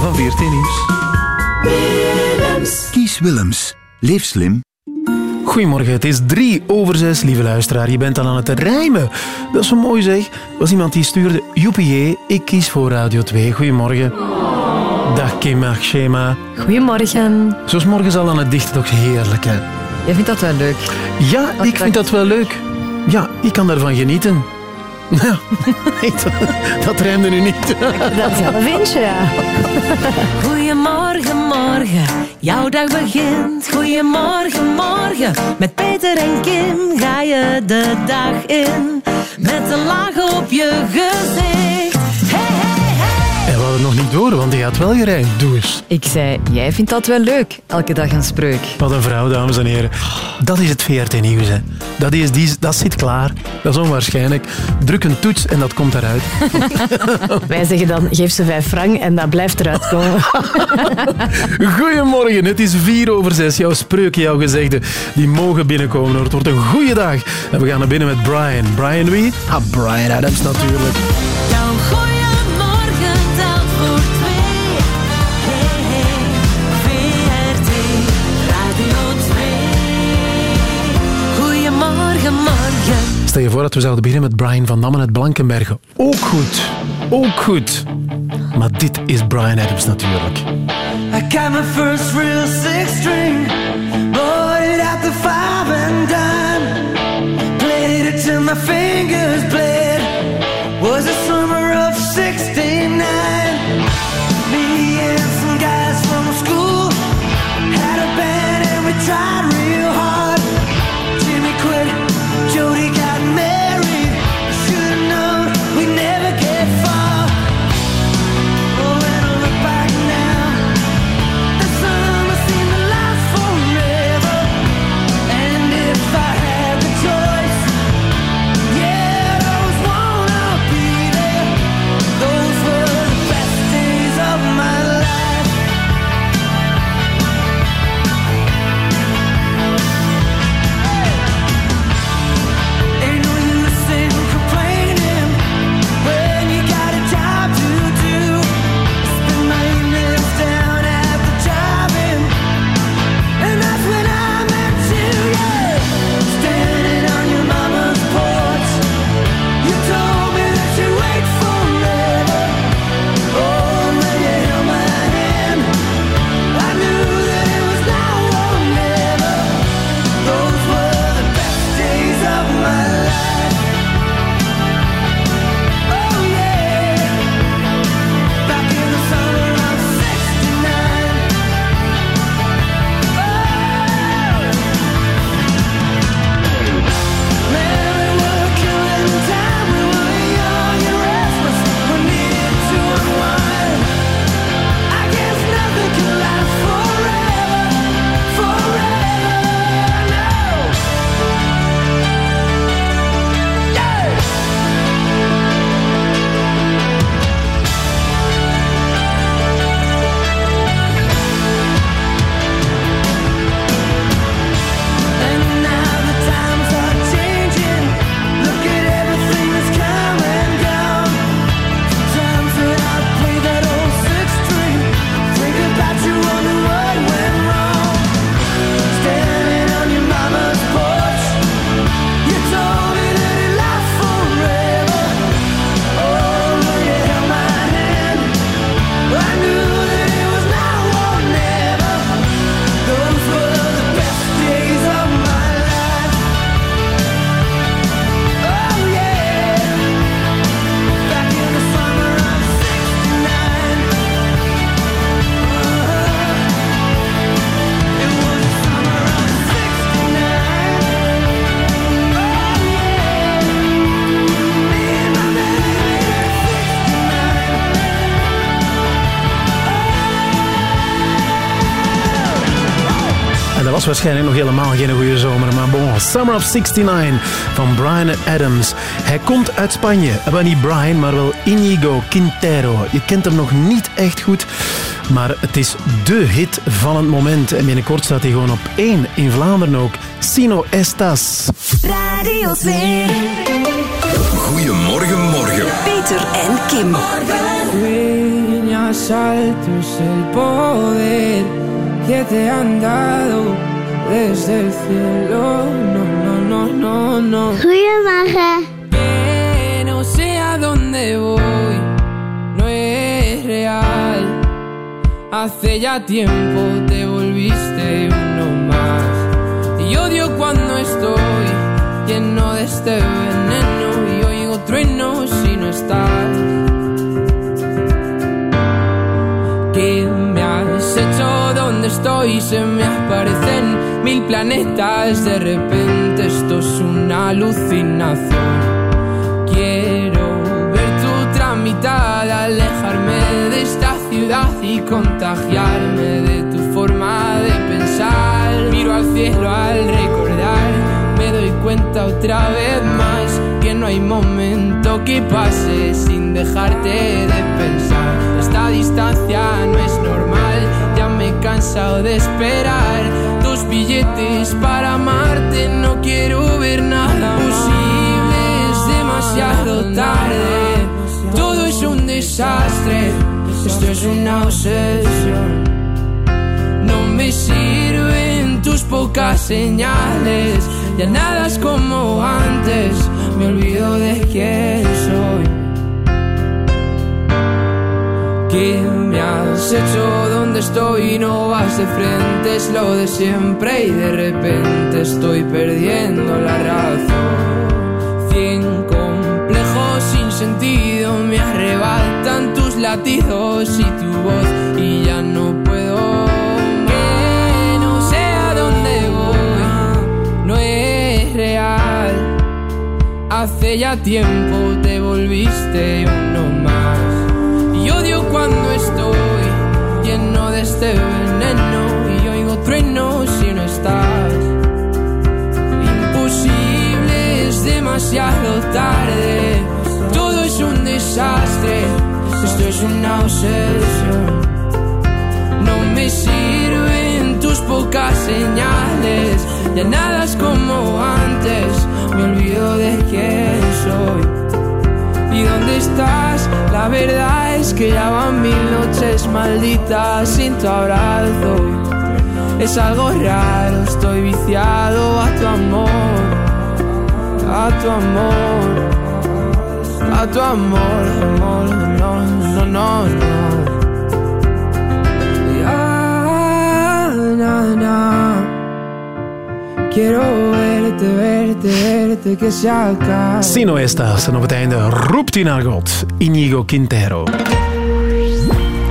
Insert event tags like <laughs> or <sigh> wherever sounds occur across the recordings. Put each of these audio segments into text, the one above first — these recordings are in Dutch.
van 14 Nieuws. Kies Willems. Leef slim. Goedemorgen, het is drie over zes, lieve luisteraar. Je bent al aan het rijmen. Dat is zo mooi zeg. Er was iemand die stuurde, joepie, ik kies voor Radio 2. Goedemorgen. Dag Kim Schema. Goedemorgen. Zoals morgen al aan het dichten, toch heerlijk hè? Jij vindt dat wel leuk? Ja, ik vind dat wel leuk. Ja, ik kan daarvan genieten. <laughs> Nee, dat, dat rijmde nu niet. <laughs> Dat zelf vind je, ja. Goedemorgen, morgen, jouw dag begint. Goedemorgen, morgen, met Peter en Kim ga je de dag in. Met een laag op je gezicht. Hey, hey, En we hadden het nog niet door, want die had wel gerijmd. Doe eens. Ik zei, jij vindt dat wel leuk, elke dag een spreuk. Wat een vrouw, dames en heren. Dat is het VRT Nieuws. Hè. Dat, is, die, dat zit klaar. Dat is onwaarschijnlijk. Druk een toets en dat komt eruit. <laughs> Wij zeggen dan, geef ze vijf frank en dat blijft eruit komen. <laughs> Goedemorgen, het is vier over zes. Jouw spreuken, jouw gezegden, die mogen binnenkomen. hoor. Het wordt een goede dag. En we gaan naar binnen met Brian. Brian wie? Ah, Brian Adams natuurlijk. Stel je voor dat we zouden beginnen met Brian van Dammen uit Blankenbergen. Ook goed. Ook goed. Maar dit is Brian Adams natuurlijk. I got my first real six string, bought it at the five and dime. Played it till my fingers was waarschijnlijk nog helemaal geen goede zomer, maar bon. Summer of 69 van Brian Adams. Hij komt uit Spanje. Maar niet Brian, maar wel Inigo Quintero. Je kent hem nog niet echt goed, maar het is dé hit van het moment. En binnenkort staat hij gewoon op één in Vlaanderen ook. Sino Estas. Radio 2. Goedemorgen, morgen. Peter en Kim. alto es el poder que te han dado desde el cielo. No, no, no, no, no. Goedemorgen. Que no sé a dónde voy, no es real. Hace ya tiempo te volviste uno más. Y odio cuando estoy lleno de este veneno y oigo truenos si no estás. ¿Qué me has hecho? ¿Dónde estoy? Se me aparecen mil planetas. De repente esto es una alucinación. Quiero ver tu tramitada, alejarme de esta ciudad y contagiarme de tu forma de pensar. Miro al cielo al recordar, me doy cuenta otra vez más que no hay momento que pase sin dejarte de pensar. Esta distancia no es normal, ya me he cansado de esperar billetes para amarte. No quiero ver nada posible, es demasiado tarde. Todo es un desastre, esto es una obsesión. No me sirven tus pocas señales, ya nada es como antes, me olvido de quién soy. ¿Qué me has hecho? ¿Dónde estoy? No vas de frente, es lo de siempre y de repente estoy perdiendo la razón. Cien complejos sin sentido me arrebatan tus latidos y tu voz y ya no puedo. Que no sé a dónde voy, no es real. Hace ya tiempo te volviste uno más. Y odio cuando estoy este veneno y oigo truenos si no estás. Imposible, es demasiado tarde. Todo es un desastre, esto es una obsesión. No me sirven tus pocas señales, ya nada es como antes. Me olvido de quién soy. ¿Y dónde estás? La verdad es que ya van mil noches malditas sin tu abrazo. Es algo raro, estoy viciado a tu amor, a tu amor, a tu amor, amor, no, no, no, no. Quiero verte, verte, verte, que se acabe. Si no estás. En op het einde roept hij naar God. Inigo Quintero.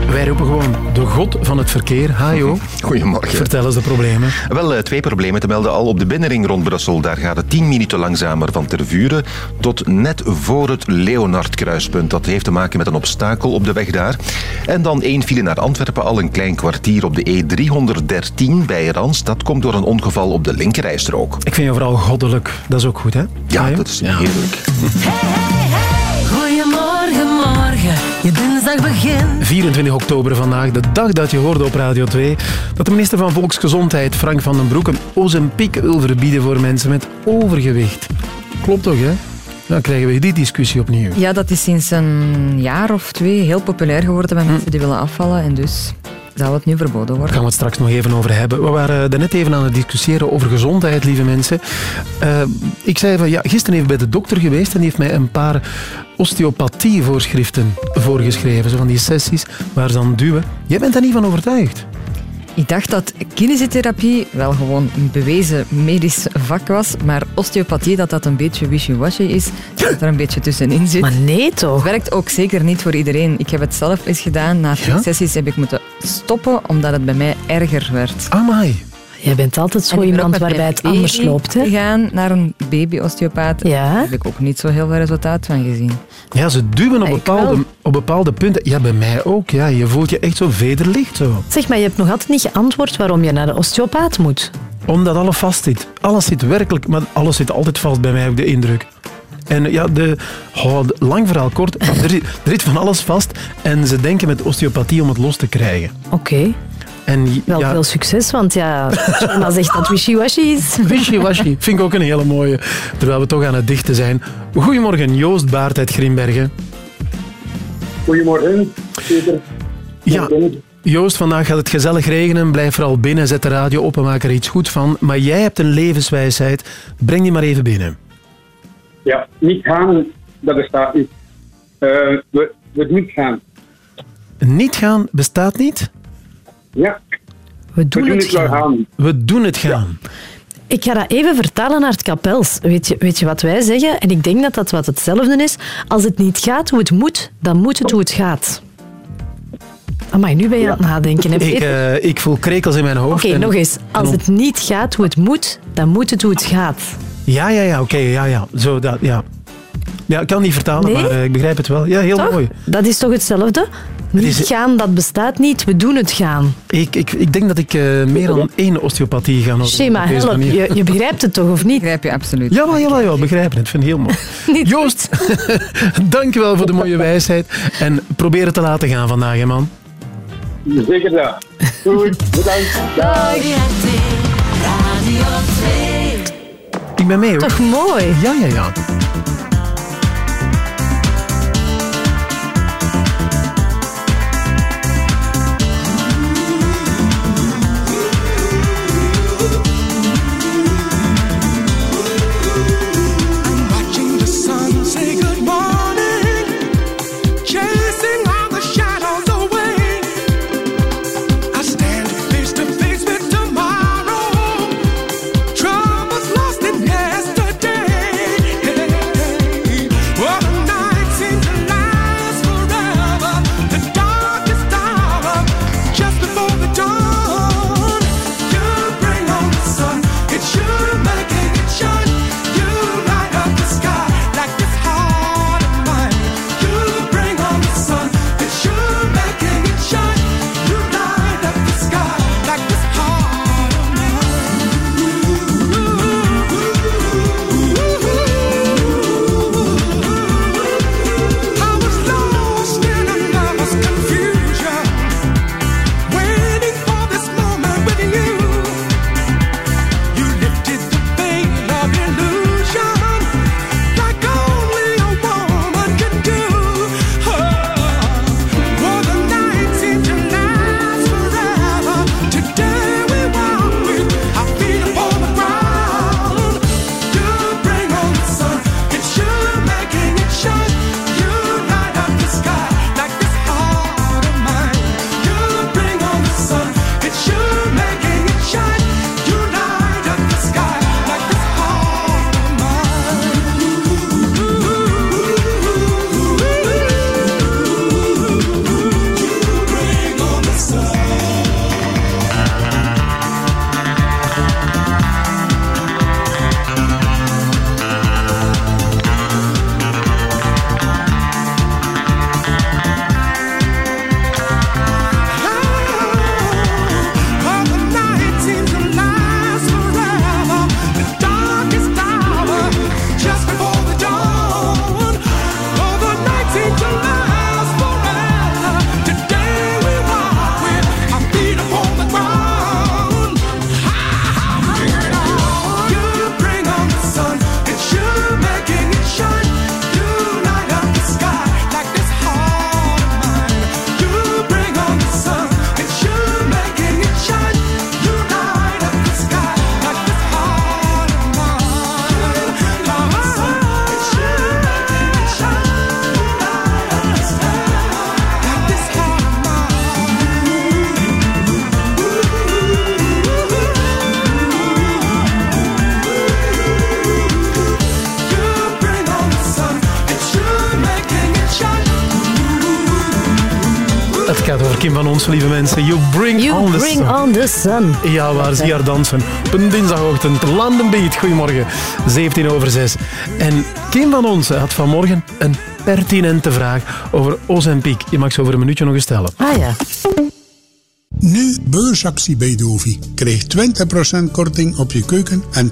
Wij roepen gewoon de god van het verkeer. Hajo, <laughs> Goedemorgen. vertel eens de problemen. Wel, eh, twee problemen te melden al op de binnenring rond Brussel. Daar gaat het 10 minuten langzamer van Tervuren tot net voor het Leonard-kruispunt. Dat heeft te maken met een obstakel op de weg daar. En dan één file naar Antwerpen, al een klein kwartier op de E313 bij Rans. Dat komt door een ongeval op de linkerrijstrook. Ik vind je vooral goddelijk. Dat is ook goed, hè? Ja, Hajo? dat is heerlijk. Goedemorgen, morgen, je dinsdag begint. 24 oktober vandaag, de dag dat je hoorde op Radio 2 dat de minister van Volksgezondheid, Frank van den Broek, een Ozempic wil verbieden voor mensen met overgewicht. Klopt toch, hè? Dan krijgen we die discussie opnieuw. Ja, dat is sinds een jaar of twee heel populair geworden bij mensen die willen afvallen. En dus zou het nu verboden Daar worden. gaan we het straks nog even over hebben. We waren daarnet even aan het discussiëren over gezondheid, lieve mensen. Eh, ik zei van, ja, gisteren even bij de dokter geweest en die heeft mij een paar osteopathievoorschriften voorgeschreven. Zo van die sessies waar ze dan duwen. Jij bent daar niet van overtuigd? Ik dacht dat kinesiotherapie wel gewoon een bewezen medisch vak was, maar osteopathie dat dat een beetje wishy-washy is, dat er een beetje tussenin zit. Maar nee toch? werkt ook zeker niet voor iedereen. Ik heb het zelf eens gedaan. Na Ja? sessies heb ik moeten stoppen, omdat het bij mij erger werd. Amai. Jij bent altijd zo iemand waarbij het anders loopt. Hè? gegaan naar een baby-osteopaat. Ja. Daar heb ik ook niet zo heel veel resultaat van gezien. Ja, ze duwen op Ik bepaalde, op bepaalde punten. Ja, bij mij ook. Ja, je voelt je echt zo vederlicht. Zo. Zeg maar, je hebt nog altijd niet geantwoord waarom je naar de osteopaat moet. Omdat alles vast zit. Alles zit werkelijk, maar alles zit altijd vast bij mij, heb ik de indruk. En ja, de, oh, de- lang verhaal kort, er, zit- er zit van alles vast en ze denken met osteopathie om het los te krijgen. Oké, En wel ja, veel succes, want ja, maar <laughs> zegt dat wishy-washy is. wishy-washy vind ik ook een hele mooie, terwijl we toch aan het dichten zijn. Goedemorgen, Joost Baart uit Grimbergen. Goedemorgen, Peter. Ja, Joost, vandaag gaat het gezellig regenen. Blijf vooral binnen, zet de radio op en maak er iets goed van. Maar jij hebt een levenswijsheid. Breng die maar even binnen. Ja, niet gaan, dat bestaat niet. Eh, we, we niet gaan. Niet gaan bestaat niet. Ja, We we doen het gaan. gaan. We doen het gaan. Ik ga dat even vertalen naar het kapels. Weet je, weet je wat wij zeggen? En ik denk dat dat wat hetzelfde is. Als het niet gaat hoe het moet, dan moet het hoe het gaat. Amai, nu ben je aan het nadenken. hè, Ik, eh, ik voel krekels in mijn hoofd. Oké, en- nog eens. Als het niet gaat hoe het moet, dan moet het hoe het gaat. Ja, ja, ja, oké, ja, ja. Zo, dat, ja. Ja, ik kan niet vertalen, Nee? maar eh, ik begrijp het wel. Ja, heel Toch? mooi. Dat is toch hetzelfde? Niet is- gaan, dat bestaat niet. We doen het gaan. Ik, ik, ik denk dat ik eh, meer dan één osteopathie ga nodig Shema, op deze help. manier. Je, je begrijpt het toch, of niet? Begrijp je absoluut. Jawel, jawel, jawel, begrijp het. Ik vind het heel mooi. <laughs> Joost, <laughs> dankjewel voor de mooie wijsheid. En probeer het te laten gaan vandaag, hè, man. Zeker dat. Goed, bedankt. Dag. Radio 2. Ik ben mee, hoor. Toch mooi. Ja, ja, ja. Van ons, lieve mensen. You bring You on the bring sun. on the sun. Ja, waar zie je haar dansen? Op een dinsdagochtend. London Beat. Goedemorgen. 17 over 6. En Kim van ons had vanmorgen een pertinente vraag over Ozempic. Je mag ze over een minuutje nog eens stellen. Ah ja. Nu beursactie bij Dovi. Krijg 20% korting op je keuken en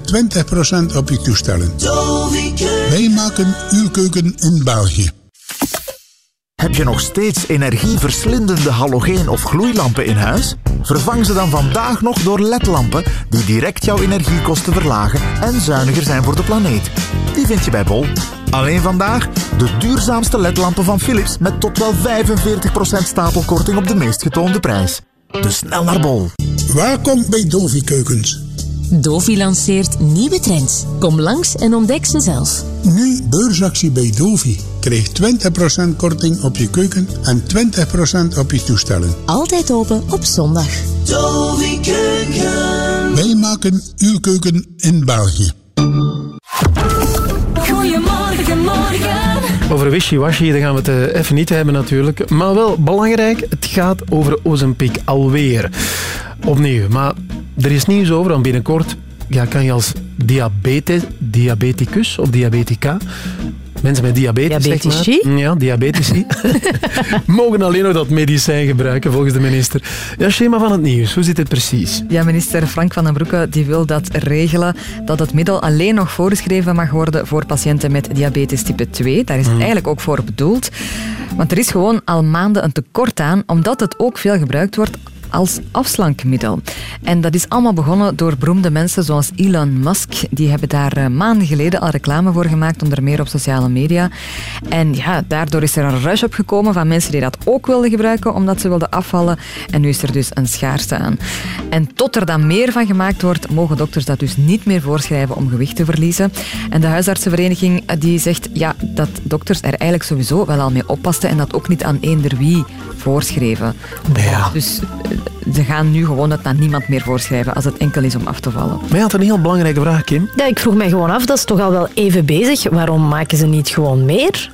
20% op je toestellen. Wij maken uw keuken in België. Heb je nog steeds energieverslindende halogeen- of gloeilampen in huis? Vervang ze dan vandaag nog door LED-lampen die direct jouw energiekosten verlagen en zuiniger zijn voor de planeet. Die vind je bij Bol. Alleen vandaag de duurzaamste ledlampen van Philips met tot wel 45% stapelkorting op de meest getoonde prijs. Dus snel naar Bol. Welkom bij Dovi Keukens. Dovi lanceert nieuwe trends. Kom langs en ontdek ze zelf. Nu beursactie bij Dovi. Krijg 20% korting op je keuken en 20% op je toestellen. Altijd open op zondag. Dovi Keuken. Wij maken uw keuken in België. Goedemorgen, morgen. Over wishy-washy, daar gaan we het eh, even niet hebben natuurlijk. Maar wel belangrijk, het gaat over Ozempic alweer. Opnieuw, maar er is nieuws over, want binnenkort ja, kan je als diabetes, diabeticus of diabetica... Mensen met diabetes, zeg Diabetici? maar. Ja, diabetici. <laughs> mogen alleen nog dat medicijn gebruiken, volgens de minister. Ja, schema van het nieuws. Hoe zit het precies? Ja, minister Frank van den Broeke die wil dat regelen dat het middel alleen nog voorgeschreven mag worden voor patiënten met diabetes type 2. Daar is het eigenlijk ook voor bedoeld. Want er is gewoon al maanden een tekort aan, omdat het ook veel gebruikt wordt als afslankmiddel. En dat is allemaal begonnen door beroemde mensen zoals Elon Musk. Die hebben daar eh, maanden geleden al reclame voor gemaakt, onder meer op sociale media. En ja, daardoor is er een rush opgekomen van mensen die dat ook wilden gebruiken, omdat ze wilden afvallen. En nu is er dus een schaarste aan. En tot er dan meer van gemaakt wordt, mogen dokters dat dus niet meer voorschrijven om gewicht te verliezen. En de huisartsenvereniging eh, die zegt ja, dat dokters er eigenlijk sowieso wel al mee oppasten en dat ook niet aan eender wie voorschreven. Ja. Dus eh, ze gaan nu gewoon dat aan niemand meer voorschrijven als het enkel is om af te vallen. Maar je had een heel belangrijke vraag, Kim. Ja, ik vroeg mij gewoon af, dat is toch al wel even bezig. Waarom maken ze niet gewoon meer?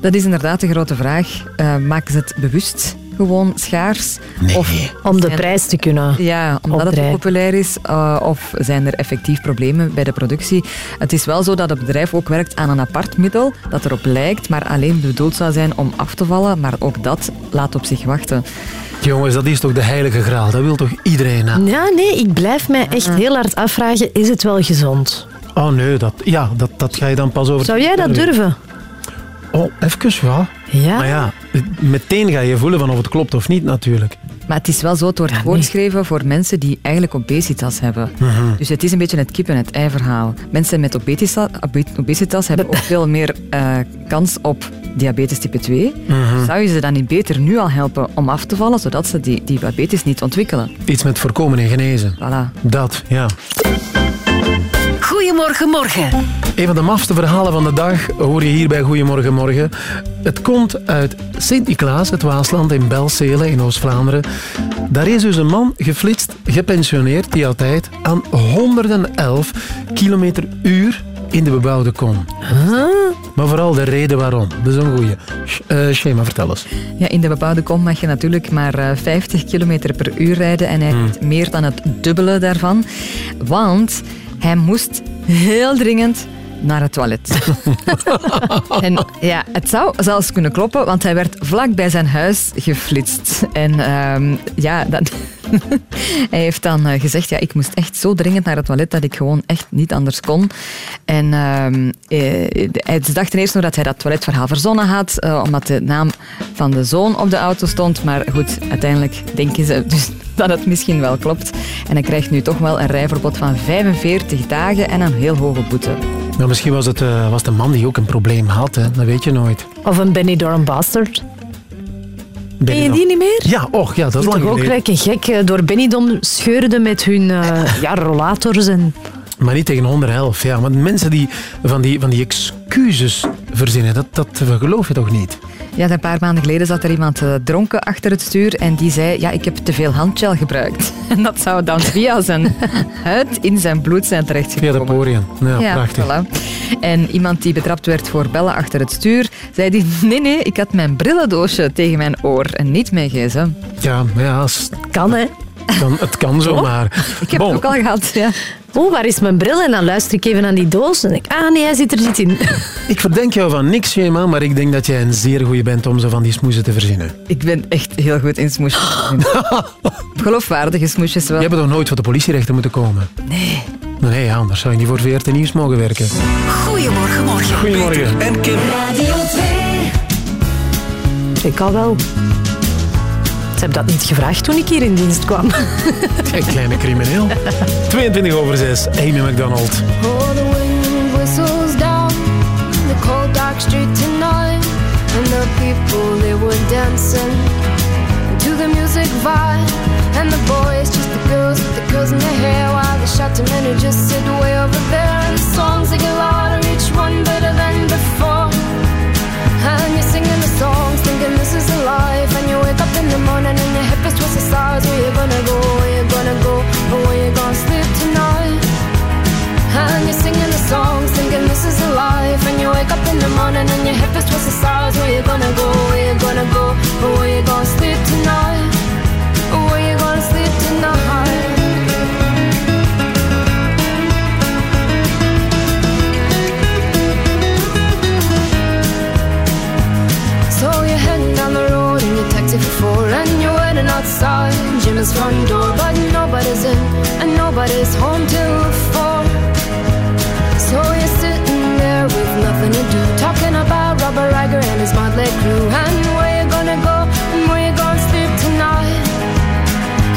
Dat is inderdaad de grote vraag. Eh, maken ze het bewust gewoon schaars? Of Om de prijs te kunnen Ja, omdat het populair is. eh, of zijn er effectief problemen bij de productie? Het is wel zo dat het bedrijf ook werkt aan een apart middel dat erop lijkt, maar alleen bedoeld zou zijn om af te vallen. Maar ook dat laat op zich wachten. Jongens, dat is toch de heilige graal? Dat wil toch iedereen? Hè? Ja, nee, ik blijf mij echt heel hard afvragen, is het wel gezond? Oh nee, dat, ja, dat, dat ga je dan pas over... Zou jij dat durven? Oh, even, ja. Ja? Maar ja, meteen ga je voelen van of het klopt of niet natuurlijk. Maar het is wel zo, het wordt voorgeschreven voor mensen die eigenlijk obesitas hebben. Mhm. Dus het is een beetje het kip en het ei verhaal. Mensen met obesitas, obesitas hebben ook veel meer eh, kans op diabetes type 2. Mhm. Zou je ze dan niet beter nu al helpen om af te vallen, zodat ze die, die diabetes niet ontwikkelen? Iets met voorkomen en genezen. Voilà. Dat, ja. Goedemorgen, morgen. Een van de mafste verhalen van de dag hoor je hier bij Goedemorgen Morgen. Het komt uit Sint-Niklaas, het Waasland in Belzele in Oost-Vlaanderen. Daar is dus een man geflitst, gepensioneerd, die altijd aan 111 kilometer uur in de bebouwde kom. Maar vooral de reden waarom. Dat is een goeie. Sh- eh, Shema, vertel eens. Ja, in de bebouwde kom mag je natuurlijk maar eh, 50 km per uur rijden en hij Hmm. heeft meer dan het dubbele daarvan. Want hij moest heel dringend naar het toilet. <laughs> en ja, het zou zelfs kunnen kloppen, want hij werd vlak bij zijn huis geflitst. En ehm, ja, dat... <laughs> hij heeft dan eh, gezegd, ja, ik moest echt zo dringend naar het toilet dat ik gewoon echt niet anders kon. En eh, hij- ze dachten eerst nog dat hij dat toiletverhaal verzonnen had, eh, omdat de naam van de zoon op de auto stond. Maar goed, uiteindelijk denken ze dus <laughs> dat het misschien wel klopt. En hij krijgt nu toch wel een rijverbod van 45 dagen en een heel hoge boete. Nou, misschien was het eh, was de man die ook een probleem had. Hè. Dat weet je nooit. Of een Benidorm Bastard? Ben Ken je die niet meer? Ja, och, ja, dat is Die lang toch ook gelijk een gek eh, door Benidorm scheurden met hun eh, ja, rollators en... Maar niet tegen 111, ja. Want mensen die van die, van die excuses verzinnen, dat, dat geloof je toch niet? Ja, een paar maanden geleden zat er iemand eh, dronken achter het stuur en die zei, ja, ik heb te veel handgel gebruikt. <laughs> En dat zou dan <laughs> via zijn huid in zijn bloed zijn Via de terechtgekomen. poriën. Ja, prachtig. voilà. En iemand die betrapt werd voor bellen achter het stuur, zei die, <laughs> nee, nee, ik had mijn brillendoosje tegen mijn oor en niet mijn gsm. Ja, maar ja, als- Kan, hè? Kan, het kan zomaar. Ik heb Bon, het ook al gehad, ja. Oh, waar is mijn bril? En dan luister ik even aan die doos en denk ik, ah nee, hij zit er niet in. <laughs> Ik verdenk jou van niks, Shema, maar ik denk dat jij een zeer goeie bent om zo van die smoezen te verzinnen. Ik ben echt heel goed in smoesjes. <laughs> Geloofwaardige smoesjes wel. Je hebt toch nooit voor de politierechter moeten komen? Nee. Nee, ja, anders zou je niet voor VRT Nieuws mogen werken. Goedemorgen, morgen. Goedemorgen. En Kim. Radio 2. Ik al wel. Ze hebben dat niet gevraagd toen ik hier in dienst kwam. <laughs> Kijk, kleine crimineel. 22 over 6, Amy McDonald. Oh, the wind whistles down the Backstreet tonight, and the people they were dancing to the music vibe, and the boys just the girls with the girls in their hair, while the shouting men who just sit way over there, and the songs they get louder, each one better than before. And you're singing the songs, thinking this is a life. And you wake up is twisted sides. Where you gonna go? Where you gonna go? Or where you gonna sleep tonight? And you're singing the songs, thinking this is a life. And you wake up in the morning and your hip is twisted sides. Where you gonna go? Where you gonna go? Or where you gonna sleep tonight? Where you gonna sleep tonight? The for waiting outside. Jim's front door But nobody's in and nobody's home till four. So you're sitting there with nothing to do Talking about Robert Riger and his motley crew. And where you gonna go? And where you gonna sleep tonight?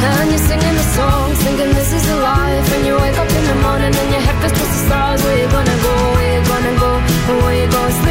And you're singing the song, Thinking this is a life. And you wake up in the morning And your head feels twisted stars. Where you gonna go, where you gonna go? And where you gonna sleep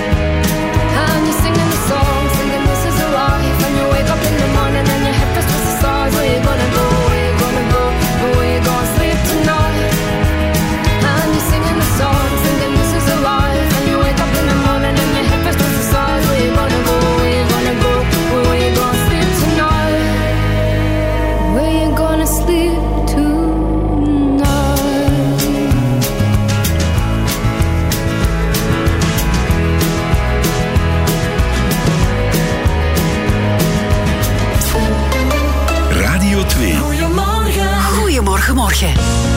Goedemorgen,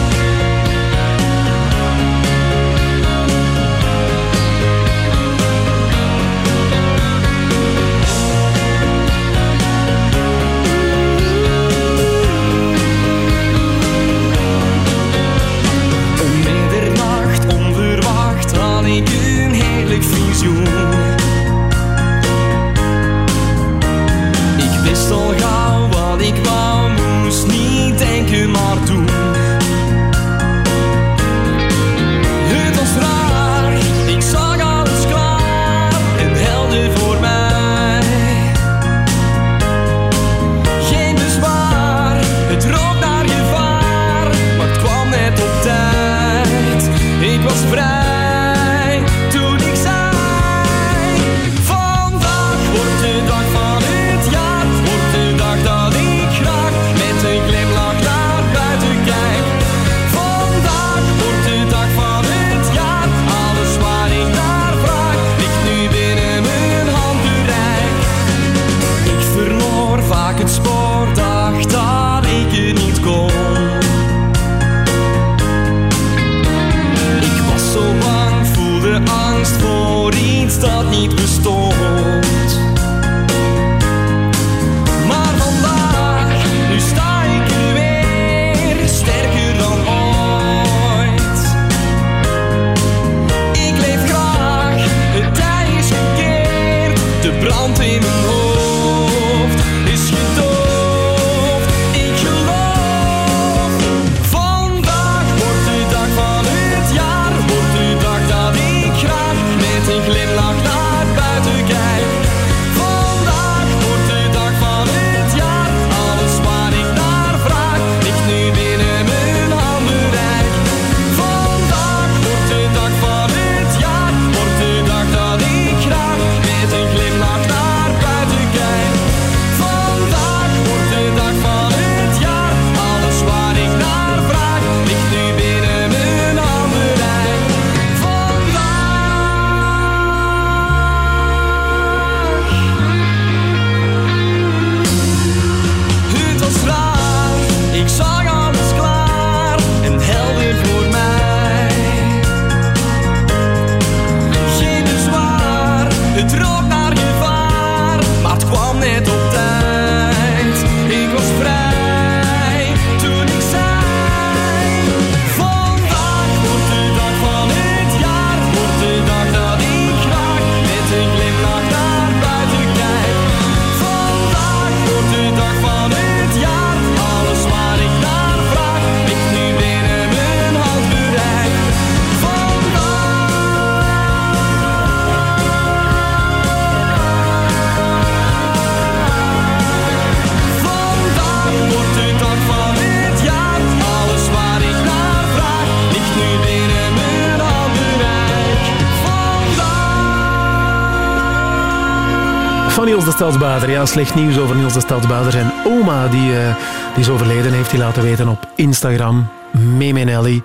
Stadsbader. Ja, slecht nieuws over Niels de Stadsbader. Zijn oma, die, eh, die is overleden, heeft hij laten weten op Instagram. Memenelli.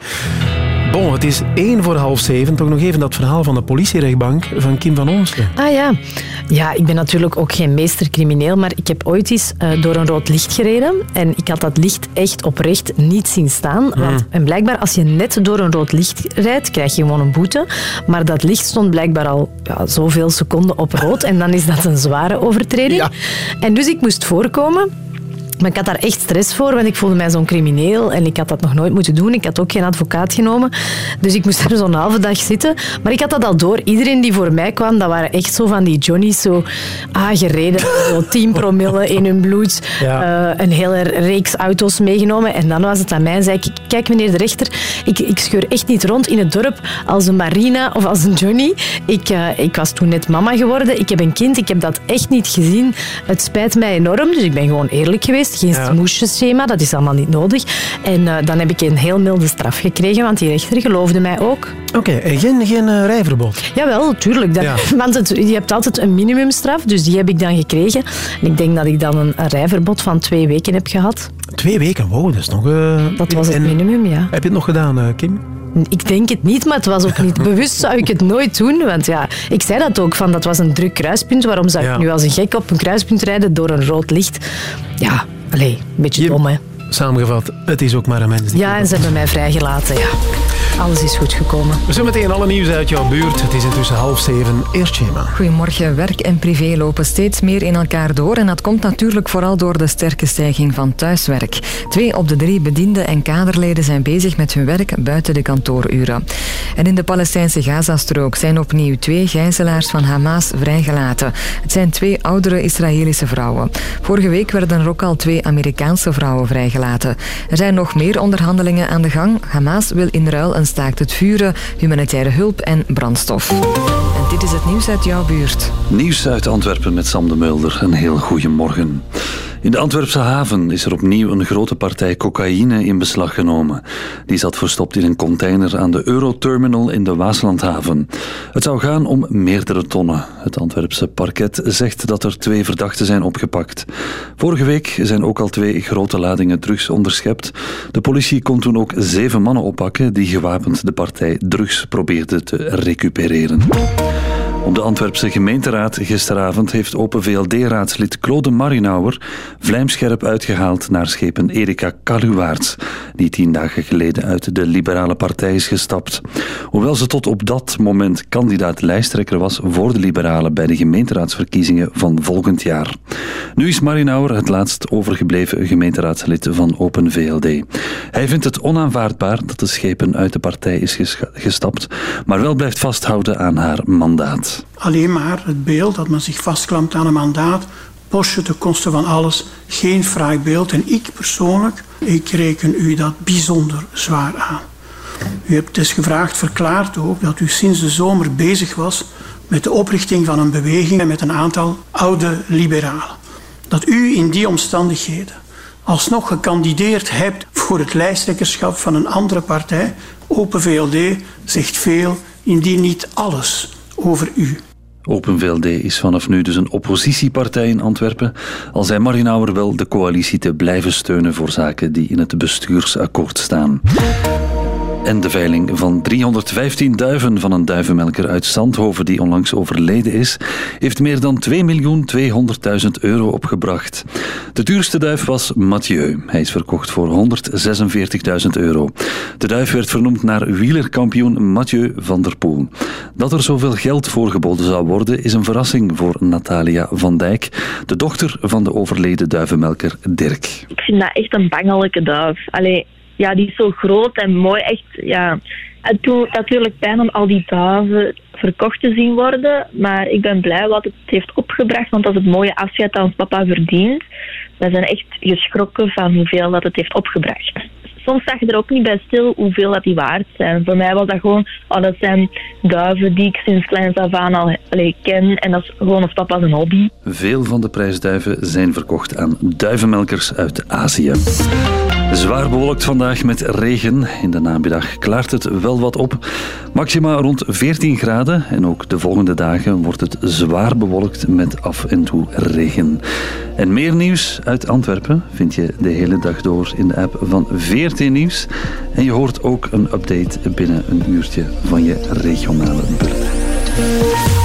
Bon, het is één voor half zeven. Toch nog even dat verhaal van de politierechtbank van Kim van Onselen. Ah ja. Ja, ik ben natuurlijk ook geen meestercrimineel, maar ik heb ooit eens eh, door een rood licht gereden en ik had dat licht echt oprecht niet zien staan. Want, en blijkbaar, als je net door een rood licht rijdt, krijg je gewoon een boete. Maar dat licht stond blijkbaar al ja, zoveel seconden op rood en dan is dat een zware overtreding. En dus ik moest voorkomen. Maar ik had daar echt stress voor, want ik voelde mij zo'n crimineel en ik had dat nog nooit moeten doen. Ik had ook geen advocaat genomen. Dus ik moest daar zo'n halve dag zitten. Maar ik had dat al door. Iedereen die voor mij kwam, dat waren echt zo van die Johnny's, zo aangereden, <laughs> zo 10 promille in hun bloed, Ja. eh, een hele reeks auto's meegenomen. En dan was het aan mij en zei ik, kijk meneer de rechter, ik, ik scheur echt niet rond in het dorp als een Marina of als een Johnny. Ik, eh, ik was toen net mama geworden, ik heb een kind, ik heb dat echt niet gezien. Het spijt mij enorm, dus ik ben gewoon eerlijk geweest. Geen Ja. smoesjeschema, dat is allemaal niet nodig. En eh, dan heb ik een heel milde straf gekregen, want die rechter geloofde mij ook. Oké, en geen, geen eh, rijverbod? Jawel, tuurlijk. Dat, Ja. <laughs> Want het, je hebt altijd een minimumstraf, dus die heb ik dan gekregen. En ik denk dat ik dan een, een rijverbod van twee weken heb gehad. Twee weken, wow, dat is nog... eh, Dat was het en minimum, ja. Heb je het nog gedaan, eh, Kim? Ik denk het niet, maar het was ook niet <laughs> bewust. Zou ik het nooit doen? Want ja, ik zei dat ook, van dat was een druk kruispunt. Waarom zou Ja. ik nu als een gek op een kruispunt rijden door een rood licht? Ja, allee, een beetje dom, hè. Samengevat, het is ook maar een mens. Ja, en ze hebben mij vrijgelaten, ja. Alles is goed gekomen. Zometeen alle nieuws uit jouw buurt. Het is intussen half zeven. Eerst. Goedemorgen. Werk en privé lopen steeds meer in elkaar door. En dat komt natuurlijk vooral door de sterke stijging van thuiswerk. Twee op de drie bedienden en kaderleden zijn bezig met hun werk buiten de kantooruren. En in de Palestijnse Gazastrook zijn opnieuw twee gijzelaars van Hamas vrijgelaten. Het zijn twee oudere Israëlische vrouwen. Vorige week werden er ook al twee Amerikaanse vrouwen vrijgelaten. Er zijn nog meer onderhandelingen aan de gang. Hamas wil in ruil een staakt het vuren, humanitaire hulp en brandstof. En dit is het nieuws uit jouw buurt. Nieuws uit Antwerpen met Sam de Mulder. Een heel goede morgen. In de Antwerpse haven is er opnieuw een grote partij cocaïne in beslag genomen. Die zat verstopt in een container aan de Euroterminal in de Waaslandhaven. Het zou gaan om meerdere tonnen. Het Antwerpse parket zegt dat er twee verdachten zijn opgepakt. Vorige week zijn ook al twee grote ladingen drugs onderschept. De politie kon toen ook zeven mannen oppakken die gewapend de partij drugs probeerden te recupereren. Op de Antwerpse gemeenteraad gisteravond heeft Open VLD-raadslid Claude Marinauer vlijmscherp uitgehaald naar schepen Erika Kaluwaerts, die tien dagen geleden uit de Liberale Partij is gestapt. Hoewel ze tot op dat moment kandidaat lijsttrekker was voor de Liberalen bij de gemeenteraadsverkiezingen van volgend jaar. Nu is Marinauer het laatst overgebleven gemeenteraadslid van Open VLD. Hij vindt het onaanvaardbaar dat de schepen uit de partij is gestapt, maar wel blijft vasthouden aan haar mandaat. Alleen maar het beeld dat men zich vastklampt aan een mandaat, postje ten koste van alles, geen fraai beeld. En ik persoonlijk, ik reken u dat bijzonder zwaar aan. U hebt dus gevraagd, verklaard ook, dat u sinds de zomer bezig was met de oprichting van een beweging met een aantal oude liberalen. Dat u in die omstandigheden alsnog gekandideerd hebt voor het lijsttrekkerschap van een andere partij, Open VLD, zegt veel, indien niet alles, over u. Open VLD is vanaf nu dus een oppositiepartij in Antwerpen, al zei Marinauer wel de coalitie te blijven steunen voor zaken die in het bestuursakkoord staan. En de veiling van 315 duiven van een duivenmelker uit Zandhoven die onlangs overleden is, heeft meer dan 2.200.000 euro opgebracht. De duurste duif was Mathieu. Hij is verkocht voor 146.000 euro. De duif werd vernoemd naar wielerkampioen Mathieu van der Poel. Dat er zoveel geld voor geboden zou worden is een verrassing voor Natalia van Dijk, de dochter van de overleden duivenmelker Dirk. Ik vind dat echt een bangelijke duif. Allee, ja, die is zo groot en mooi. Echt, ja. Het doet natuurlijk pijn om al die duiven verkocht te zien worden. Maar ik ben blij wat het heeft opgebracht, want dat is het mooie afscheid dat ons papa verdient. We zijn echt geschrokken van hoeveel dat het heeft opgebracht. Soms sta je er ook niet bij stil hoeveel dat die waard zijn. Voor mij was dat gewoon, oh, dat zijn duiven die ik sinds kleins af aan al ken. En dat is gewoon ons papa's een hobby. Veel van de prijsduiven zijn verkocht aan duivenmelkers uit Azië. Zwaar bewolkt vandaag met regen. In de namiddag klaart het wel wat op. Maxima rond 14 graden. En ook de volgende dagen wordt het zwaar bewolkt met af en toe regen. En meer nieuws uit Antwerpen vind je de hele dag door in de app van VRT Nieuws. En je hoort ook een update binnen een uurtje van je regionale bulletin.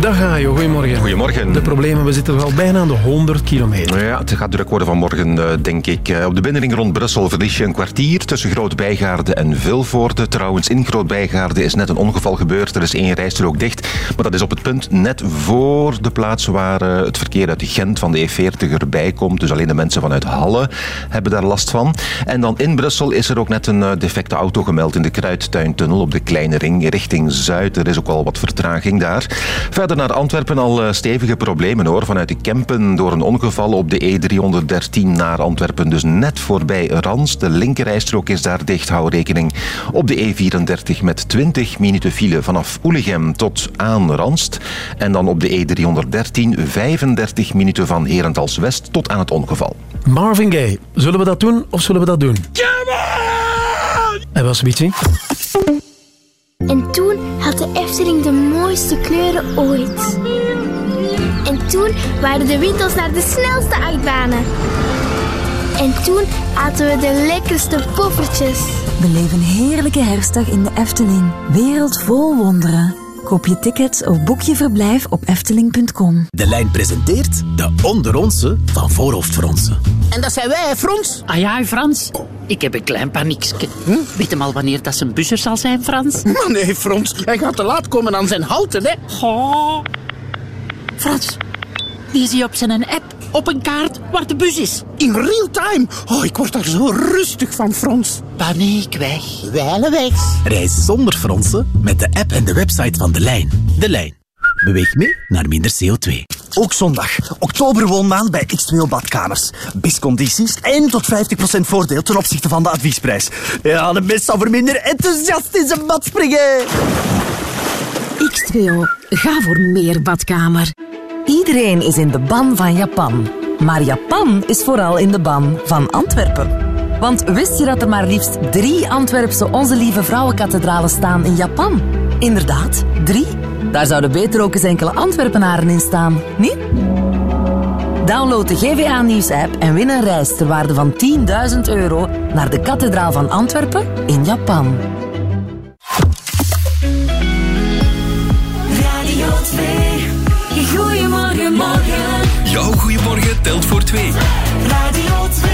Dag Ajo, goedemorgen. Goedemorgen. De problemen, we zitten al bijna aan de 100 kilometer. Ja, het gaat druk worden vanmorgen, eh, denk ik. Eh, Op de binnenring rond Brussel verlies je een kwartier tussen Groot-Bijgaarde en Vilvoorde. Trouwens, in Groot-Bijgaarde is net een ongeval gebeurd. Er is één rijstrook dicht, maar dat is op het punt net voor de plaats waar eh, het verkeer uit Gent van de E40 erbij komt. Dus alleen de mensen vanuit Halle hebben daar last van. En dan in Brussel is er ook net een defecte auto gemeld in de Kruidtuintunnel op de Kleine Ring richting Zuid. Er is ook al wat vertraging daar. Verder naar Antwerpen al eh, stevige problemen hoor. Vanuit de Kempen door een ongeval op de E313 naar Antwerpen. Dus net voorbij Rans. De linkerrijstrook is daar dicht. Hou rekening op de E34 met 20 minuten file vanaf Oelegem tot aan Ranst. En dan op de E313 35 minuten van Herentals West tot aan het ongeval. Marvin Gaye, zullen we dat doen of zullen we dat doen? Ja, En was Bietje? En toen had de Efteling de mooiste kleuren ooit. En toen waren de winkels naar de snelste achtbanen. En toen aten we de lekkerste poffertjes. Beleef een heerlijke herfstdag in de Efteling. Wereld vol wonderen. Koop je tickets of boek je verblijf op efteling.com. De lijn presenteert de onderonse van Voorhoofdfronsen. En dat zijn wij, hè, Frans? Ah ja, Frans. Ik heb een klein paniekje. Hm? Weet hem al wanneer dat zijn buzzer zal zijn, Frans? <laughs> Maar nee, Frans. Hij gaat te laat komen aan zijn houten, hè. Oh. Frans, die zie je op zijn app op een kaart waar de bus is. In real time. Oh, ik word daar zo rustig van, Frans. Paniek weg. Wijle weg. Reis zonder fronsen met de app en de website van De Lijn. De Lijn. Beweeg mee naar minder CO2. Ook zondag, oktoberwoonmaand bij X2O Badkamers. Biscondities en tot 50% voordeel ten opzichte van de adviesprijs. Ja, de mens zal voor minder enthousiast in zijn bad springen. X2O, ga voor meer badkamer. Iedereen is in de ban van Japan. Maar Japan is vooral in de ban van Antwerpen. Want wist je dat er maar liefst drie Antwerpse Onze Lieve Vrouwenkathedralen staan in Japan? Inderdaad, drie. Daar zouden beter ook eens enkele Antwerpenaren in staan, niet? Download de GVA Nieuws-app en win een reis ter waarde van 10.000 euro naar de kathedraal van Antwerpen in Japan. Jouw goeiemorgen telt voor twee. Radio 2.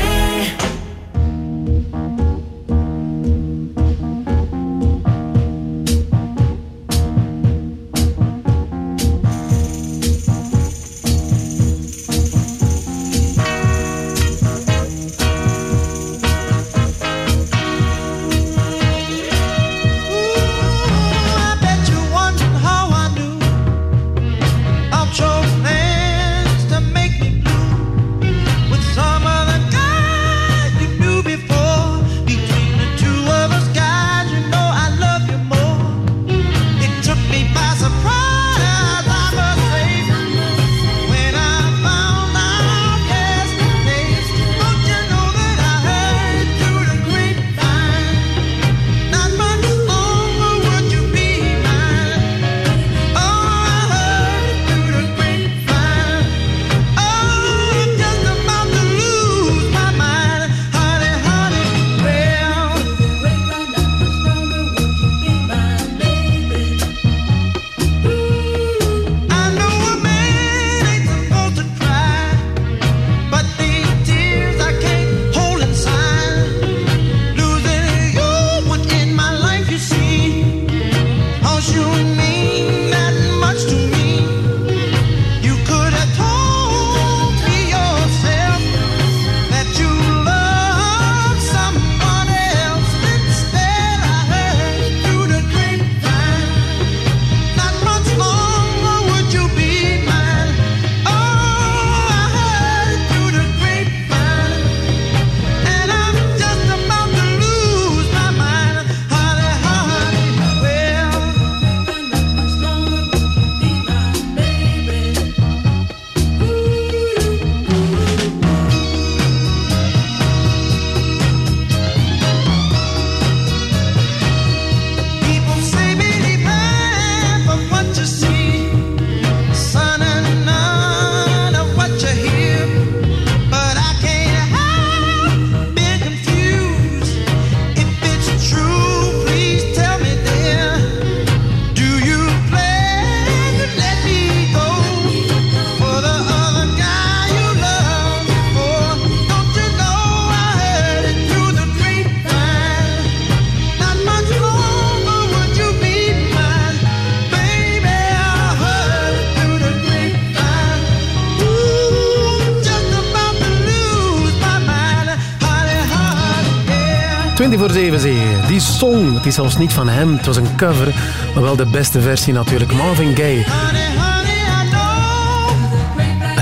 Voor 7 zie je. Die song, het is zelfs niet van hem, het was een cover, maar wel de beste versie natuurlijk. Marvin Gaye.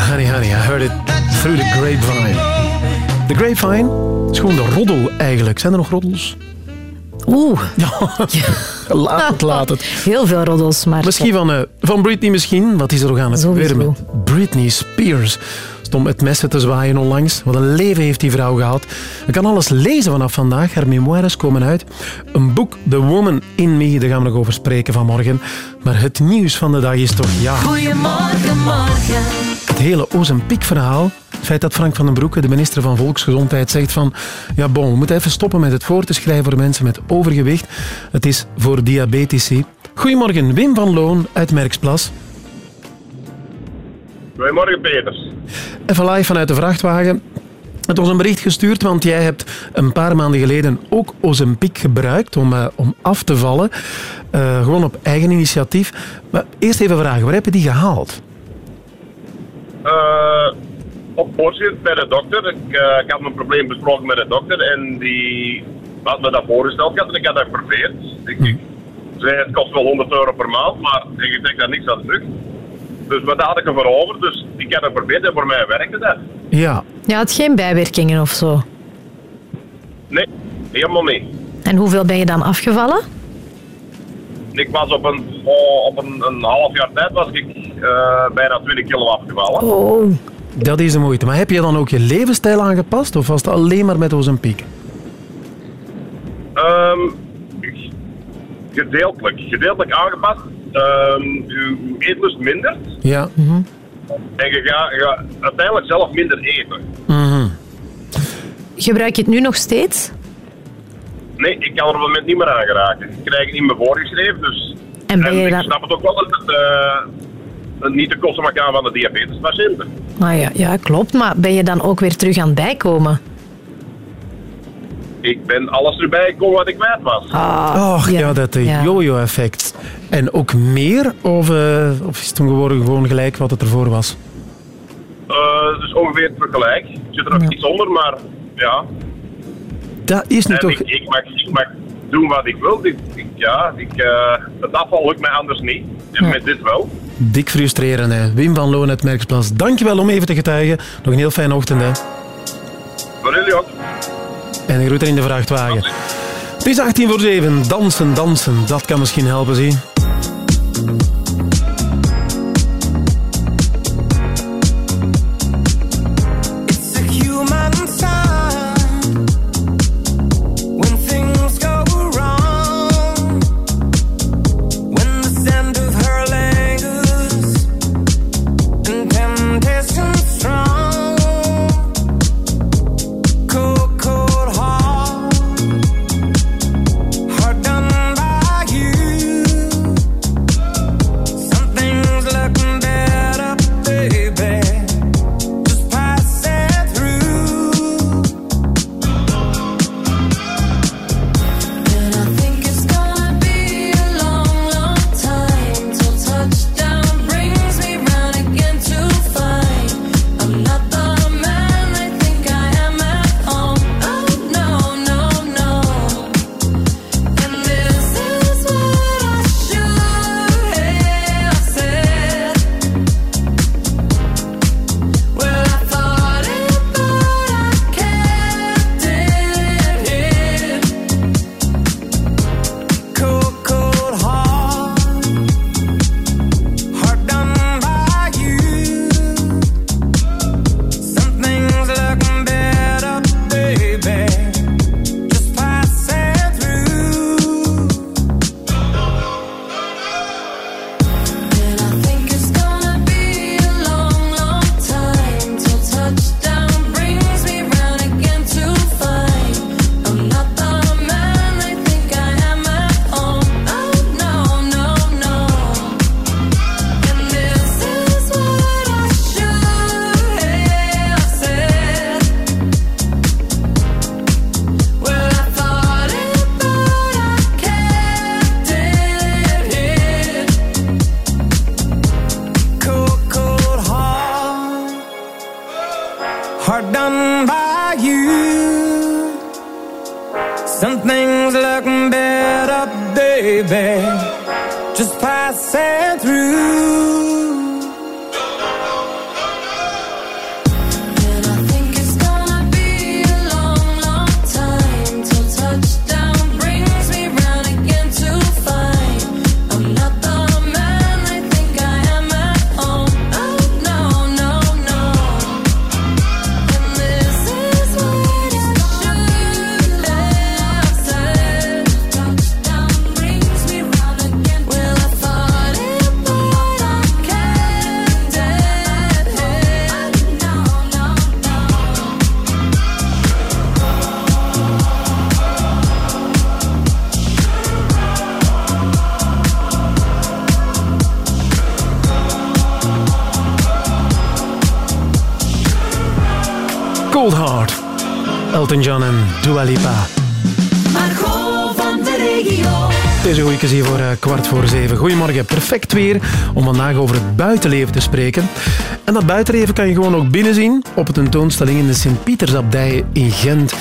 Honey, honey, I heard it through the grapevine. De grapevine is gewoon de roddel eigenlijk. Zijn er nog roddels? Oeh. <laughs> Ja, laat het, laat het. Heel veel roddels, maar... Misschien van, eh, van Britney misschien, wat is er nog aan het gebeuren met Britney Spears. Stond met messen te zwaaien onlangs. Wat een leven heeft die vrouw gehad. Je kan alles lezen vanaf vandaag. Haar memoires komen uit. Een boek, The Woman in Me, daar gaan we nog over spreken vanmorgen. Maar het nieuws van de dag is toch, ja, Goedemorgen, morgen. het hele Ozempiek-verhaal. Het feit dat Frank van den Broeke, de minister van Volksgezondheid, zegt van ja, bon, we moeten even stoppen met het voor te schrijven voor mensen met overgewicht. Het is voor diabetici. Goedemorgen, Wim van Loon uit Merksplas. Goedemorgen, Peters. Even live vanuit de vrachtwagen. Het was een bericht gestuurd, want jij hebt een paar maanden geleden ook Ozempic gebruikt om, eh, om af te vallen. Eh, gewoon op eigen initiatief. Maar eerst even vragen, waar heb je die gehaald? Eh, op voorschrift bij de dokter. Ik, ik had mijn probleem besproken met de dokter en die had me dat voorgesteld en ik had dat geprobeerd. Ik, ik zei, het kost wel 100 euro per maand, maar ik trek daar niks aan terug. Dus wat had ik ervoor over? Dus ik heb het geprobeerd en voor mij werkte dat. Ja. Je had geen bijwerkingen of zo. Nee, helemaal niet. En hoeveel ben je dan afgevallen? Ik was op een, oh, op een, een half jaar tijd was ik eh, bijna 20 kilo afgevallen. Oh. Dat is de moeite. Maar heb je dan ook je levensstijl aangepast of was het alleen maar met Ozempic? Ehm, gedeeltelijk. Gedeeltelijk aangepast. Ehm uw uw eetlust mindert. Ja. En je gaat, je gaat uiteindelijk zelf minder eten. Mhm. Gebruik je het nu nog steeds? Nee, ik kan er op het moment niet meer aan geraken. Ik krijg het niet meer voorgeschreven, dus... En ben je ik dan- snap het ook wel dat het eh, het niet de kosten mag gaan van de diabetespatiënten. Ah ja, ja, klopt. Maar ben je dan ook weer terug aan het bijkomen? Ik ben alles erbij gekomen wat ik kwijt was. Och, ja, dat eh, yo-yo-effect. En ook meer? Of, eh, of is het toen geworden gewoon gelijk wat het ervoor was? Eh, dus ongeveer tegelijk. Ik zit er nog iets onder, maar ja. Dat is nu En toch... ik, ik, mag, ik mag doen wat ik wil. Ik, ik, ja, ik, eh, het afval lukt mij anders niet. En met dit wel. Dik frustrerend, hè. Wim van Loon uit Merksplas. Dankjewel om even te getuigen. Nog een heel fijne ochtend, hè. Voor jullie ook. En een groeten in de vrachtwagen. Het is 18 voor 7. Dansen, dansen. Dat kan misschien helpen, zie. Over het buitenleven te spreken. En dat buitenleven kan je gewoon ook binnenzien op een tentoonstelling in de Sint-Pietersabdij in Gent.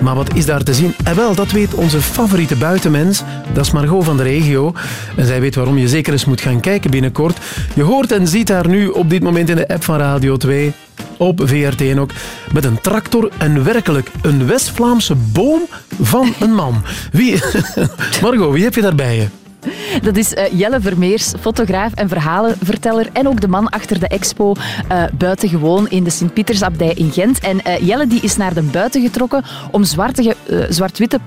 Maar wat is daar te zien? En wel, dat weet onze favoriete buitenmens. Dat is Margot van de regio. En zij weet waarom je zeker eens moet gaan kijken binnenkort. Je hoort en ziet haar nu op dit moment in de app van Radio 2 op VRT ook, met een tractor en werkelijk een West-Vlaamse boom van een man. Wie... <laughs> Margot, wie heb je daarbij? Dat is eh, Jelle Vermeers, fotograaf en verhalenverteller en ook de man achter de expo eh, Buitengewoon in de Sint-Pietersabdij in Gent. En eh, Jelle die is naar de buiten getrokken om zwart-witte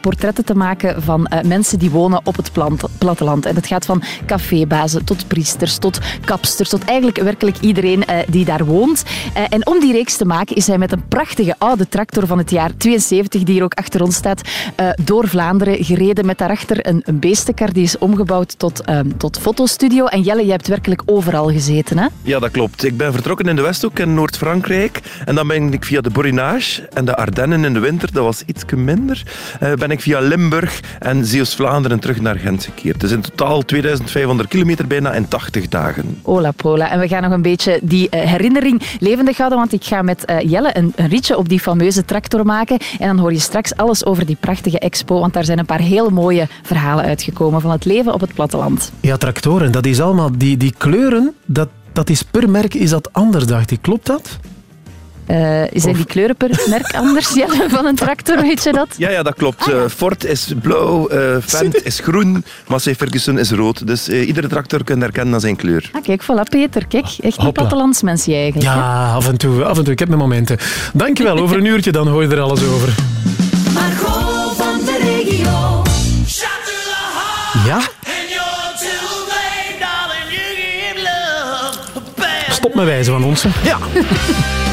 portretten te maken van mensen die wonen op het plant- En het gaat van cafébazen tot priesters, tot kapsters, tot eigenlijk werkelijk iedereen eh, die daar woont. Eh, en om die reeks te maken is hij met een prachtige oude tractor van het jaar 72, die hier ook achter ons staat, eh, door Vlaanderen gereden met daarachter een, een beestenkar die is omgebouwd tot, ehm, tot fotostudio. En Jelle, je hebt werkelijk overal gezeten, hè? Ja, dat klopt. Ik ben vertrokken in de Westhoek in Noord-Frankrijk. En dan ben ik via de Borinage en de Ardennen in de winter, dat was iets minder, ben ik via Limburg en Zeeuws-Vlaanderen terug naar Gent gekeerd. Dus in totaal 2500 kilometer bijna in 80 dagen. Ola pola. En we gaan nog een beetje die eh, herinnering levendig houden, want ik ga met eh, Jelle een, een ritje op die fameuze tractor maken. En dan hoor je straks alles over die prachtige expo, want daar zijn een paar hele mooie verhalen uitgekomen van het leven op het platteland. Ja, tractoren, dat is allemaal... Die, die kleuren, dat, dat is per merk is dat anders, dacht ik. Klopt dat? Eh, zijn die kleuren per <laughs> merk anders, Jelle, van een tractor, weet je dat? Ja, ja dat klopt. Eh, Ford is blauw, eh Fendt is groen, Massey Ferguson is rood. Dus eh, iedere tractor kunt herkennen aan zijn kleur. Ah, kijk, voilà, Peter. Kijk, echt een Hopla. plattelandsmens jij eigenlijk. hè? Ja, af en toe. Af en toe. Ik heb mijn momenten. Dankjewel. Over een uurtje dan hoor je er alles over. Margot van de regio. Ja? Stop met wijzen van ons. hè. Ja. <laughs>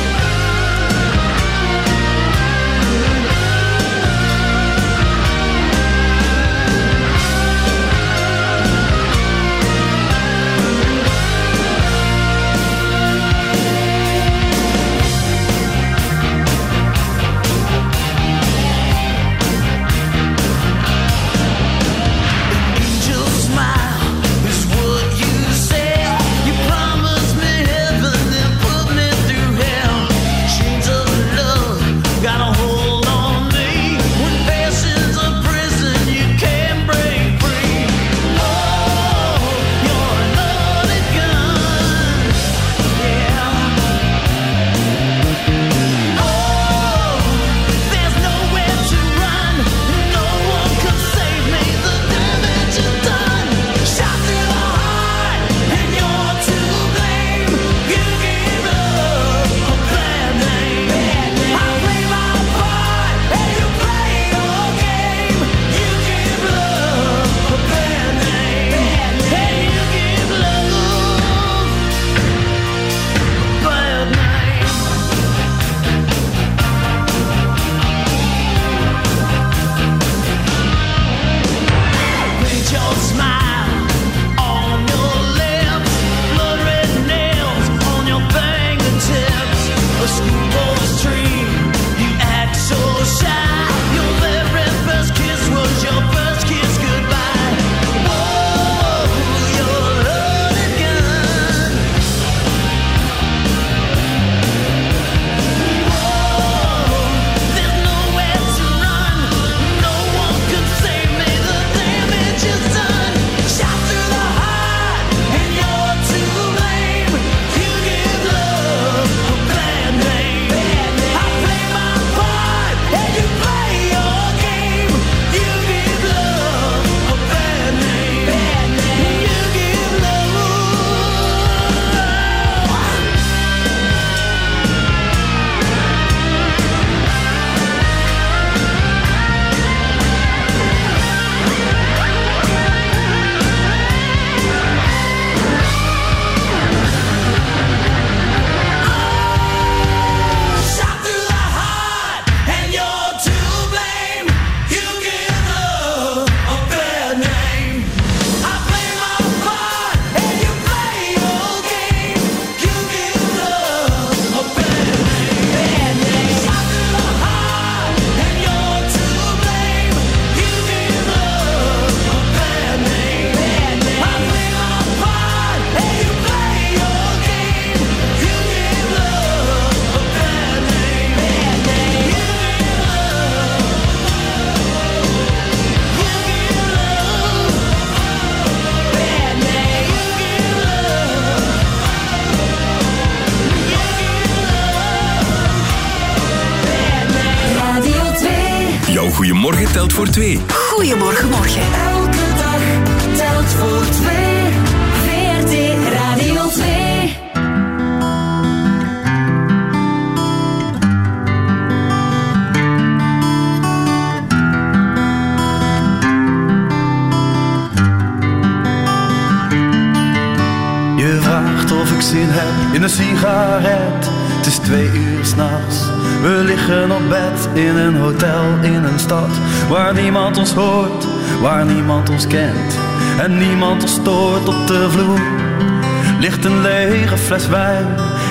voor twee.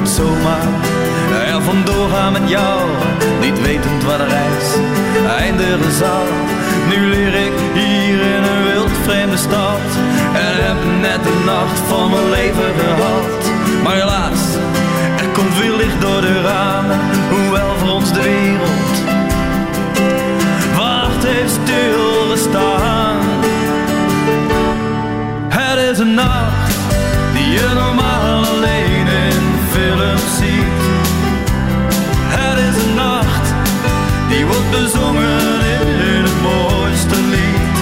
Het zomaar er vandoor gaan met jou, niet wetend waar de reis eindigen zal. Nu leer ik hier in een wild vreemde stad en heb net de nacht van mijn leven gehad. Maar helaas, er komt veel licht door de ramen, hoewel voor ons de wereld wacht heeft stilgestaan. Het is een nacht die je normaal alleen in ziet. Het is een nacht die wordt bezongen in het mooiste lied.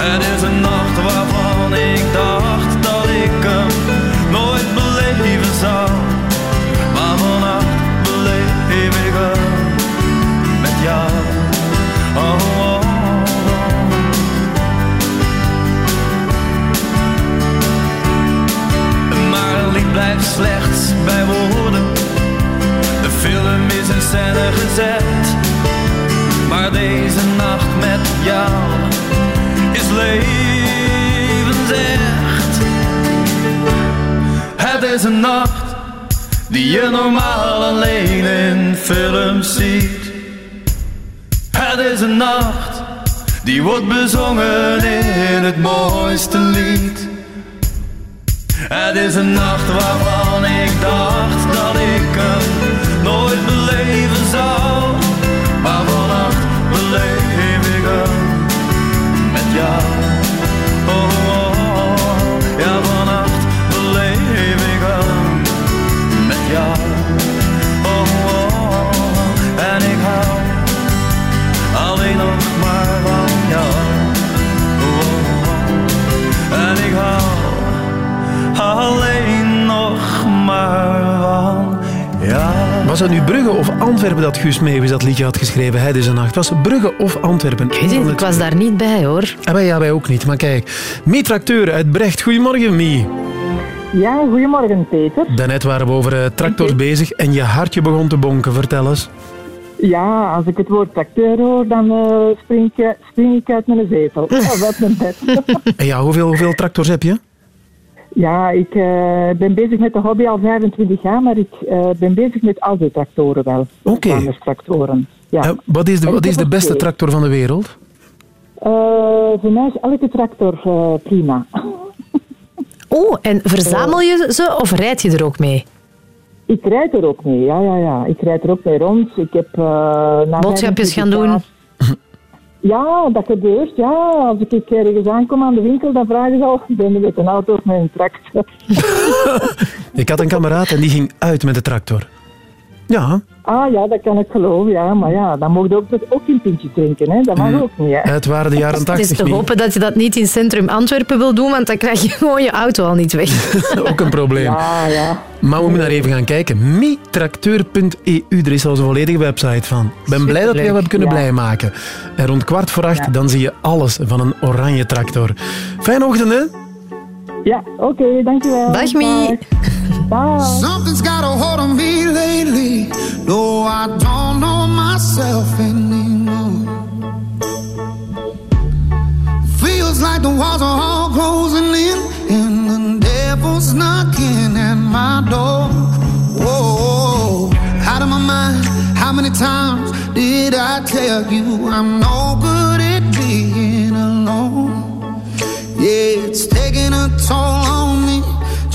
Het is een nacht waarvan ik dacht dat ik hem slechts bij woorden. De film is in scène gezet. Maar deze nacht met jou is levensecht. Het is een nacht die je normaal alleen in films ziet. Het is een nacht die wordt bezongen in het mooiste lied. Het is een nacht waarvan ik dacht dat ik hem nooit beleven zou. Maar van jou. Was het nu Brugge of Antwerpen dat Guus Meeuwis dat liedje had geschreven? Hij deze nacht. Was het Brugge of Antwerpen? Ik, weet het, ik was daar niet bij hoor. Ah, wij, ja, wij ook niet. Maar kijk, Mie Tracteur uit Brecht. Goedemorgen, Mie. Ja, goedemorgen Peter. Daarnet waren we over eh, tractors bezig en je hartje begon te bonken. Vertel eens. Ja, als ik het woord tracteur hoor, dan eh, spring, ik, spring ik uit mijn zetel. Of uit mijn bed. <laughs> En ja, hoeveel, hoeveel tractors heb je? Ja, ik eh, ben bezig met de hobby al 25 jaar, maar ik eh, ben bezig met al die tractoren wel. Oké. tractoren. Ja. Eh, wat is de, wat is de beste twee. tractor van de wereld? Eh, voor mij is elke tractor prima. <laughs> Oh, en verzamel je ze of rijd je er ook mee? Ik rijd er ook mee, ja, ja, ja. Ik rijd er ook mee rond. Ik heb... eh, Boodschapjes 25 gaan doen? Ja, dat gebeurt, ja. Als ik ergens aankom aan de winkel, dan vragen ze al, ben je met een auto of met een tractor? <laughs> <laughs> Ik had een kameraad en die ging uit met de tractor. Ja. Ah ja, dat kan ik geloven, ja. Maar ja, dan mag je ook, ook een pintje drinken, hè. Dat mag ook niet, hè. Het waren de jaren Het is 80 te niet. hopen dat je dat niet in centrum Antwerpen wil doen, want dan krijg je <laughs> gewoon je auto al niet weg. <laughs> ook een probleem. Ja, ja. Maar we moeten daar even gaan kijken. mitracteur.eu, er is al een volledige website van. Ik ben blij dat we jou hebben kunnen Ja. blij maken. En rond kwart voor acht, dan zie je alles van een oranje tractor. Fijne ochtend, hè? Ja, oké, dankjewel. Dag, Mie. Something's got a hold on me lately. No, I don't know myself anymore. Feels like the walls are all closing in, and the devil's knocking at my door. Whoa, out of my mind. How many times did I tell you I'm no good at being alone? Yeah, it's taking a toll on.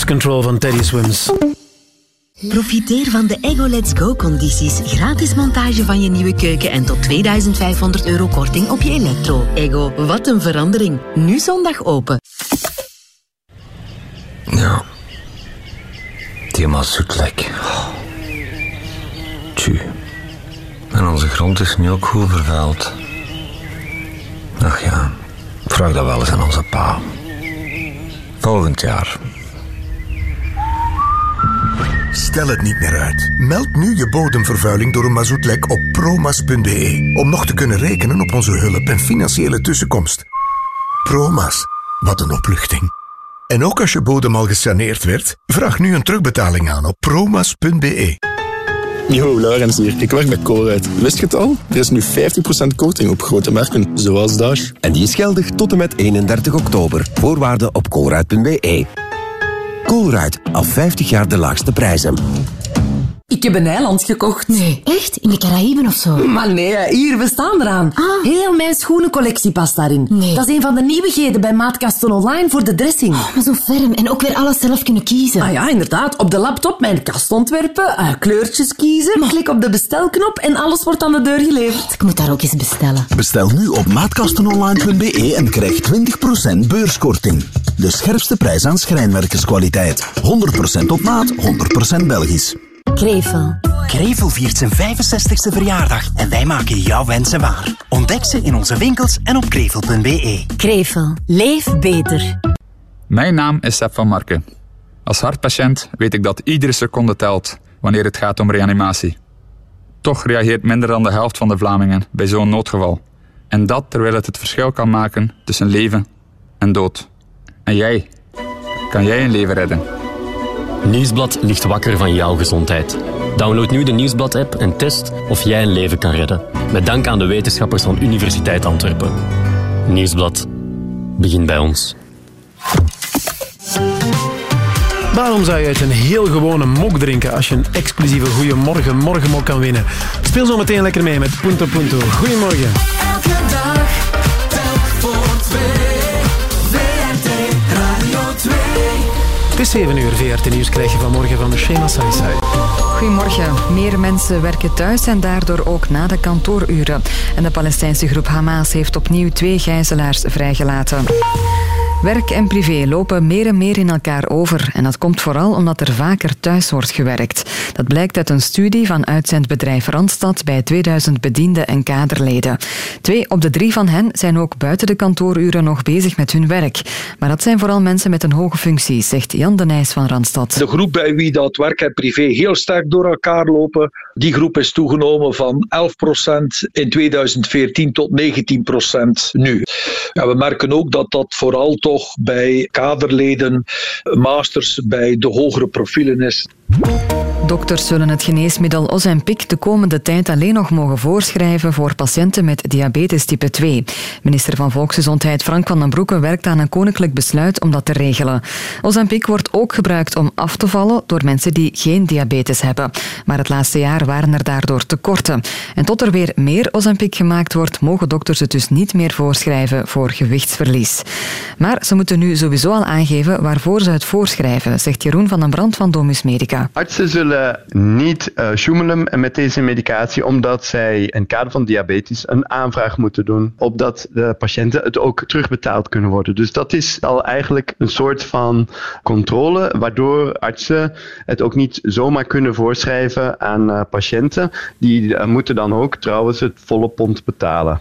Control van Teddy Swims. Profiteer van de Ego Let's Go condities. Gratis montage van je nieuwe keuken en tot 2500 euro korting op je elektro. Ego, wat een verandering. Nu zondag open. Ja. Die mazoetlek. Tju. En onze grond is nu ook goed vervuild. Ach ja, vraag dat wel eens aan onze pa. Volgend jaar. Stel het niet meer uit. Meld nu je bodemvervuiling door een mazoetlek op promas.be om nog te kunnen rekenen op onze hulp en financiële tussenkomst. Promas, wat een opluchting. En ook als je bodem al gesaneerd werd, vraag nu een terugbetaling aan op promas.be. Yo, Laurens hier. Ik werk bij Colruyt. Wist je het al? Er is nu 50% korting op grote merken, zoals Dash. En die is geldig tot en met 31 oktober. Voorwaarden op colruyt.be. Colruyt, al 50 jaar de laagste prijzen. Ik heb een eiland gekocht. Nee, echt? In de Caraïben of zo? Maar nee, hier, we staan eraan. Heel mijn schoenencollectie past daarin. Nee. Dat is een van de nieuwigheden bij Maatkasten Online voor de dressing. maar zo ferm en ook weer alles zelf kunnen kiezen. Ah ja, inderdaad. Op de laptop mijn kast ontwerpen, eh, kleurtjes kiezen, klik op de bestelknop en alles wordt aan de deur geleverd. Ik moet daar ook eens bestellen. Bestel nu op maatkastenonline.be en krijg 20% beurskorting. De scherpste prijs aan schrijnwerkerskwaliteit. 100% op maat, 100% Belgisch. Krevel. Krevel viert zijn 65ste verjaardag en wij maken jouw wensen waar. Ontdek ze in onze winkels en op krevel.be. Krevel. Leef beter. Mijn naam is Seb van Marken. Als hartpatiënt weet ik dat iedere seconde telt wanneer het gaat om reanimatie. Toch reageert minder dan de helft van de Vlamingen bij zo'n noodgeval. En dat terwijl het het verschil kan maken tussen leven en dood. En jij? Kan jij een leven redden? Nieuwsblad ligt wakker van jouw gezondheid. Download nu de Nieuwsblad-app en test of jij een leven kan redden. Met dank aan de wetenschappers van Universiteit Antwerpen. Nieuwsblad. Begin bij ons. Waarom zou je uit een heel gewone mok drinken als je een exclusieve Goeiemorgen Morgenmok kan winnen? Speel zo meteen lekker mee met Punto Punto. Goedemorgen. Elke dag, is 7 uur. VRT Nieuws krijg je vanmorgen van Shema Saisai. Goedemorgen. Meer mensen werken thuis en daardoor ook na de kantooruren. En de Palestijnse groep Hamas heeft opnieuw twee gijzelaars vrijgelaten. Werk en privé lopen meer en meer in elkaar over. En dat komt vooral omdat er vaker thuis wordt gewerkt. Dat blijkt uit een studie van uitzendbedrijf Randstad bij 2000 bedienden en kaderleden. Twee op de drie van hen zijn ook buiten de kantooruren nog bezig met hun werk. Maar dat zijn vooral mensen met een hoge functie, zegt Jan de Nijs van Randstad. De groep bij wie dat werk en privé heel sterk door elkaar lopen, die groep is toegenomen van 11% in 2014 tot 19% nu. Ja, we merken ook dat dat vooral toch bij kaderleden, masters bij de hogere profielen is. Dokters zullen het geneesmiddel Ozempic de komende tijd alleen nog mogen voorschrijven voor patiënten met diabetes type 2. Minister van Volksgezondheid Frank van den Broeke werkt aan een koninklijk besluit om dat te regelen. Ozempic wordt ook gebruikt om af te vallen door mensen die geen diabetes hebben. Maar het laatste jaar waren er daardoor tekorten. En tot er weer meer Ozempic gemaakt wordt, mogen dokters het dus niet meer voorschrijven voor gewichtsverlies. Maar ze moeten nu sowieso al aangeven waarvoor ze het voorschrijven, zegt Jeroen van den Brand van Domus Medica. Artsen zullen niet uh, sjoemelen met deze medicatie, omdat zij in het kader van diabetes een aanvraag moeten doen, opdat de patiënten het ook terugbetaald kunnen worden. Dus dat is al eigenlijk een soort van controle, waardoor artsen het ook niet zomaar kunnen voorschrijven aan uh, patiënten. Die uh, moeten dan ook trouwens het volle pond betalen.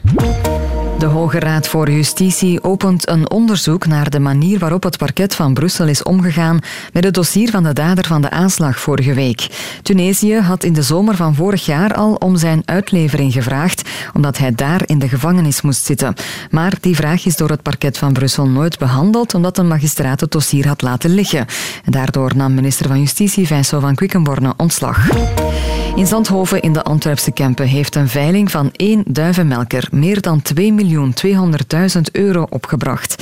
De Hoge Raad voor Justitie opent een onderzoek naar de manier waarop het parket van Brussel is omgegaan met het dossier van de dader van de aanslag vorige week. Tunesië had in de zomer van vorig jaar al om zijn uitlevering gevraagd, omdat hij daar in de gevangenis moest zitten. Maar die vraag is door het parket van Brussel nooit behandeld, omdat een magistraat het dossier had laten liggen. En daardoor nam minister van Justitie Vincent van Quickenborne ontslag. In Zandhoven in de Antwerpse Kempen heeft een veiling van één duivenmelker meer dan 2 miljoen 200.000 euro opgebracht.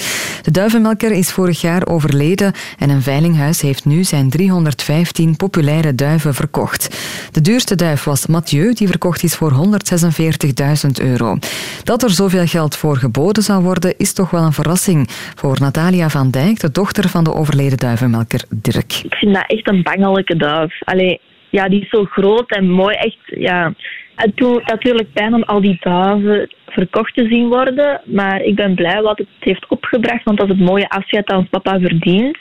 De duivenmelker is vorig jaar overleden en een veilinghuis heeft nu zijn 315 populaire duiven verkocht. De duurste duif was Mathieu, die verkocht is voor 146.000 euro. Dat er zoveel geld voor geboden zou worden, is toch wel een verrassing voor Natalia van Dijk, de dochter van de overleden duivenmelker Dirk. Ik vind dat echt een bangelijke duif. Allee, ja, die is zo groot en mooi. Echt, ja. Het doet natuurlijk pijn om al die duiven verkocht te zien worden. Maar ik ben blij wat het heeft opgebracht, want dat is het mooie afscheid dat ons papa verdient.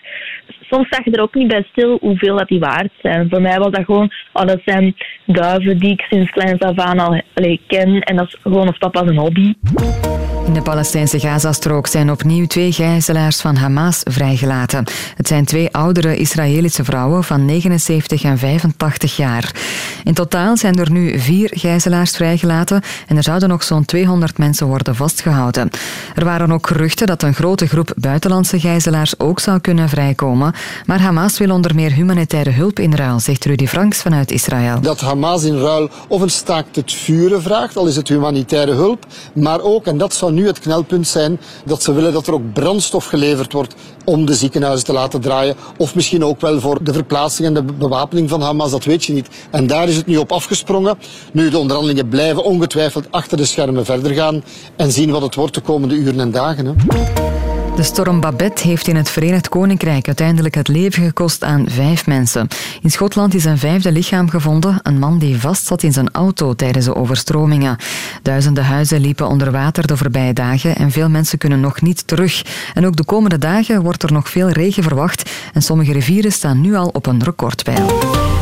Soms zag je er ook niet bij stil hoeveel dat die waard zijn. Voor mij was dat gewoon, oh, dat zijn duiven die ik sinds kleins af aan al ken. En dat is gewoon ons papa een hobby. In de Palestijnse Gazastrook zijn opnieuw twee gijzelaars van Hamas vrijgelaten. Het zijn twee oudere Israëlische vrouwen van 79 en 85 jaar. In totaal zijn er nu vier gijzelaars vrijgelaten en er zouden nog zo'n 200 mensen worden vastgehouden. Er waren ook geruchten dat een grote groep buitenlandse gijzelaars ook zou kunnen vrijkomen, maar Hamas wil onder meer humanitaire hulp in ruil, zegt Rudy Franks vanuit Israël. Dat Hamas in ruil of een staakt het vuren vraagt, al is het humanitaire hulp, maar ook, en dat zou nu het knelpunt zijn, dat ze willen dat er ook brandstof geleverd wordt om de ziekenhuizen te laten draaien. Of misschien ook wel voor de verplaatsing en de bewapening van Hamas, dat weet je niet. En daar is het nu op afgesprongen. Nu, de onderhandelingen blijven ongetwijfeld achter de schermen verder gaan en zien wat het wordt de komende uren en dagen. Hè. De storm Babette heeft in het Verenigd Koninkrijk uiteindelijk het leven gekost aan vijf mensen. In Schotland is een vijfde lichaam gevonden, een man die vastzat in zijn auto tijdens de overstromingen. Duizenden huizen liepen onder water de voorbije dagen en veel mensen kunnen nog niet terug. En ook de komende dagen wordt er nog veel regen verwacht en sommige rivieren staan nu al op een recordpeil.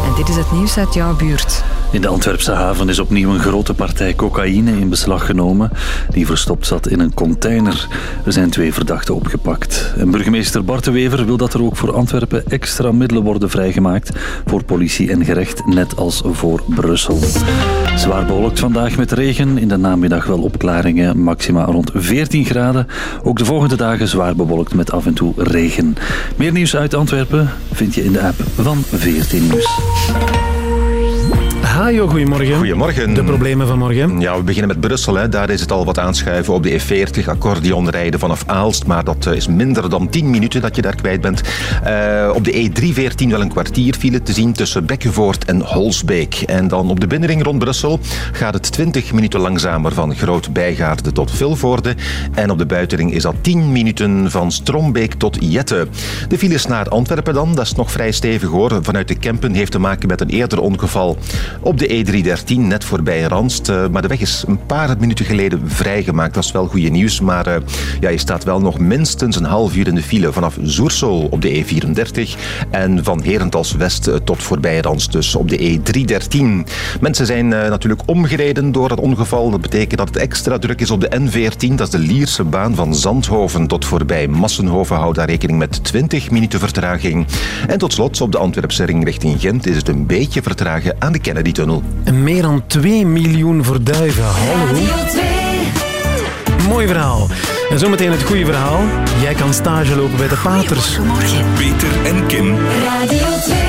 En dit is het nieuws uit jouw buurt. In de Antwerpse haven is opnieuw een grote partij cocaïne in beslag genomen, die verstopt zat in een container. Er zijn twee verdachten opgepakt. En burgemeester Bart de Wever wil dat er ook voor Antwerpen extra middelen worden vrijgemaakt voor politie en gerecht, net als voor Brussel. Zwaar bewolkt vandaag met regen, in de namiddag wel opklaringen, maxima rond 14 graden. Ook de volgende dagen zwaar bewolkt met af en toe regen. Meer nieuws uit Antwerpen vind je in de app van 14 Nieuws. Hajo, goedemorgen. Goedemorgen. De problemen van morgen. Ja, we beginnen met Brussel. Hè. Daar is het al wat aanschuiven op de E40. Accordeon rijden vanaf Aalst. Maar dat eh, is minder dan 10 minuten dat je daar kwijt bent. Uh, op de E314 wel een kwartier file te zien tussen Bekkenvoort en Holsbeek. En dan op de binnenring rond Brussel gaat het 20 minuten langzamer van Groot Bijgaarde tot Vilvoorde. En op de buitenring is dat 10 minuten van Strombeek tot Jette. De files naar Antwerpen dan, dat is nog vrij stevig hoor. Vanuit de Kempen heeft te maken met een eerder ongeval op de E313, net voorbij Randst. Eh, maar de weg is een paar minuten geleden vrijgemaakt. Dat is wel goede nieuws. Maar eh, ja, je staat wel nog minstens een half uur in de file vanaf Zoersel op de E34 en van Herentals West eh, tot voorbij Randst, dus op de E313. Mensen zijn natuurlijk omgereden door dat ongeval. Dat betekent dat het extra druk is op de N14. Dat is de Lierse baan van Zandhoven tot voorbij Massenhoven. Houd daar rekening met 20 minuten vertraging. En tot slot op de Antwerpse ring richting Gent is het een beetje vertragen aan de Kennedy-tunnel. En meer dan 2 miljoen voor duiven. Hallo. Mooi verhaal. En zometeen het goede verhaal. Jij kan stage lopen bij de paters. Peter en Kim. Radio 2.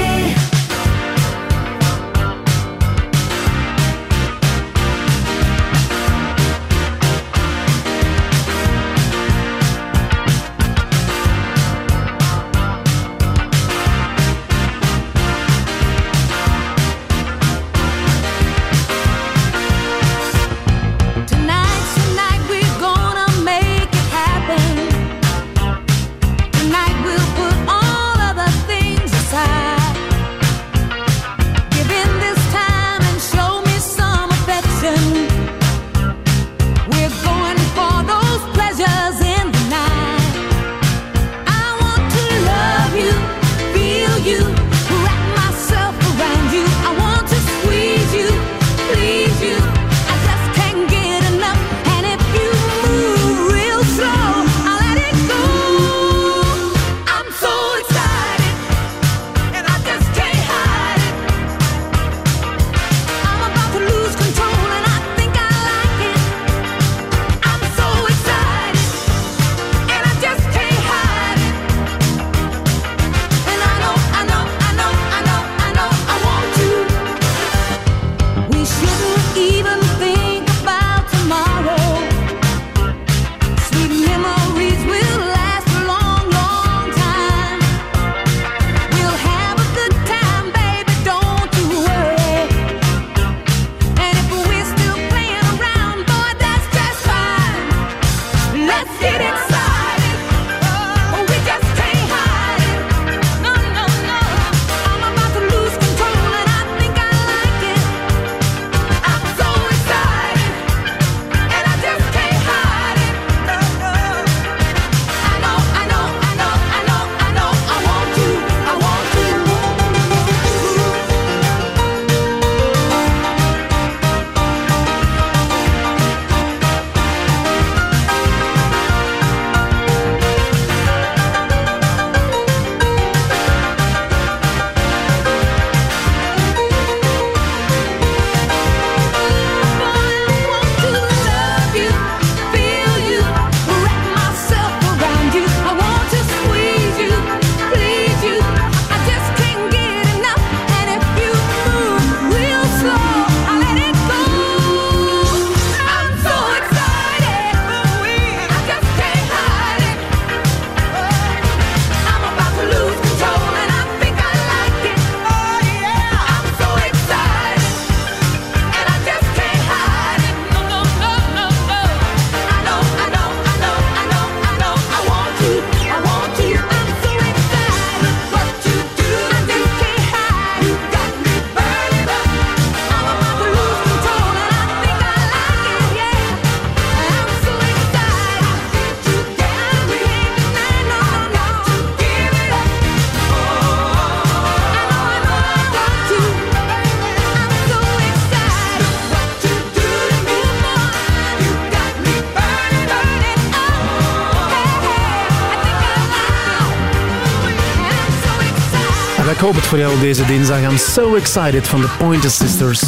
Hoop het voor jou deze dinsdag. I'm so excited van de Pointer Sisters.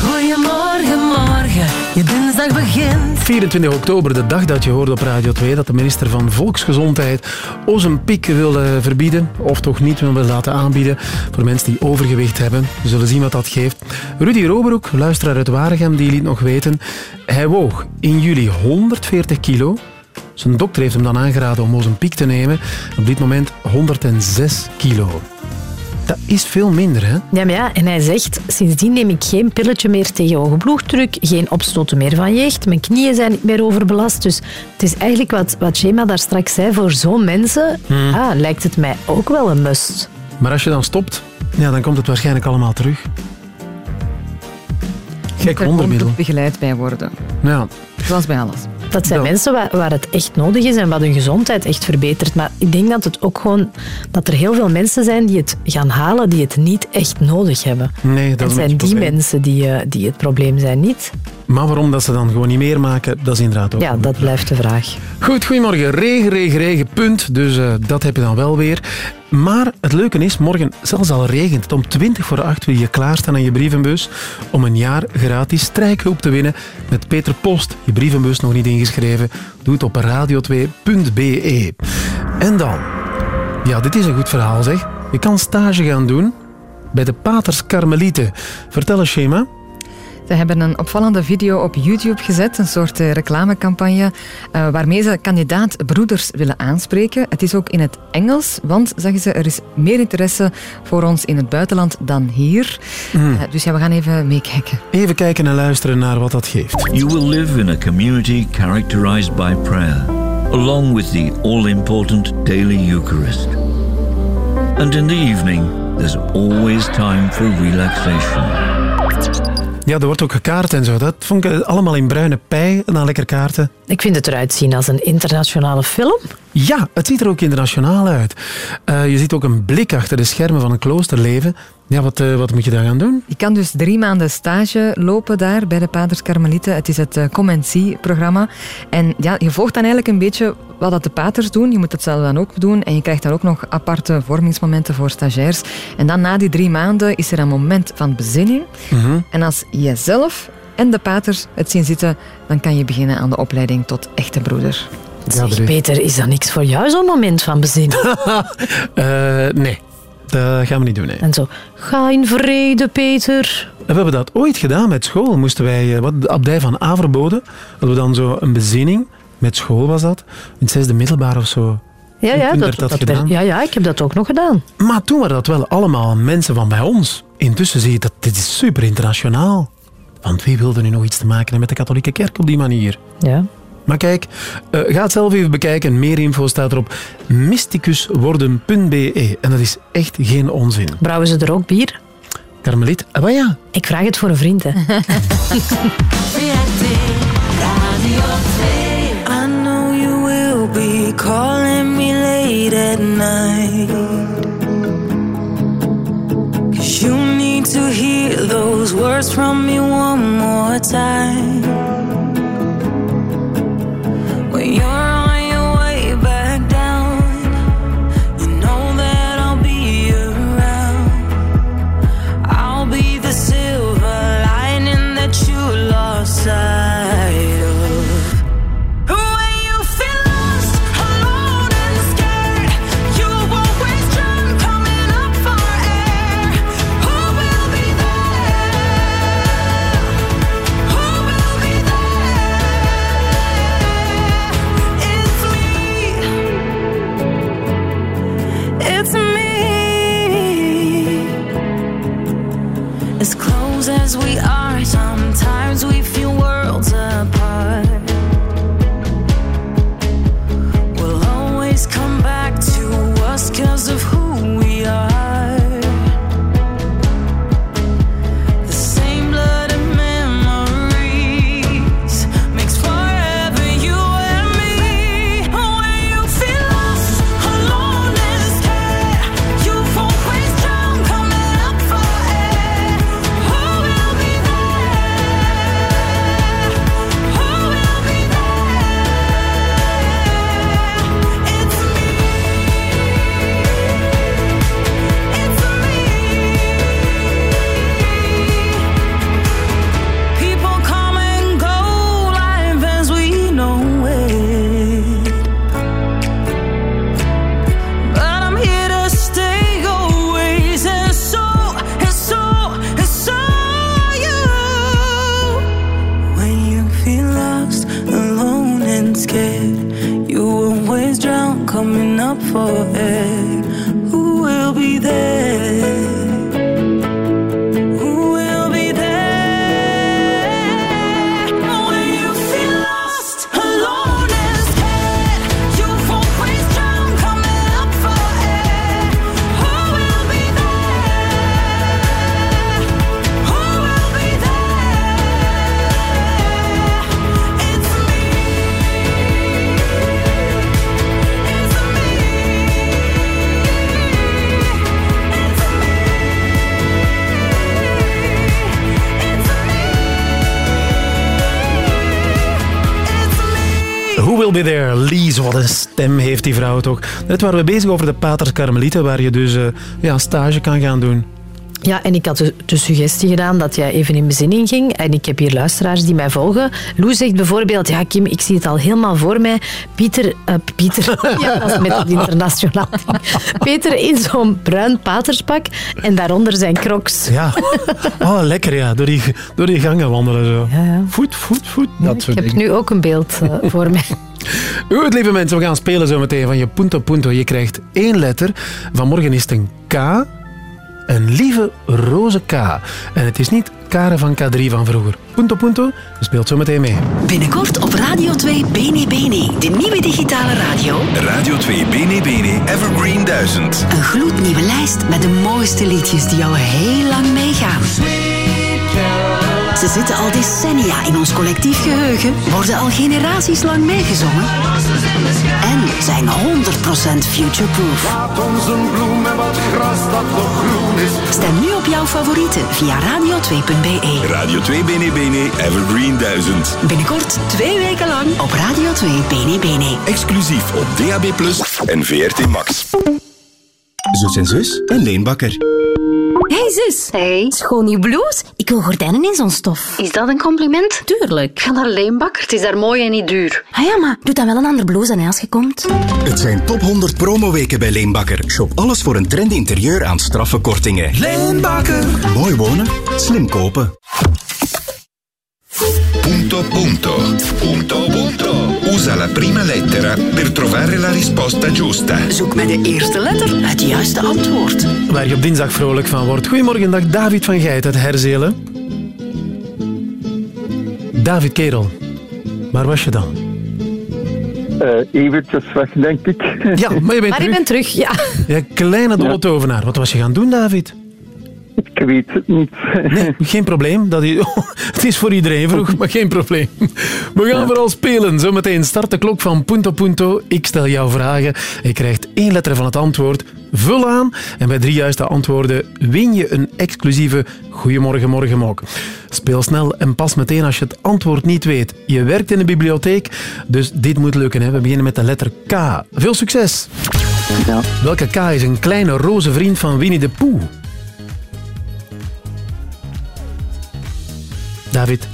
Goedemorgen, morgen. Je dinsdag begint. 24 oktober, de dag dat je hoorde op Radio 2 dat de minister van Volksgezondheid Ozempic wil verbieden, of toch niet wil laten aanbieden voor mensen die overgewicht hebben. We zullen zien wat dat geeft. Rudy Roberoek, luisteraar uit Waregem, die liet nog weten, hij woog in juli 140 kilo. Zijn dokter heeft hem dan aangeraden om Ozempic te nemen. Op dit moment 106 kilo. Dat is veel minder, hè? Ja, maar ja, en hij zegt, sindsdien neem ik geen pilletje meer tegen hoge bloeddruk, geen opstoten meer van jeugd, mijn knieën zijn niet meer overbelast. Dus het is eigenlijk wat, wat Shema daar straks zei, voor zo'n mensen Hmm. ah, lijkt het mij ook wel een must. Maar als je dan stopt, ja, dan komt het waarschijnlijk allemaal terug. Gek moet er wondermiddel. gewoon begeleid bij worden. Ja. Zoals bij alles. Dat zijn mensen waar, waar het echt nodig is en wat hun gezondheid echt verbetert. Maar ik denk dat het ook gewoon dat er heel veel mensen zijn die het gaan halen die het niet echt nodig hebben. Nee, dat is zijn het die probleem. mensen die, eh, die het probleem zijn, niet? Maar waarom dat ze dan gewoon niet meer maken, dat is inderdaad ook. Ja, dat blijft de vraag. Goed, goedemorgen. Regen, regen, regen, punt. Dus eh, dat heb je dan wel weer. Maar het leuke is, morgen, zelfs al regent het, om 20 voor 8 wil je klaarstaan aan je brievenbus om een jaar gratis strijkhulp te winnen met Peter Post. Je brievenbus nog niet ingeschreven? Doe het op radio2.be. En dan, ja, dit is een goed verhaal zeg. Je kan stage gaan doen bij de Paters Karmelieten. Vertel eens, Shema. Ze hebben een opvallende video op YouTube gezet, een soort eh, reclamecampagne, eh, waarmee ze kandidaat-broeders willen aanspreken. Het is ook in het Engels, want, zeggen ze, er is meer interesse voor ons in het buitenland dan hier. Mm. Eh, dus ja, we gaan even meekijken. Even kijken en luisteren naar wat dat geeft. You will live in a community characterized by prayer, along with the all important daily Eucharist. And in the evening, there's always time for relaxation. Ja, er wordt ook gekaart en zo. Dat vond ik eh, allemaal in bruine pij, dan lekker kaarten. Ik vind het eruit zien als een internationale film. Ja, het ziet er ook internationaal uit. Eh, je ziet ook een blik achter de schermen van een kloosterleven. Ja, wat, eh, wat moet je daar gaan doen? Je kan dus drie maanden stage lopen daar bij de Paters Karmelieten. Het is het eh, Come and See-programma. En ja, je volgt dan eigenlijk een beetje wat dat de paters doen. Je moet het zelf dan ook doen. En je krijgt dan ook nog aparte vormingsmomenten voor stagiairs. En dan na die drie maanden is er een moment van bezinning. Mhm. En als je zelf en de paters het zien zitten, dan kan je beginnen aan de opleiding tot echte broeder. Zeg, Peter, is dat niks voor jou, zo'n moment van bezinning? <laughs> Eh, nee, dat gaan we niet doen. Nee. En zo, ga in vrede, Peter. We hebben dat ooit gedaan met school. Moesten wij, eh, wat, de abdij van Averbode, hadden we dan zo een bezinning. Met school was dat. In het zesde middelbaar of zo. Ja, ja, dat, dat ja, ja, ik heb dat ook nog gedaan. Maar toen waren dat wel allemaal mensen van bij ons. Intussen zie je dat dit is super internationaal. Want wie wilde nu nog iets te maken hebben met de katholieke kerk op die manier? Ja. Maar kijk, eh, ga het zelf even bekijken. Meer info staat erop mysticusworden.be. En dat is echt geen onzin. Brouwen ze er ook bier? Karmeliet, ah, maar ja. Ik vraag het voor een vriend, hè. <laughs> I know you will be calling me late at night. Cause you need to hear those words from me one more time. When you're of who coming Be There. Lies, wat een stem heeft die vrouw toch. Net waren we bezig over de Paters Karmelieten, waar je dus eh, ja, stage kan gaan doen. Ja, en ik had de, de suggestie gedaan dat jij even in bezinning ging. En ik heb hier luisteraars die mij volgen. Lou zegt bijvoorbeeld, ja Kim, ik zie het al helemaal voor mij. Pieter, eh, Pieter, <laughs> ja, dat is met het internationaal. Peter in zo'n bruin paterspak en daaronder zijn crocs. Ja. Oh, lekker ja. Door die, door die gangen wandelen zo. Voet, voet, voet. Dat ik soort heb dingen. nu ook een beeld eh, voor mij. Goed, lieve mensen, we gaan spelen zo meteen van je punto punto. Je krijgt één letter. Vanmorgen is het een K. Een lieve roze K. En het is niet Karen van K3 van vroeger. Punto punto, je speelt zo meteen mee. Binnenkort op Radio 2 Bene Bene, de nieuwe digitale radio. Radio 2 Bene Bene Evergreen 1000. Een gloednieuwe lijst met de mooiste liedjes die al heel lang meegaan. Ze zitten al decennia in ons collectief geheugen, worden al generaties lang meegezongen en zijn 100% future-proof. Laat ons een bloem en wat gras dat nog groen is. Stem nu op jouw favorieten via radio2.be. Radio 2 Bene Bene Evergreen 1000. Binnenkort twee weken lang op Radio 2 Bene Bene. Exclusief op DAB Plus en VRT Max. Zus en zus en Leenbakker. Hey zus. Hey. Schoon nieuw blouse. Ik wil gordijnen in zo'n stof. Is dat een compliment? Tuurlijk. Ga naar Leenbakker. Het is daar mooi en niet duur. Ah ja, maar doe dan wel een ander blouse aan als je komt. Het zijn top 100 promoweken bij Leenbakker. Shop alles voor een trendy interieur aan straffe kortingen. Leenbakker. Mooi wonen, slim kopen. Punto punto. Punto punto. Usa la prima lettera per trovare la risposta giusta. Zoek met de eerste letter het juiste antwoord. Waar je op dinsdag vrolijk van wordt. Goedemorgen, dag David van Geit uit Herzelen. David Kerel, waar was je dan? Eh eventjes weg, denk ik. Ja, maar je bent Maar ik terug. ben terug, ja. Ja, kleine dolle tovenaar. Wat was je gaan doen, David? Ik weet het niet. Nee, geen probleem. Dat is, <laughs> het is voor iedereen vroeg, maar geen probleem. We gaan vooral spelen. Zometeen start de klok van Punto Punto. Ik stel jou vragen. Je krijgt één letter van het antwoord. Vul aan. En bij drie juiste antwoorden win je een exclusieve Goedemorgen Morgenmok. Speel snel en pas meteen als je het antwoord niet weet. Je werkt in de bibliotheek, dus dit moet lukken. Hè. We beginnen met de letter K. Veel succes. Welke K is een kleine roze vriend van Winnie de Pooh? David?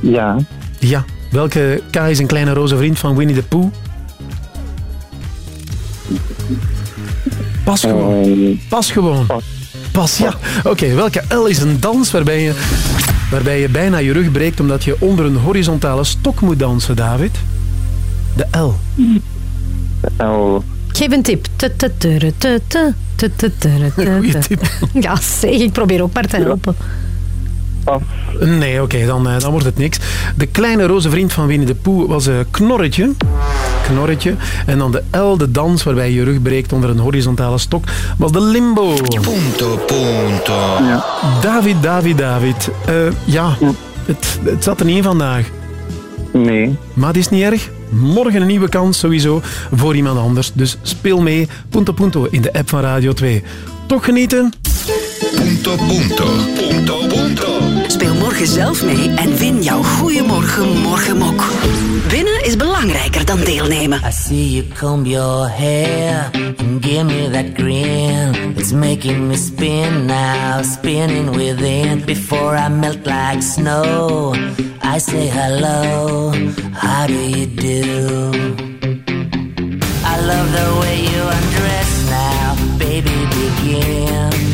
Ja. Ja. Welke K is een kleine roze vriend van Winnie de Pooh? Eh, pas gewoon. Pas gewoon. Pas, ja. Oké, welke L is een dans waarbij je, waarbij je bijna je rug breekt omdat je onder een horizontale stok moet dansen, David? De L. De L. Geef een tip. Goeie tip. <laughs> Ja, zeg, ik probeer ook maar te helpen. Nee, oké, dan, eh, dan wordt het niks. De kleine roze vriend van Winnie de Pooh was een knorretje. Knorretje. En dan de L, de dans waarbij je rug breekt onder een horizontale stok, was de limbo. Punto punto. David, David, David. Eh, ja, het, het zat er niet in vandaag. Nee. Maar het is niet erg. Morgen een nieuwe kans sowieso voor iemand anders. Dus speel mee. Punto Punto in de app van Radio 2. Toch genieten? Punto punto. Punto punto. Speel morgen zelf mee en win jouw Goeiemorgen Morgenmok. Winnen is belangrijker dan deelnemen. I see you comb your hair and give me that grin. It's making me spin now, spinning within. Before I melt like snow, I say hello. How do you do? I love the way you undress now, baby. Begin.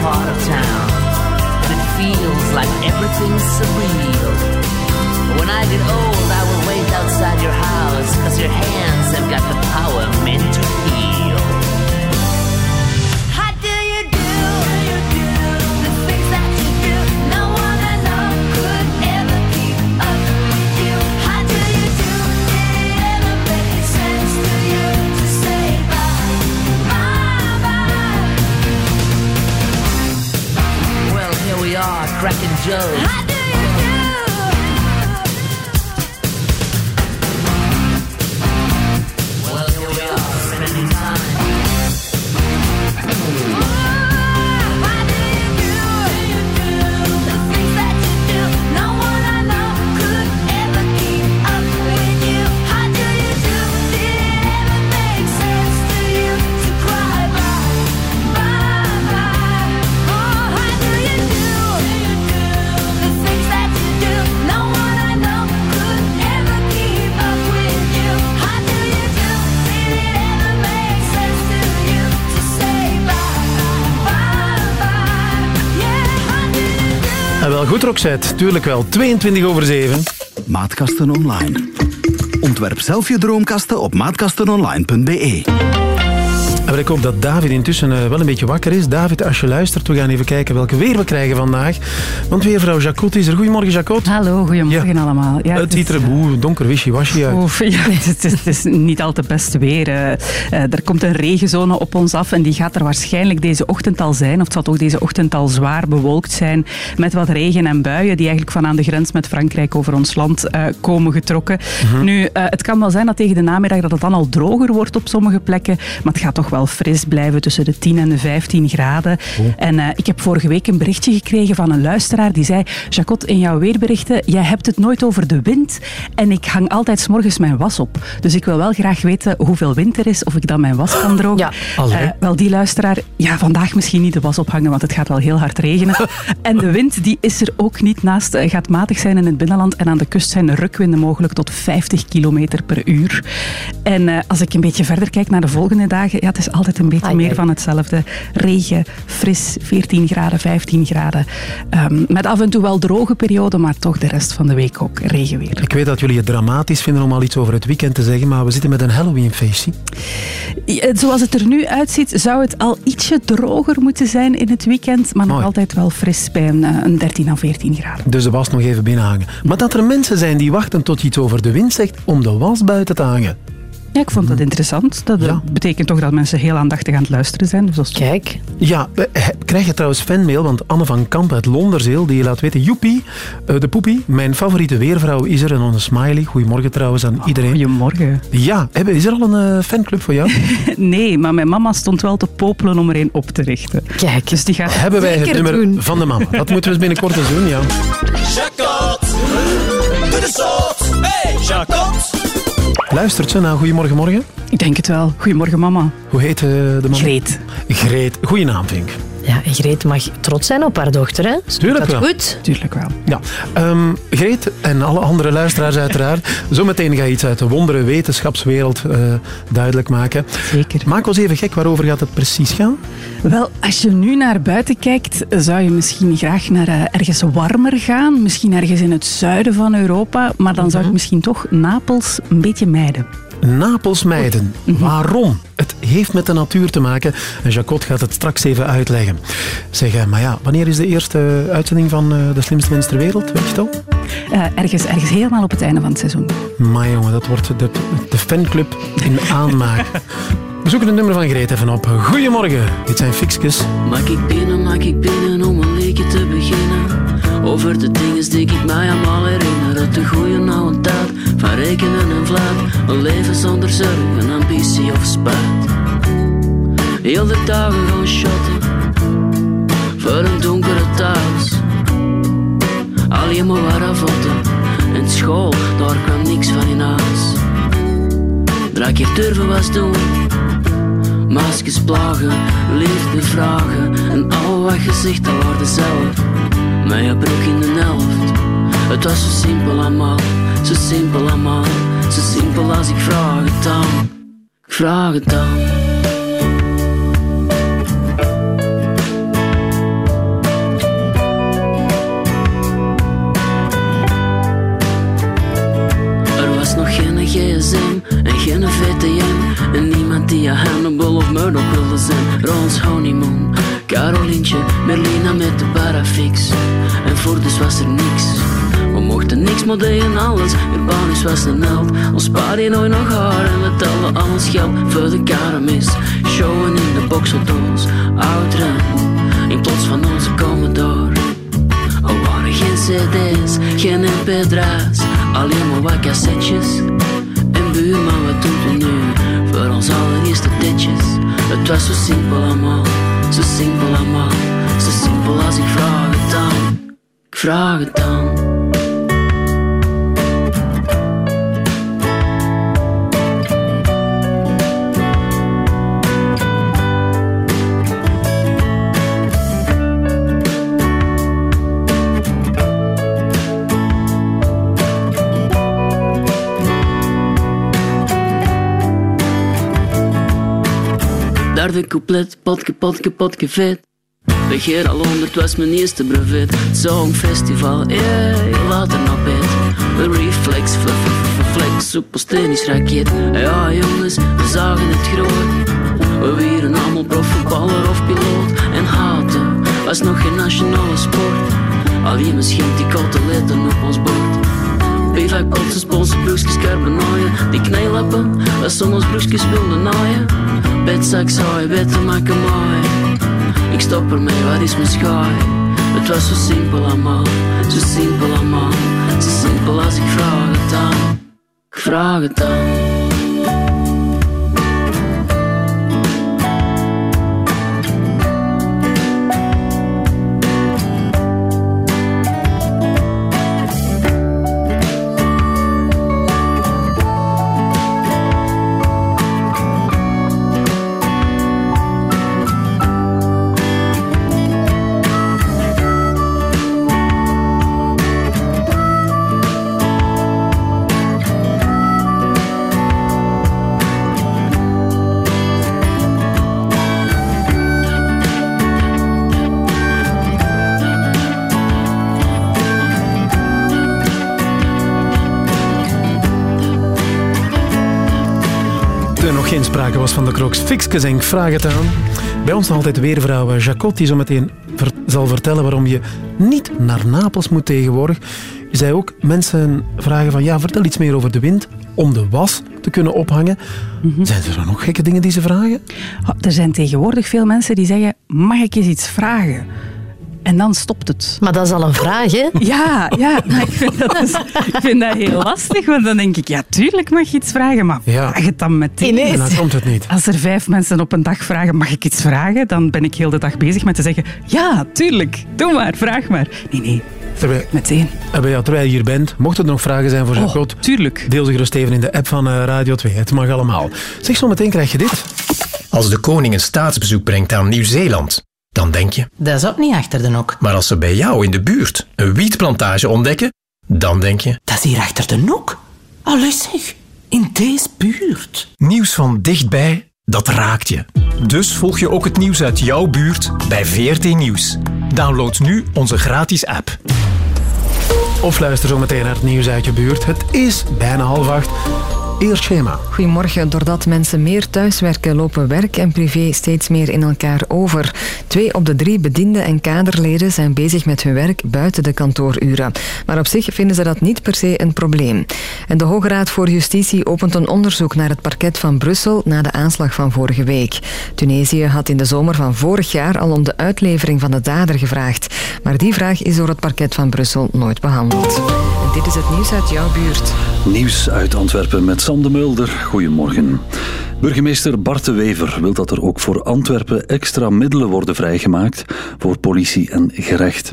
part of town, and it feels like everything's surreal. When I get old, I will wait outside your house, cause your hands have got the cracking jokes. Well, here we are, spending Roxette. Tuurlijk wel. 22 over 7. Maatkasten Online. Ontwerp zelf je droomkasten op maatkastenonline.be. Maar ik hoop dat David intussen eh, wel een beetje wakker is. David, als je luistert, we gaan even kijken welke weer we krijgen vandaag. Want weervrouw Jacot is er. Goedemorgen, Jacot. Hallo, goedemorgen allemaal. Ja, het ziet er boe, donker wishy-washy uit. Oef, <laughs> ja, het, is, het is niet al te beste weer. eh. Eh, er komt een regenzone op ons af en die gaat er waarschijnlijk deze ochtend al zijn. Of het zal toch deze ochtend al zwaar bewolkt zijn met wat regen en buien die eigenlijk van aan de grens met Frankrijk over ons land komen getrokken. Mhm. Nu, het kan wel zijn dat tegen de namiddag dat het dan al droger wordt op sommige plekken, maar het gaat toch wel fris blijven tussen de 10 en de 15 graden. En eh, ik heb vorige week een berichtje gekregen van een luisteraar die zei Jacot, in jouw weerberichten, jij hebt het nooit over de wind en ik hang altijd 's morgens mijn was op. Dus ik wil wel graag weten hoeveel wind er is, of ik dan mijn was kan drogen. Allee. Eh, wel, die luisteraar, ja, vandaag misschien niet de was ophangen, want het gaat wel heel hard regenen. <laughs> en de wind, die is er ook niet naast. eh, gaat matig zijn in het binnenland en aan de kust zijn rukwinden mogelijk tot 50 kilometer per uur. En als ik een beetje verder kijk naar de volgende dagen, ja, het is altijd een beetje meer van hetzelfde. Regen, fris, 14 graden, 15 graden. Ehm, met af en toe wel droge perioden, maar toch de rest van de week ook regenweer. Ik weet dat jullie het dramatisch vinden om al iets over het weekend te zeggen, maar we zitten met een Halloween-feestje. Ja, Zoals het er nu uitziet, zou het al ietsje droger moeten zijn in het weekend, maar nog altijd wel fris bij een, eh, een 13 à 14 graden. Dus de was nog even binnenhangen. Maar dat er mensen zijn die wachten tot je iets over de wind zegt om de was buiten te hangen. Ja, ik vond dat interessant. Dat betekent toch dat mensen heel aandachtig aan het luisteren zijn. Dus dat Kijk. Ja, eh, krijg je trouwens fanmail, want Anne van Kamp uit Londerzeel, die laat weten, joepie, eh, de poepie, mijn favoriete weervrouw is er en een smiley. Goedemorgen trouwens aan iedereen. Goedemorgen. Ja, hebben- is er al een eh, fanclub voor jou? <laughs> Nee, maar mijn mama stond wel te popelen om er een op te richten. Kijk. Dus die gaat Hebben wij het nummer doen. van de mama? <laughs> Dat moeten we eens binnenkort eens doen, ja. Jacot, doe de soort. Hey, Jacot. Luistert ze naar Goedemorgen Morgen? Ik denk het wel. Goedemorgen, mama. Hoe heet eh, de mama? Greet. Greet. Goeie naam, vind ik. Ja, en Greet mag trots zijn op haar dochter, hè? Ze Tuurlijk dat wel. goed. Tuurlijk wel. Ja, ehm, Greet en alle andere luisteraars <laughs> uiteraard. Zometeen ga je iets uit de wondere wetenschapswereld eh, duidelijk maken. Zeker. Maak ons even gek, waarover gaat het precies gaan? Wel, als je nu naar buiten kijkt, zou je misschien graag naar eh, ergens warmer gaan. Misschien ergens in het zuiden van Europa. Maar dan zou ik misschien toch Napels een beetje mijden. Napels mijden. Waarom? Het heeft met de natuur te maken en Jacot gaat het straks even uitleggen. Zeg, eh, maar ja, wanneer is de eerste uitzending van eh, De Slimste Mens ter Wereld? Weet je het al? Eh, ergens, ergens helemaal op het einde van het seizoen. Maar jongen, dat wordt de, de fanclub in aanmaak. We zoeken het nummer van Greet even op. Goedemorgen, dit zijn Fixkes. Maak ik binnen, maak ik binnen om een leekje te beginnen. Over de dingen die ik mij allemaal herinner. Uit de goeie oude tijd van rekenen en vlaat. Een leven zonder zorgen, ambitie of spijt. Heel de dagen gaan shotten voor een donkere thuis. Alleen maar waar avotten. En school, daar kwam niks van in huis. Drie keer durven was doen. Maskers plagen, liefde vragen En al wat dat waren zelf Met je broek in de helft het was zo simpel allemaal, zo simpel allemaal, zo simpel als ik vraag het aan, ik vraag het GSM En geen VTM en niemand die aan Hannibal of Murdoch wilde zijn. Rons honeymoon, Carolientje, Merlina met de parafix. En voor dus was er niks. We mochten niks, maar deden alles. Urbanus was een held. Ons spaar je nooit nog haar en we telden al ons geld voor de karamis. Showen in de boxeldoos, ouderen. In plaats van onze Commodore. Er waren geen cd's, geen mp3's. Alleen maar wat cassettes. En buurman, wat doet u nu? Voor ons allereerste ditjes. Het was zo simpel allemaal, zo simpel allemaal. Zo simpel als ik vraag het dan. Ik vraag het dan. Derde couplet, potke, potke, potke vet. Begeer al honderd was mijn eerste brevet. Songfestival, yeah, later naar bed. Reflex, flex, soepel tennisraket. Ja jongens, we zagen het groot. We wieren allemaal profvoetballer of piloot. En haten was nog geen nationale sport. Alleen misschien die kotte letten op ons bord. Bivak, potsen, sponsen, broekjes, carbonaaien. Die knijlappen, dat soms broekjes wilden naaien. Betzak saai, beter maken mooi. Ik stop ermee, wat is mijn schaai? Het was zo simpel allemaal, zo simpel allemaal. Zo simpel als ik vraag het dan. Ik vraag het dan. Nog geen sprake was van de crocs. Fixkes en vraag het aan. Bij ons nog altijd weervrouw Jacot, die zo meteen ver- zal vertellen waarom je niet naar Napels moet tegenwoordig. Zei ook, mensen vragen van, ja, vertel iets meer over de wind, om de was te kunnen ophangen. Zijn er dan nog gekke dingen die ze vragen? Oh, Er zijn tegenwoordig veel mensen die zeggen, mag ik eens iets vragen? En dan stopt het. Maar dat is al een vraag, hè? Ja, ja maar ik, vind dat dus- ik vind dat heel lastig, want dan denk ik, ja, tuurlijk mag je iets vragen, maar Ja. vraag het dan meteen. Ineens. En dan komt het niet. Als er vijf mensen op een dag vragen, mag ik iets vragen? Dan ben ik heel de dag bezig met te zeggen, ja, tuurlijk, doe maar, vraag maar. Nee, nee, Terwijl, meteen. Eh, bij jou, terwijl je hier bent, mochten er nog vragen zijn voor Jacot, tuurlijk. deel ze gerust even in de app van eh, Radio 2. Het mag allemaal. Zeg, zo meteen krijg je dit. Als de koning een staatsbezoek brengt aan Nieuw-Zeeland, dan denk je... Dat is ook niet achter de nok. Maar als ze bij jou in de buurt een wietplantage ontdekken, dan denk je... Dat is hier achter de nok. Allee zeg, in deze buurt. Nieuws van dichtbij, dat raakt je. Dus volg je ook het nieuws uit jouw buurt bij VRT Nieuws. Download nu onze gratis app. Of luister zo meteen naar het nieuws uit je buurt. Het is bijna half acht. Eerst schema. Goedemorgen. Doordat mensen meer thuiswerken, lopen werk en privé steeds meer in elkaar over. Twee op de drie bedienden en kaderleden zijn bezig met hun werk buiten de kantooruren. Maar op zich vinden ze dat niet per se een probleem. En de Hoge Raad voor Justitie opent een onderzoek naar het parket van Brussel na de aanslag van vorige week. Tunesië had in de zomer van vorig jaar al om de uitlevering van de dader gevraagd. Maar die vraag is door het parket van Brussel nooit behandeld. En dit is het nieuws uit jouw buurt. Nieuws uit Antwerpen met Sam de Mulder. Goedemorgen. Burgemeester Bart de Wever wil dat er ook voor Antwerpen extra middelen worden vrijgemaakt voor politie en gerecht.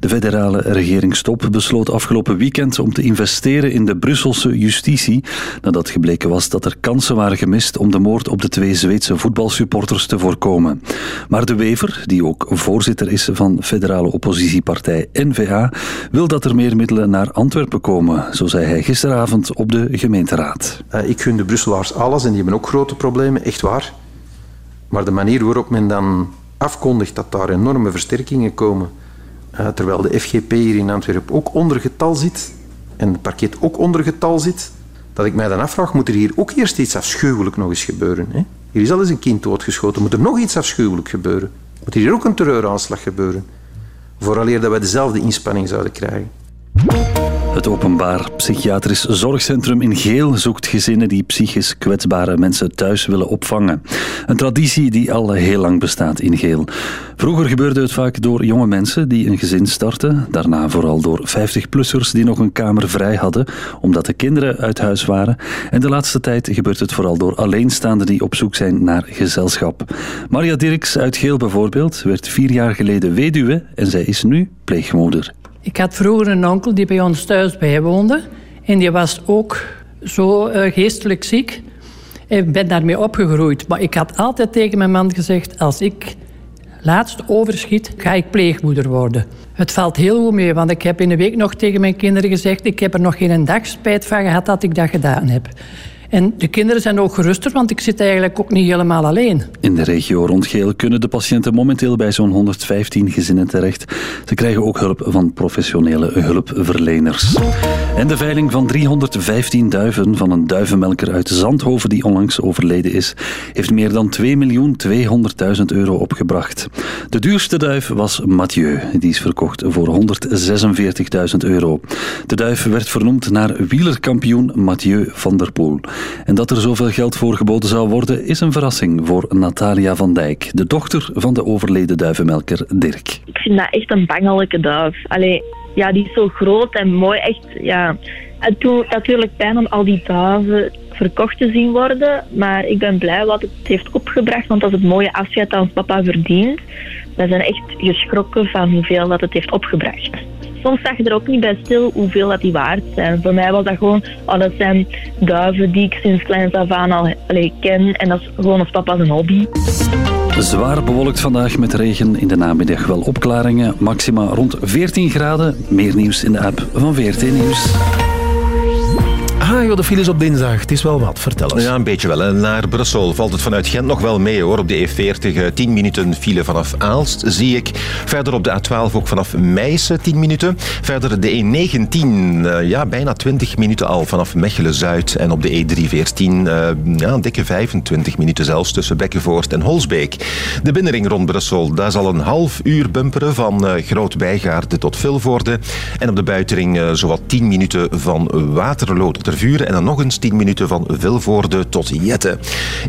De federale regering Stop besloot afgelopen weekend om te investeren in de Brusselse justitie nadat gebleken was dat er kansen waren gemist om de moord op de twee Zweedse voetbalsupporters te voorkomen. Maar de Wever, die ook voorzitter is van federale oppositiepartij N-VA, wil dat er meer middelen naar Antwerpen komen, zo zei hij gisteravond op de gemeenteraad. Eh, ik gun de Brusselaars alles en die hebben ook grote problemen, echt waar. Maar de manier waarop men dan afkondigt dat daar enorme versterkingen komen, eh, terwijl de FGP hier in Antwerpen ook onder getal zit en het parket ook onder getal zit, dat ik mij dan afvraag, moet er hier ook eerst iets afschuwelijk nog eens gebeuren? Hè? Hier is al eens een kind doodgeschoten. Moet er nog iets afschuwelijk gebeuren? Moet hier ook een terreuraanslag gebeuren? Vooraleer dat wij dezelfde inspanning zouden krijgen. Het Openbaar Psychiatrisch Zorgcentrum in Geel zoekt gezinnen die psychisch kwetsbare mensen thuis willen opvangen. Een traditie die al heel lang bestaat in Geel. Vroeger gebeurde het vaak door jonge mensen die een gezin starten, daarna vooral door 50-plussers die nog een kamer vrij hadden omdat de kinderen uit huis waren. En de laatste tijd gebeurt het vooral door alleenstaanden die op zoek zijn naar gezelschap. Maria Dirks uit Geel bijvoorbeeld werd vier jaar geleden weduwe en zij is nu pleegmoeder. Ik had vroeger een onkel die bij ons thuis bijwoonde. En die was ook zo eh, geestelijk ziek. Ik ben daarmee opgegroeid. Maar ik had altijd tegen mijn man gezegd... als ik laatst overschiet, ga ik pleegmoeder worden. Het valt heel goed mee, want ik heb in de week nog tegen mijn kinderen gezegd... ik heb er nog geen dag spijt van gehad dat ik dat gedaan heb. En de kinderen zijn ook geruster, want ik zit eigenlijk ook niet helemaal alleen. In de regio rond Geel kunnen de patiënten momenteel bij zo'n 115 gezinnen terecht. Ze krijgen ook hulp van professionele hulpverleners. En de veiling van 315 duiven van een duivenmelker uit Zandhoven die onlangs overleden is, heeft meer dan 2.200.000 euro opgebracht. De duurste duif was Mathieu. Die is verkocht voor 146.000 euro. De duif werd vernoemd naar wielerkampioen Mathieu van der Poel. En dat er zoveel geld voor geboden zou worden, is een verrassing voor Natalia van Dijk, de dochter van de overleden duivenmelker Dirk. Ik vind dat echt een bangelijke duif. Allee, ja, die is zo groot en mooi. Echt, ja. Het doet natuurlijk pijn om al die duiven verkocht te zien worden. Maar ik ben blij wat het heeft opgebracht, want dat is het mooie afscheid dat ons papa verdient. We zijn echt geschrokken van hoeveel dat het heeft opgebracht. Soms sta je er ook niet bij stil hoeveel dat die waard zijn. Voor mij was dat gewoon, oh, dat zijn duiven die ik sinds kleins af aan al ken. En dat is gewoon ons papa zijn hobby. Zwaar bewolkt vandaag met regen. In de namiddag wel opklaringen. Maxima rond 14 graden. Meer nieuws in de app van VRT Nieuws. Ah, joh, de files op dinsdag. Het is wel wat. Vertel eens. Ja, een beetje wel. Naar Brussel valt het vanuit Gent nog wel mee hoor. Op de E40 eh, 10 minuten file vanaf Aalst, zie ik. Verder op de A12 ook vanaf Meissen 10 minuten. Verder de E19, eh, ja, bijna 20 minuten al vanaf Mechelen-Zuid. En op de E314, eh, ja, een dikke 25 minuten zelfs tussen Bekkenvoort en Holsbeek. De binnenring rond Brussel, daar zal een half uur bumperen van eh, Groot-Bijgaarde tot Vilvoorde. En op de buitenring eh, zowat 10 minuten van Waterloo Tervuren. En dan nog eens 10 minuten van Vilvoorde tot Jette.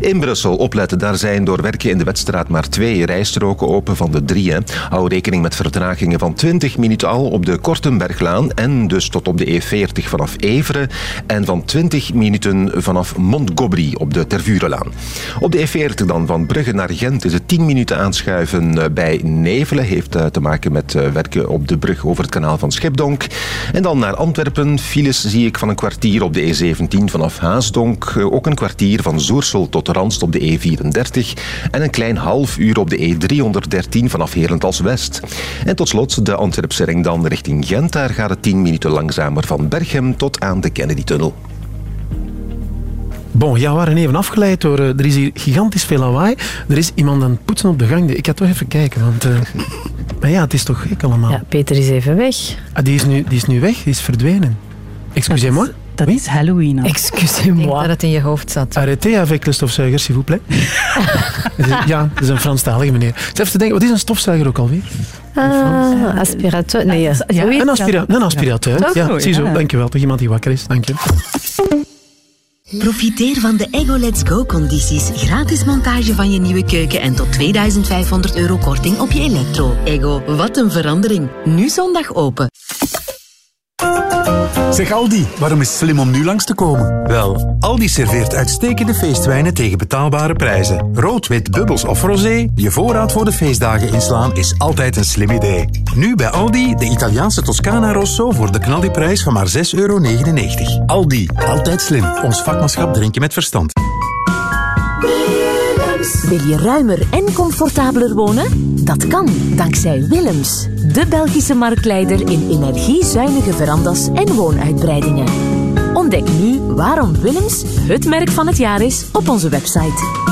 In Brussel opletten, daar zijn door werken in de wedstraat maar twee rijstroken open van de drie. Hè. Hou rekening met vertragingen van 20 minuten al op de Kortenberglaan en dus tot op de E40 vanaf Everen en van 20 minuten vanaf Montgomery op de Tervurenlaan. Op de E40 dan van Brugge naar Gent is het 10 minuten aanschuiven eh, bij Nevelen. Heeft eh, te maken met eh, werken op de brug over het kanaal van Schipdonk. En dan naar Antwerpen. Files zie ik van een kwartier op de E17 vanaf Haasdonk. Eh, Ook een kwartier van Zoersel tot Randst op de E34. En een klein half uur op de E313 vanaf Herentals West. En tot slot de Antwerpse ring dan richting Gent. Daar gaat het 10 minuten langzamer van Berchem tot aan de Kennedy-tunnel. Bon, ja, we waren even afgeleid door... eh, er is hier gigantisch veel lawaai. Er is iemand aan het poetsen op de gang. Ik ga toch even kijken, want... eh, <laughs> maar ja, het is toch gek allemaal. Ja, Peter is even weg. Ah, die, is nu, die is nu weg, die is verdwenen. Excusez-moi. Dat is Halloween. Excusez-moi. dat het in je hoofd zat. Arrêtez avec le stofzuiger, s'il vous plaît. <laughs> ja, dat is een Franstalige meneer. Ik even te denken, wat is een stofzuiger ook alweer? Ah, aspirateur. Nee, ja. zoiets. een, aspira een aspirateur. Toch? Ja, ziezo, Ja. dankjewel. Toch iemand die wakker is, dank je. Profiteer van de Ego Let's Go condities. Gratis montage van je nieuwe keuken en tot 2500 euro korting op je elektro. Ego, wat een verandering. Nu zondag open. Zeg Aldi, waarom is het slim om nu langs te komen? Wel, Aldi serveert uitstekende feestwijnen tegen betaalbare prijzen. Rood, wit, bubbels of rosé, je voorraad voor de feestdagen inslaan is altijd een slim idee. Nu bij Aldi de Italiaanse Toscana Rosso voor de knaldiprijs van maar 6,99 euro. Aldi, altijd slim. Ons vakmanschap drinken met verstand. Wil je ruimer en comfortabeler wonen? Dat kan dankzij Willems, de Belgische marktleider in energiezuinige verandas en woonuitbreidingen. Ontdek nu waarom Willems het merk van het jaar is op onze website.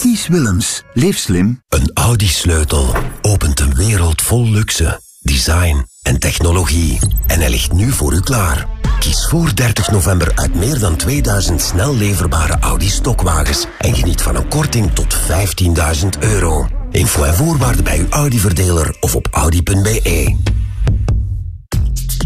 Kies Willems. Leef slim. Een Audi-sleutel opent een wereld vol luxe, design en technologie. En hij ligt nu voor u klaar. Kies voor 30 november uit meer dan 2000 snel leverbare Audi stokwagens en geniet van een korting tot 15.000 euro. Info en voorwaarden bij uw Audi-verdeler of op audi.be.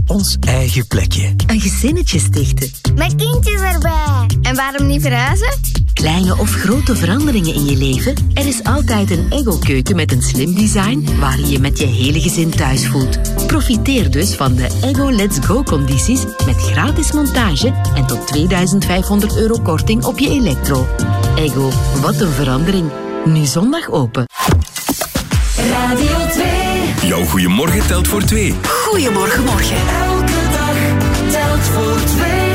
Ons eigen plekje. Een gezinnetje stichten. Met kindjes erbij. En waarom niet verhuizen? Kleine of grote veranderingen in je leven? Er is altijd een Ego-keuken met een slim design waar je je met je hele gezin thuis voelt. Profiteer dus van de Ego Let's Go-condities met gratis montage en tot 2500 euro korting op je elektro. Ego, wat een verandering. Nu zondag open. Radio 2. Jouw goeiemorgen telt voor twee. Goedemorgen, morgen. Elke dag telt voor twee.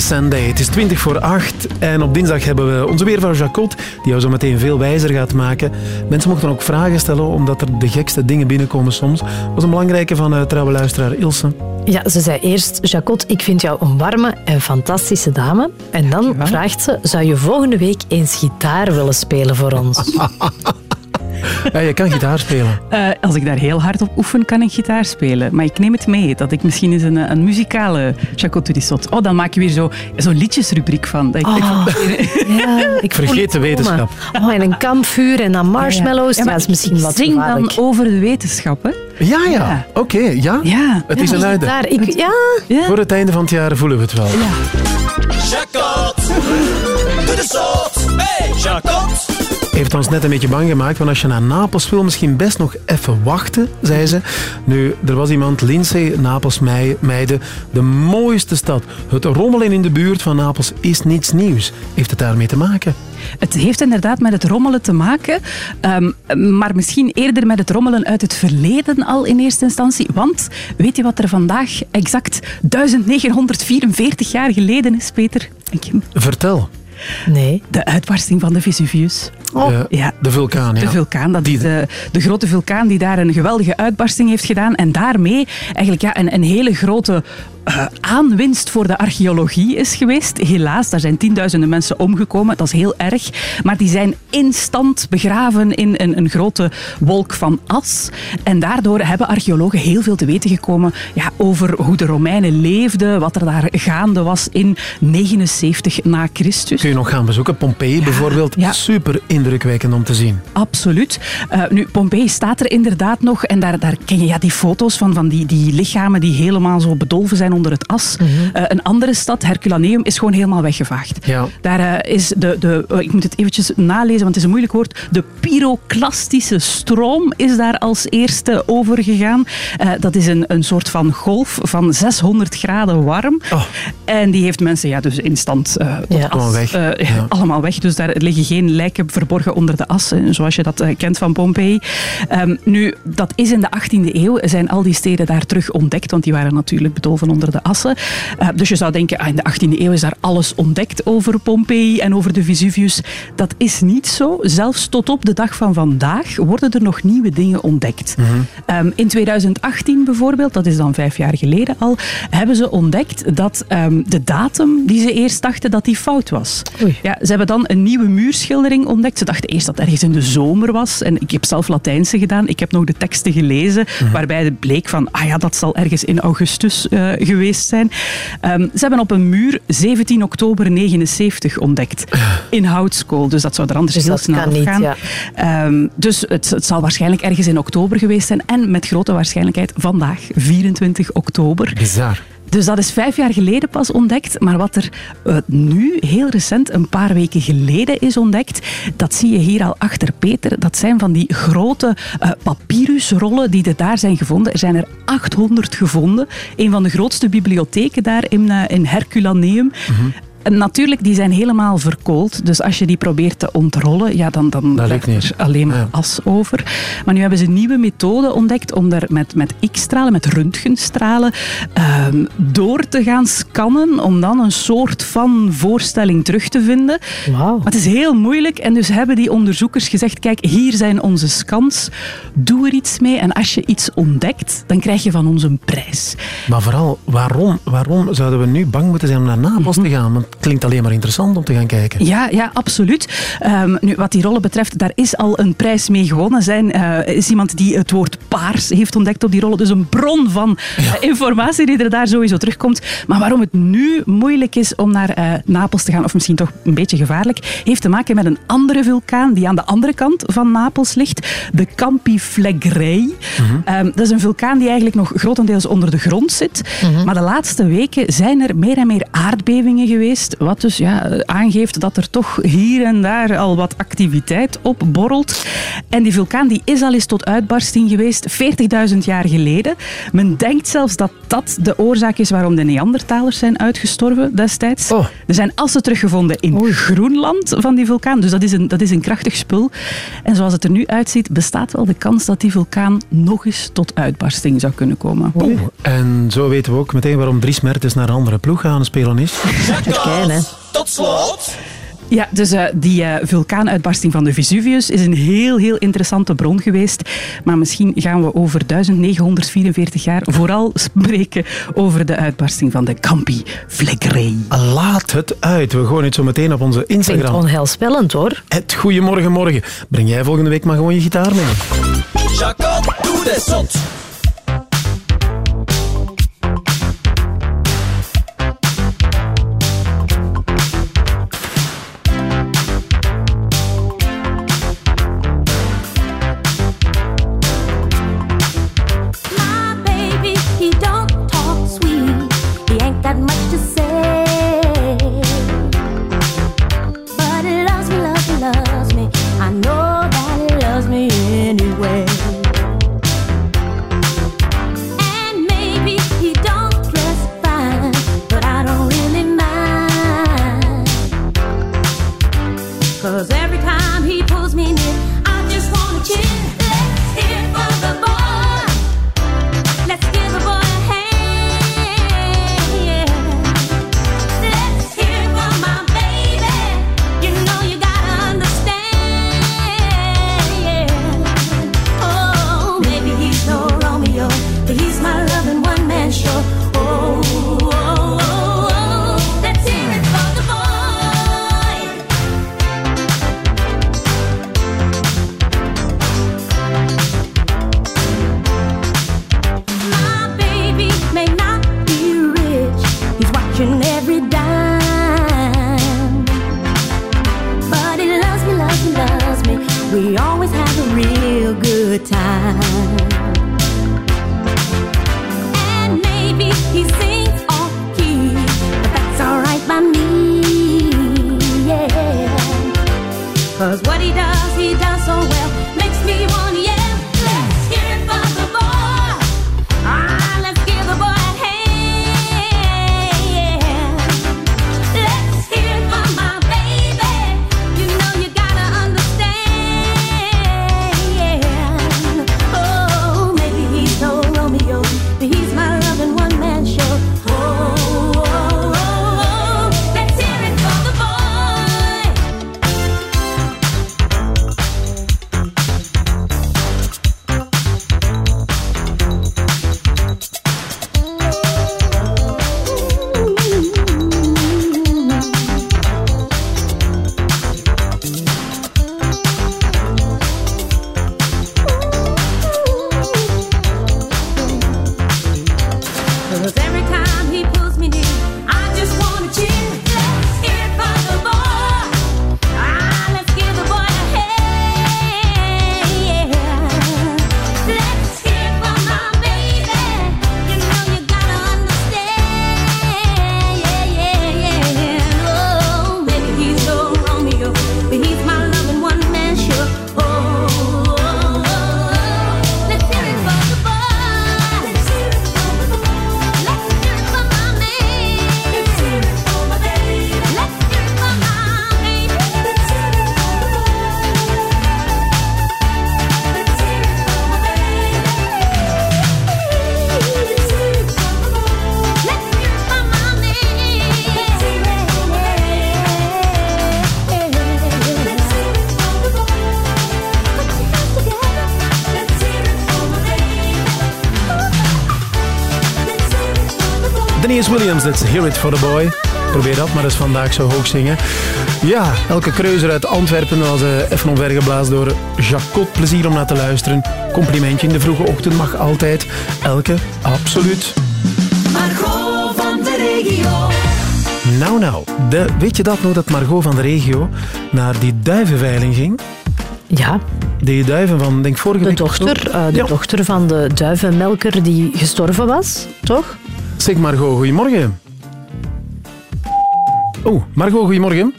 Sunday. Het is 20 voor 8 en op dinsdag hebben we onze weervrouw Jacot, die jou zo meteen veel wijzer gaat maken. Mensen mochten ook vragen stellen, omdat er de gekste dingen binnenkomen soms. Dat was een belangrijke van uh, trouwe luisteraar Ilse. Ja, ze zei eerst, Jacot, ik vind jou een warme en fantastische dame. En dan vraagt ze, zou je volgende week eens gitaar willen spelen voor ons? <laughs> Ja, je kan gitaar spelen. Eh, als ik daar heel hard op oefen, kan ik gitaar spelen. Maar ik neem het mee, dat ik misschien eens een, een muzikale Chaco Turisot... Oh, dan maak je weer zo- zo'n liedjesrubriek van. Dat ik, Oh, <laughs> ja, ik Vergeet de wetenschap. Oh, en een kampvuur en dan marshmallows. Ja, Ja, dat is misschien wat Zing dan over de wetenschap, hè? Ja, ja. Oké, ja. Ja. Het is Ja, een luide. gitaar, ik, ja. Voor het einde van het jaar voelen we het wel. Jacot, doe de zot. Hey, Jacot. Heeft ons net een beetje bang gemaakt, want als je naar Napels wil, misschien best nog even wachten, zei ze. Nu, er was iemand, Lindsay, Napels mei- meiden, de mooiste stad. Het rommelen in de buurt van Napels is niets nieuws. Heeft het daarmee te maken? Het heeft inderdaad met het rommelen te maken, ehm, maar misschien eerder met het rommelen uit het verleden al in eerste instantie. Want weet je wat er vandaag exact 1944 jaar geleden is, Peter en Kim? Vertel. Nee. De uitbarsting van de Vesuvius. Oh. ja. De vulkaan, ja. De vulkaan, dat is de, de grote vulkaan die daar een geweldige uitbarsting heeft gedaan. En daarmee eigenlijk ja, een, een hele grote eh, aanwinst voor de archeologie is geweest. Helaas, daar zijn tienduizenden mensen omgekomen. Dat is heel erg. Maar die zijn instant begraven in een, een grote wolk van as. En daardoor hebben archeologen heel veel te weten gekomen ja, over hoe de Romeinen leefden, wat er daar gaande was in 79 na Christus. Kun je nog gaan bezoeken? Pompeii bijvoorbeeld. Super indrukwekkend om te zien. Absoluut. Eh, nu, Pompeii staat er inderdaad nog. En daar, daar ken je ja, die foto's van, van die, die lichamen die helemaal zo bedolven zijn onder het as. Eh, een andere stad, Herculaneum, is gewoon helemaal weggevaagd. Ja. Daar eh, is de, de eh, ik moet het eventjes nalezen, want het is een moeilijk woord. De pyroclastische stroom is daar als eerste overgegaan. Eh dat is een, een soort van golf van 600 graden warm. En die heeft mensen ja, dus instant tot as, Gewoon weg. Ja. <laughs> allemaal weg. Dus daar liggen geen lijken verborgen onder de as, zoals je dat kent van Pompeii. Ehm, nu, dat is in de 18e eeuw, zijn al die steden daar terug ontdekt, want die waren natuurlijk bedolven onder de assen. Eh, dus je zou denken, ah, in de 18e eeuw is daar alles ontdekt over Pompeii en over de Vesuvius. Dat is niet zo. Zelfs tot op de dag van vandaag worden er nog nieuwe dingen ontdekt. Ehm, in 2018 bijvoorbeeld, dat is dan vijf jaar geleden al, hebben ze ontdekt dat ehm, de datum die ze eerst dachten dat die fout was. Ja, ze hebben dan een nieuwe muurschildering ontdekt. Ze dachten eerst dat het ergens in de zomer was. En ik heb zelf Latijnse gedaan. Ik heb nog de teksten gelezen, waarbij het bleek van, ah ja, dat zal ergens in augustus eh, geweest zijn. Ehm, ze hebben op een muur 17 oktober 79 ontdekt. In houtskool, dus dat zou er anders Dus heel snel niet, gaan. ja. Ehm, dus het, het zal waarschijnlijk ergens in oktober geweest zijn. En met grote waarschijnlijkheid vandaag, 24 oktober. Bizar. Dus dat is vijf jaar geleden pas ontdekt. Maar wat er eh, nu heel recent, een paar weken geleden, is ontdekt, dat zie je hier al achter Peter. Dat zijn van die grote eh, papyrusrollen die er daar zijn gevonden. Er zijn er 800 gevonden. Een van de grootste bibliotheken daar in, eh, in Herculaneum. En natuurlijk, die zijn helemaal verkoold. Dus als je die probeert te ontrollen, ja, dan, dan Dat er alleen maar as over. Maar nu hebben ze een nieuwe methode ontdekt om daar met, met X-stralen, met röntgenstralen, ehm, door te gaan scannen. Om dan een soort van voorstelling terug te vinden. Maar het is heel moeilijk. En dus hebben die onderzoekers gezegd, kijk, hier zijn onze scans. Doe er iets mee. En als je iets ontdekt, dan krijg je van ons een prijs. Maar vooral, waarom, waarom zouden we nu bang moeten zijn om naar Napels te gaan? Want klinkt alleen maar interessant om te gaan kijken. Ja, ja absoluut. Ehm, nu, wat die rollen betreft, daar is al een prijs mee gewonnen. Zijn eh, is iemand die het woord paars heeft ontdekt op die rollen. Dus een bron van eh, informatie die er daar sowieso terugkomt. Maar waarom het nu moeilijk is om naar eh, Napels te gaan, of misschien toch een beetje gevaarlijk, heeft te maken met een andere vulkaan die aan de andere kant van Napels ligt. De Campi Flegrei. Ehm, dat is een vulkaan die eigenlijk nog grotendeels onder de grond zit. Maar de laatste weken zijn er meer en meer aardbevingen geweest. Wat dus ja, aangeeft dat er toch hier en daar al wat activiteit op borrelt. En die vulkaan die is al eens tot uitbarsting geweest, 40.000 jaar geleden. Men denkt zelfs dat dat de oorzaak is waarom de Neandertalers zijn uitgestorven destijds. Er zijn assen teruggevonden in Groenland van die vulkaan. Dus dat is, een, dat is een krachtig spul. En zoals het er nu uitziet, bestaat wel de kans dat die vulkaan nog eens tot uitbarsting zou kunnen komen. En zo weten we ook meteen waarom Dries Mertens naar een andere ploeg gaan spelen is. Hè? Tot slot. Ja, dus eh, die eh, vulkaanuitbarsting van de Vesuvius is een heel, heel interessante bron geweest. Maar misschien gaan we over 1944 jaar vooral spreken over de uitbarsting van de Campi Flegrei. Laat het uit. We gooien het zo meteen op onze Instagram. onheilspellend hoor. Het Goedemorgen Morgen. Breng jij volgende week maar gewoon je gitaar mee. Jacob, doe de zot. Williams, let's hear it for the boy. Probeer dat maar eens vandaag zo hoog zingen. Ja, elke kreuzer uit Antwerpen was eh, even omvergeblazen door Jacot. Plezier om naar te luisteren. Complimentje in de vroege ochtend mag altijd. Elke, absoluut. Margot van de regio. Nou, nou. De, weet je dat nog, dat Margot van de regio naar die duivenveiling ging? Ja. Die duiven van, denk vorige De week... dochter, eh, de dochter van de duivenmelker die gestorven was, toch? Zeg Margot, goedemorgen. Oh, Margot, goedemorgen.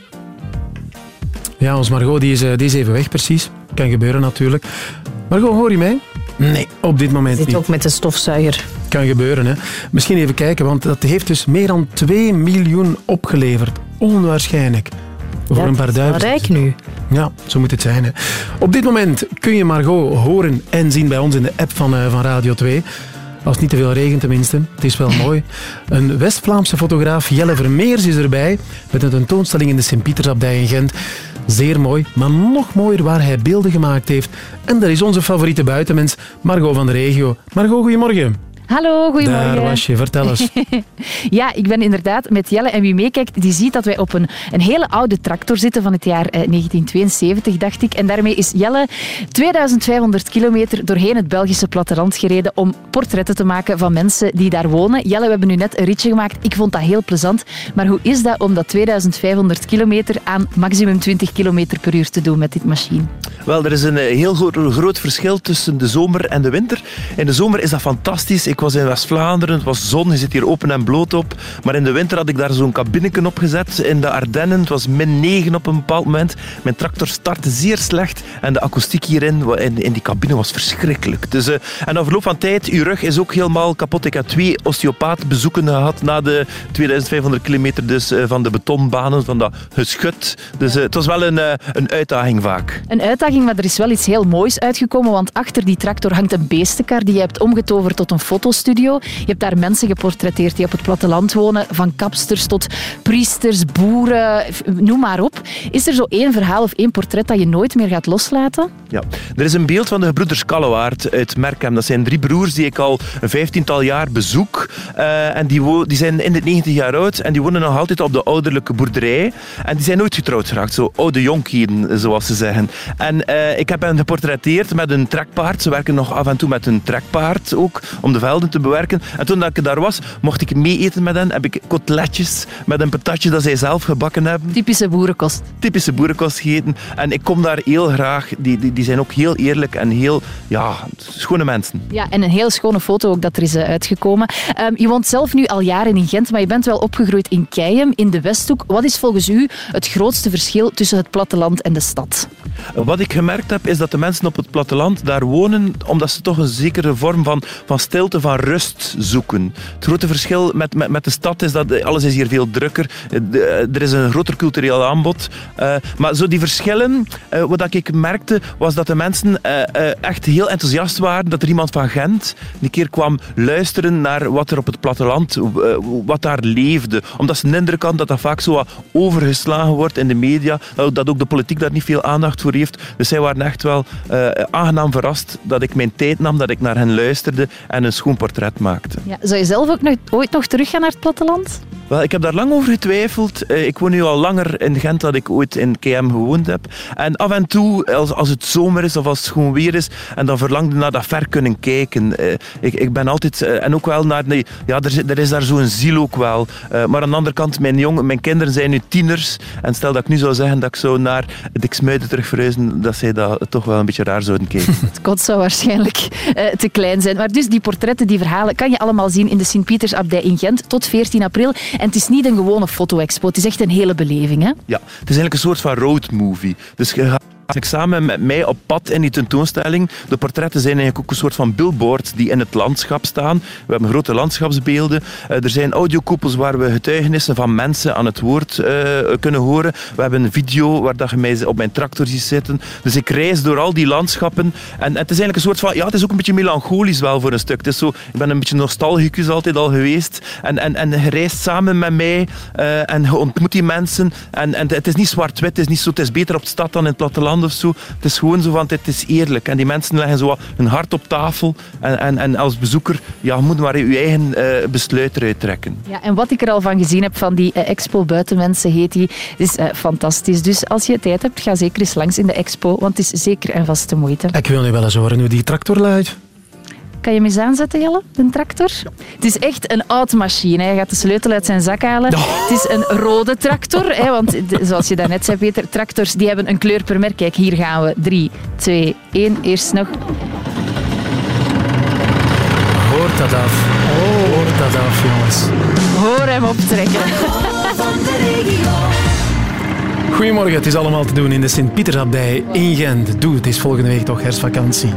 Ja, ons Margot die is, eh, die is even weg, precies. Kan gebeuren natuurlijk. Margot, hoor je mij? Nee, op dit moment Zit niet. ook met de stofzuiger. Kan gebeuren, hè. Misschien even kijken, want dat heeft dus meer dan 2 miljoen opgeleverd. Onwaarschijnlijk. Voor Ja, een paar duiven. rijk nu. Ja, zo moet het zijn. Hè. Op dit moment kun je Margot horen en zien bij ons in de app van, eh, van Radio 2. Als niet te veel regent tenminste. Het is wel mooi. Een West-Vlaamse fotograaf, Jelle Vermeers, is erbij. Met een tentoonstelling in de Sint-Pietersabdij in Gent. Zeer mooi, maar nog mooier waar hij beelden gemaakt heeft. En dat is onze favoriete buitenmens, Margot van de regio. Margot, goedemorgen. Hallo, goedemorgen. Daar was je, vertel eens. <laughs> ja, ik ben inderdaad met Jelle. En wie meekijkt, die ziet dat wij op een, een hele oude tractor zitten van het jaar eh, 1972, dacht ik. En daarmee is Jelle 2500 kilometer doorheen het Belgische platteland gereden om portretten te maken van mensen die daar wonen. Jelle, we hebben nu net een ritje gemaakt. Ik vond dat heel plezant. Maar hoe is dat om dat 2500 kilometer aan maximum 20 kilometer per uur te doen met dit machine? Wel, er is een eh, heel gro- groot verschil tussen de zomer en de winter. In de zomer is dat fantastisch. Ik was in West-Vlaanderen, het was zon, je zit hier open en bloot op. Maar in de winter had ik daar zo'n kabineken op gezet. In de Ardennen, het was min 9 op een bepaald moment. Mijn tractor startte zeer slecht en de akoestiek hierin in, in die cabine was verschrikkelijk. Dus, eh, en na verloop van tijd, uw rug is ook helemaal kapot. Ik heb twee osteopaatbezoeken gehad na de 2500 kilometer dus, eh, van de betonbanen, van dat geschut. Dus eh, het was wel een, een uitdaging vaak. Een uitdaging, maar er is wel iets heel moois uitgekomen, want achter die tractor hangt een beestenkar die je hebt omgetoverd tot een fotostudio. Je hebt daar mensen geportretteerd die op het platteland wonen, van kapsters tot priesters, boeren, noem maar op. Is er zo één verhaal of één portret dat je nooit meer gaat loslaten? Ja. Er is een beeld van de gebroeders Kallewaard uit Merkem. Dat zijn drie broers die ik al een vijftiental jaar bezoek. Eh, en die, die zijn in de 90 jaar oud en die wonen nog altijd op de ouderlijke boerderij. En die zijn nooit getrouwd geraakt, zo oude jonkieden, zoals ze zeggen. En eh, ik heb hen geportretteerd met een trekpaard. Ze werken nog af en toe met een trekpaard ook, om de velden te bewerken. En toen dat ik daar was, mocht ik mee eten met hen. Heb ik kotletjes met een patatje dat zij zelf gebakken hebben. Typische boerenkost. typische boerenkost gegeten. En ik kom daar heel graag. Die, die, die zijn ook heel eerlijk en heel ja, schone mensen. Ja, en een heel schone foto ook dat er is eh, uitgekomen. Ehm, je woont zelf nu al jaren in Gent, maar je bent wel opgegroeid in Keijem, in de Westhoek. Wat is volgens u het grootste verschil tussen het platteland en de stad? Wat ik gemerkt heb, is dat de mensen op het platteland daar wonen omdat ze toch een zekere vorm van, van stilte, van rust zoeken. Het grote verschil met, met, met de stad is dat alles is hier veel drukker. De- Er is een groter cultureel aanbod. Eh, maar zo die verschillen, eh, wat ik merkte, was dat de mensen eh, echt heel enthousiast waren. Dat er iemand van Gent een keer kwam luisteren naar wat er op het platteland, wat daar leefde. Omdat ze de indruk hadden dat dat vaak zo wat overgeslagen wordt in de media. Dat ook de politiek daar niet veel aandacht voor heeft. Dus zij waren echt wel eh, aangenaam verrast dat ik mijn tijd nam, dat ik naar hen luisterde en een schoon portret maakte. Ja, zou je zelf ook nog, ooit nog teruggaan naar het platteland? Wel, ik heb daar lang over getwijfeld. Eh, Ik woon nu al langer in Gent dan ik ooit in KM gewoond heb. En af en toe, als, als het zomer is of als het gewoon weer is, en dan verlangde naar dat ver kunnen kijken. Eh, Ik, ik ben altijd, en ook wel naar, nee, ja, er, er is daar zo'n ziel ook wel. Maar aan de andere kant, mijn, jong, mijn kinderen zijn nu tieners. En stel dat ik nu zou zeggen dat ik zou naar Diksmuiden terug dat zij dat toch wel een beetje raar zouden kijken. <laughs> Het kot zou waarschijnlijk eh, te klein zijn. Maar dus die portretten, die verhalen, kan je allemaal zien in de Sint-Pietersabdij in Gent tot 14 april. En het is niet een gewone foto-expo, het is echt een hele beleving. Hè? Ja, het is eigenlijk een soort van roadmovie. Dus je gaat samen met mij op pad in die tentoonstelling. De portretten zijn eigenlijk ook een soort van billboards die in het landschap staan. We hebben grote landschapsbeelden. Eh, er zijn audiokoepels waar we getuigenissen van mensen aan het woord eh, kunnen horen. We hebben een video waar dat je mij op mijn tractor ziet zitten. Dus ik reis door al die landschappen. En, en het is eigenlijk een soort van... Ja, het is ook een beetje melancholisch wel voor een stuk. Het is zo, ik ben een beetje nostalgicus altijd al geweest. En, en, en je reist samen met mij eh, en je ontmoet die mensen. En, en het is niet zwart-wit, het is niet zo... Het is beter op de stad dan in het platteland of zo. Het is gewoon zo van, het is eerlijk. En die mensen leggen zo hun hart op tafel. En, en, en als bezoeker, ja, je moet maar je eigen eh, besluit eruit trekken. Ja, en wat ik er al van gezien heb van die eh, expo Buitenmensen heet die, is eh, fantastisch. Dus als je tijd hebt, ga zeker eens langs in de expo, want het is zeker en vast de moeite. Ik wil nu wel eens horen hoe die tractor luidt. Kan je hem eens aanzetten, Jelle, de tractor? Het is echt een oude machine. Hij gaat de sleutel uit zijn zak halen. Het is een rode tractor, hè, want zoals je daarnet zei, Peter, tractors die hebben een kleur per merk. Kijk, hier gaan we. 3, 2, 1. Eerst nog. Hoort dat af. Hoort dat af, jongens. Hoor hem optrekken. Goedemorgen, het is allemaal te doen in de Sint-Pietersabdij in Gent. Doe, het is volgende week toch herfstvakantie.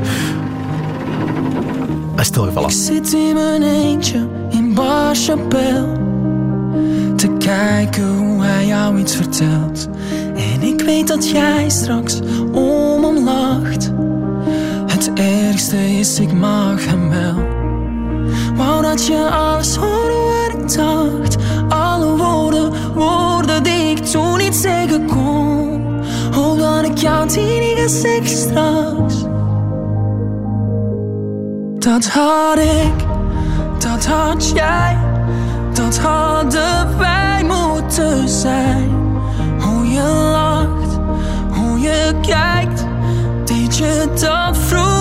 Ik zit in mijn eentje in Bar Chapelle Te kijken hoe hij jou iets vertelt. En ik weet dat jij straks om hem lacht. Het ergste is, ik mag hem wel. Wou dat je alles hoorde wat ik dacht. Alle woorden, woorden die ik toen niet zeggen kon. Hoop dat ik jou niet ga zeggen straks dat had ik, dat had jij, dat hadden wij moeten zijn. Hoe je lacht, hoe je kijkt, deed je dat vroeger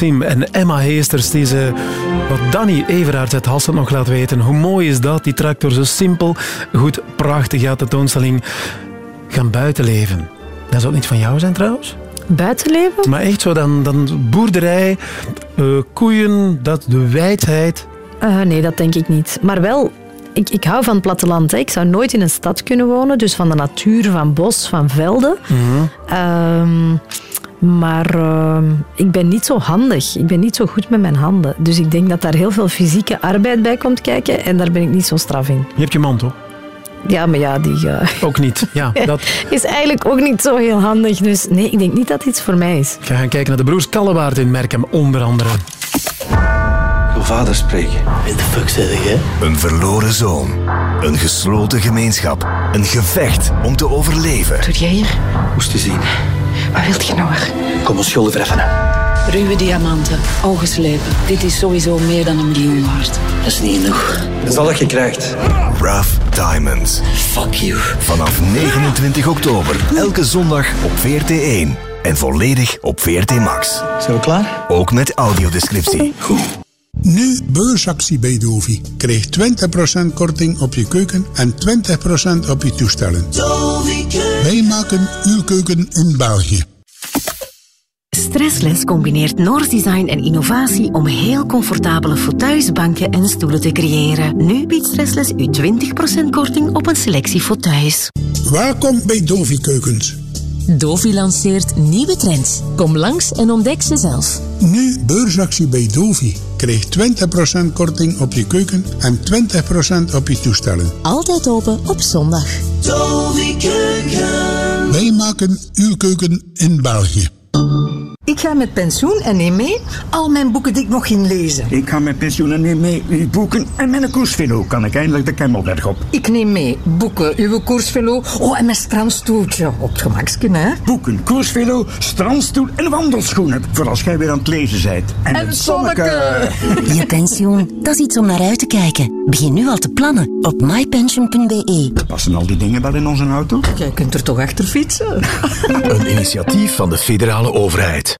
Maxime en Emma Heesters. Die ze, wat Danny Everaerts uit Hasselt nog laat weten. Hoe mooi is dat, die tractor, zo simpel, goed, prachtig, ja, tentoonstelling. Gaan buitenleven. Dat zou niet van jou zijn trouwens? Buitenleven? Maar echt zo, dan, dan boerderij, eh, koeien, dat, de wijdheid. Eh, nee, dat denk ik niet. Maar wel, ik, ik hou van het platteland. Hè. Ik zou nooit in een stad kunnen wonen. Dus van de natuur, van bos, van velden. Ehm, maar ehm, ik ben niet zo handig. Ik ben niet zo goed met mijn handen. Dus ik denk dat daar heel veel fysieke arbeid bij komt kijken. En daar ben ik niet zo straf in. Je hebt je man toch? Ja, maar ja, die eh, <laughs> Ook niet. Ja, <laughs> dat... is eigenlijk ook niet zo heel handig. Dus nee, ik denk niet dat het iets voor mij is. Ik ga gaan kijken naar de broers Kallewaard in Merkem, onder andere. Uw vader spreken. In de fuck zeg jij? Een verloren zoon. Een gesloten gemeenschap. Een gevecht om te overleven. Doe jij hier? Moest u zien. Wat wilt je nog? Kom ons schulden verheffen. Ruwe diamanten, ongeslepen. Dit is sowieso meer dan een miljoen waard. Dat is niet genoeg. Dat is al wat je krijgt. Rough Diamonds. Fuck you. Vanaf 29 oktober. Elke zondag op VRT1. En volledig op VRT Max. Zijn we klaar? Ook met audiodescriptie. Nu beursactie bij Dovi. Krijg 20% korting op je keuken en 20% op je toestellen. Wij maken uw keuken in België. Stressless combineert Noors design en innovatie om heel comfortabele fauteuils, banken en stoelen te creëren. Nu biedt Stressless u 20% korting op een selectie fauteuils. Welkom bij Dovi Keukens. Dovi lanceert nieuwe trends. Kom langs en ontdek ze zelf. Nu beursactie bij Dovi. Krijg 20% korting op je keuken en 20% op je toestellen. Altijd open op zondag. Dovi Keuken. Wij maken uw keuken in België. Ik ga met pensioen en neem mee al mijn boeken die ik nog ging lezen. Ik ga met pensioen en neem mee uw boeken en mijn koersvelo. Kan ik eindelijk de Kemmelberg op. Ik neem mee boeken, uw koersvelo, oh en mijn strandstoeltje. Op het gemaksken, hè? Boeken, koersvelo, strandstoel en wandelschoenen. Voor als jij weer aan het lezen bent. En, het zonneke. <laughs> Je pensioen, dat is iets om naar uit te kijken. Begin nu al te plannen op mypension.be. Passen al die dingen wel in onze auto? Jij kunt er toch achter fietsen? <laughs> Een initiatief van de federale overheid.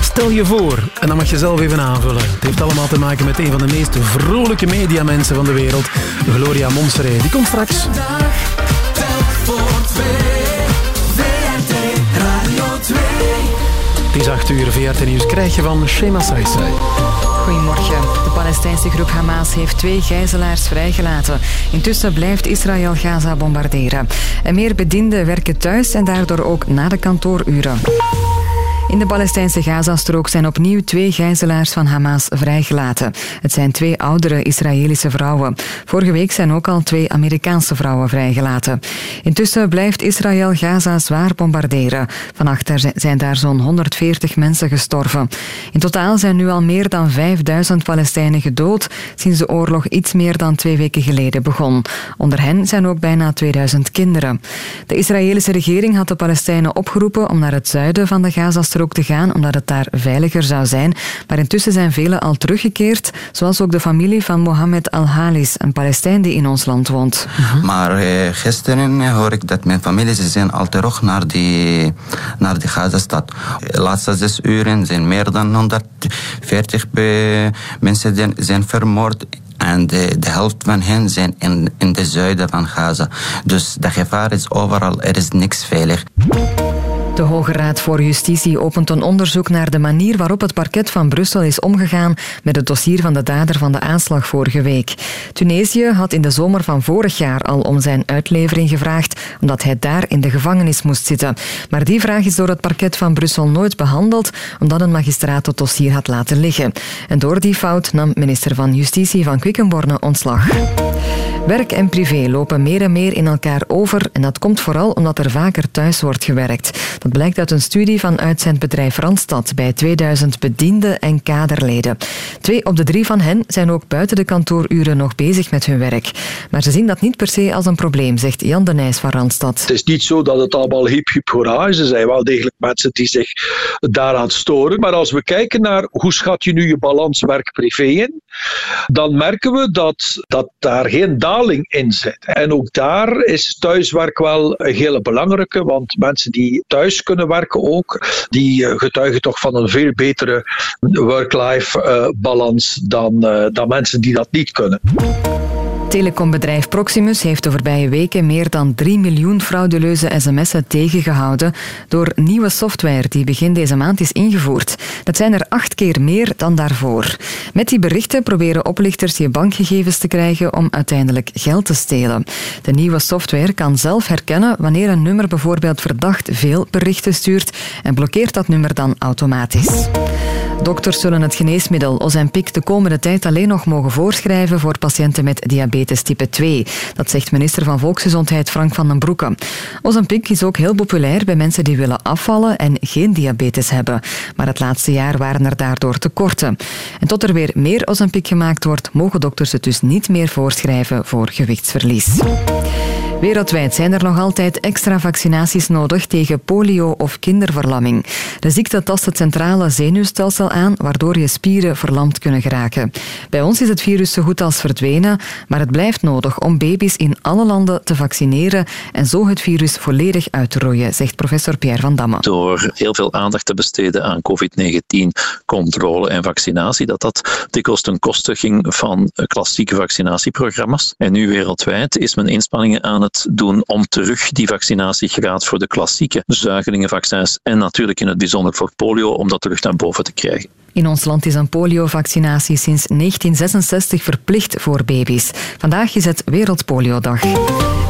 Stel je voor, en dan mag je zelf even aanvullen. Het heeft allemaal te maken met een van de meest vrolijke mediamensen van de wereld, Gloria Monseré. Die komt straks. Het is 8 uur, VRT Nieuws krijg je van Shema Saisai. Goedemorgen. Palestijnse groep Hamas heeft twee gijzelaars vrijgelaten. Intussen blijft Israël Gaza bombarderen. En meer bedienden werken thuis en daardoor ook na de kantooruren. In de Palestijnse Gazastrook zijn opnieuw twee gijzelaars van Hamas vrijgelaten. Het zijn twee oudere Israëlische vrouwen. Vorige week zijn ook al twee Amerikaanse vrouwen vrijgelaten. Intussen blijft Israël Gaza zwaar bombarderen. Vannacht zijn daar zo'n 140 mensen gestorven. In totaal zijn nu al meer dan 5000 Palestijnen gedood sinds de oorlog iets meer dan twee weken geleden begon. Onder hen zijn ook bijna 2000 kinderen. De Israëlische regering had de Palestijnen opgeroepen om naar het zuiden van de Gazastrook te gaan, omdat het daar veiliger zou zijn. Maar intussen zijn velen al teruggekeerd, zoals ook de familie van Mohammed Al-Halis, een Palestijn die in ons land woont. Maar eh, gisteren hoor ik dat mijn familie ze zijn al terug naar die, naar die Gazastad. De laatste zes uren zijn meer dan 140 be- mensen zijn, zijn vermoord. En de, de helft van hen zijn in, in de zuiden van Gaza. Dus de gevaar is overal, er is niks veilig. De Hoge Raad voor Justitie opent een onderzoek naar de manier waarop het parket van Brussel is omgegaan met het dossier van de dader van de aanslag vorige week. Tunesië had in de zomer van vorig jaar al om zijn uitlevering gevraagd, omdat hij daar in de gevangenis moest zitten. Maar die vraag is door het parket van Brussel nooit behandeld, omdat een magistraat het dossier had laten liggen. En door die fout nam minister van Justitie van Quickenborne ontslag. Werk en privé lopen meer en meer in elkaar over en dat komt vooral omdat er vaker thuis wordt gewerkt. Dat blijkt uit een studie van uitzendbedrijf Randstad bij 2000 bedienden en kaderleden. Twee op de drie van hen zijn ook buiten de kantooruren nog bezig met hun werk. Maar ze zien dat niet per se als een probleem, zegt Jan de Nijs van Randstad. Het is niet zo dat het allemaal hip hip hoera. Er zijn wel degelijk mensen die zich daaraan storen. Maar als we kijken naar hoe schat je nu je balans werk-privé in, dan merken we dat, dat daar geen daling in zit. En ook daar is thuiswerk wel een hele belangrijke, want mensen die thuis kunnen werken ook, die eh, getuigen toch van een veel betere work-life eh, balans dan, eh, dan mensen die dat niet kunnen. Telecombedrijf Proximus heeft de voorbije weken meer dan 3 miljoen frauduleuze sms'en tegengehouden door nieuwe software die begin deze maand is ingevoerd. Dat zijn er acht keer meer dan daarvoor. Met die berichten proberen oplichters je bankgegevens te krijgen om uiteindelijk geld te stelen. De nieuwe software kan zelf herkennen wanneer een nummer bijvoorbeeld verdacht veel berichten stuurt en blokkeert dat nummer dan automatisch. Dokters zullen het geneesmiddel Ozempic de komende tijd alleen nog mogen voorschrijven voor patiënten met diabetes type 2. Dat zegt minister van Volksgezondheid Frank van den Broeke. Ozempic is ook heel populair bij mensen die willen afvallen en geen diabetes hebben. Maar het laatste jaar waren er daardoor tekorten. En tot er weer meer Ozempic gemaakt wordt, mogen dokters het dus niet meer voorschrijven voor gewichtsverlies. Wereldwijd zijn er nog altijd extra vaccinaties nodig tegen polio of kinderverlamming. De ziekte tast het centrale zenuwstelsel aan, waardoor je spieren verlamd kunnen geraken. Bij ons is het virus zo goed als verdwenen, maar het blijft nodig om baby's in alle landen te vaccineren en zo het virus volledig uit te roeien, zegt professor Pierre van Damme. Door heel veel aandacht te besteden aan COVID-19-controle en vaccinatie, dat dat dikwijls ten koste ging van klassieke vaccinatieprogramma's. En nu wereldwijd is men inspanningen aan het doen om terug die vaccinatiegraad voor de klassieke zuigelingenvaccins en natuurlijk in het bijzonder voor polio, om dat terug naar boven te krijgen. In ons land is een poliovaccinatie sinds 1966 verplicht voor baby's. Vandaag is het Wereldpoliodag.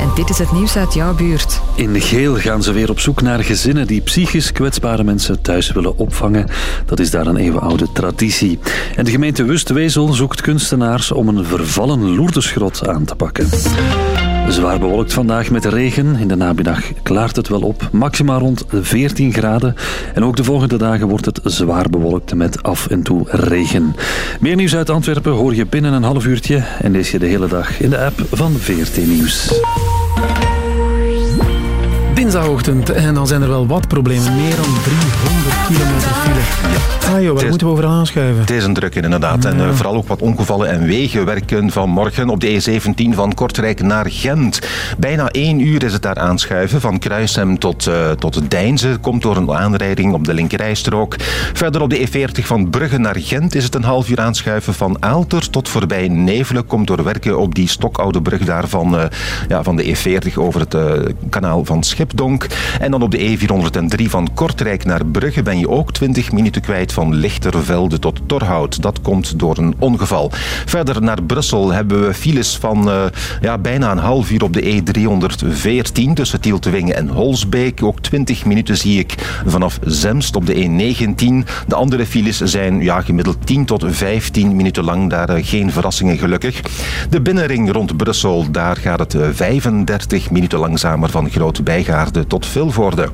En dit is het nieuws uit jouw buurt. In Geel gaan ze weer op zoek naar gezinnen die psychisch kwetsbare mensen thuis willen opvangen. Dat is daar een eeuwenoude traditie. En de gemeente Wustwezel zoekt kunstenaars om een vervallen loerdersgrot aan te pakken. Zwaar bewolkt vandaag met regen. In de namiddag klaart het wel op. Maximaal rond 14 graden. En ook de volgende dagen wordt het zwaar bewolkt met af en toe regen. Meer nieuws uit Antwerpen hoor je binnen een half uurtje. En lees je de hele dag in de app van VRT Nieuws. Dinsdagochtend en dan zijn er wel wat problemen. Meer dan 300 kilometer file. Ah joh, waar moeten we over aanschuiven? Het is een drukke inderdaad. En uh, vooral ook wat ongevallen en wegenwerken vanmorgen op de E17 van Kortrijk naar Gent. Bijna één uur is het daar aanschuiven. Van Kruisem tot, uh, tot Deinze. Komt door een aanrijding op de linkerrijstrook. Verder op de E40 van Brugge naar Gent is het een half uur aanschuiven. Van Aalter tot voorbij Nevelen. Komt door werken op die stokoude brug daar van, uh, ja, van de E40 over het kanaal van Schipdonk. En dan op de E403 van Kortrijk naar Brugge ben je ook 20 minuten kwijt van Lichtervelde tot Torhout. Dat komt door een ongeval. Verder naar Brussel hebben we files van uh, ja, bijna een half uur op de E314 tussen Tieltewingen en Holsbeek. Ook 20 minuten zie ik vanaf Zemst op de E19. De andere files zijn ja, gemiddeld 10 tot 15 minuten lang. Daar uh, geen verrassingen gelukkig. De binnenring rond Brussel, daar gaat het 35 minuten langzamer van Groot Bijgaarde tot Vilvoorde.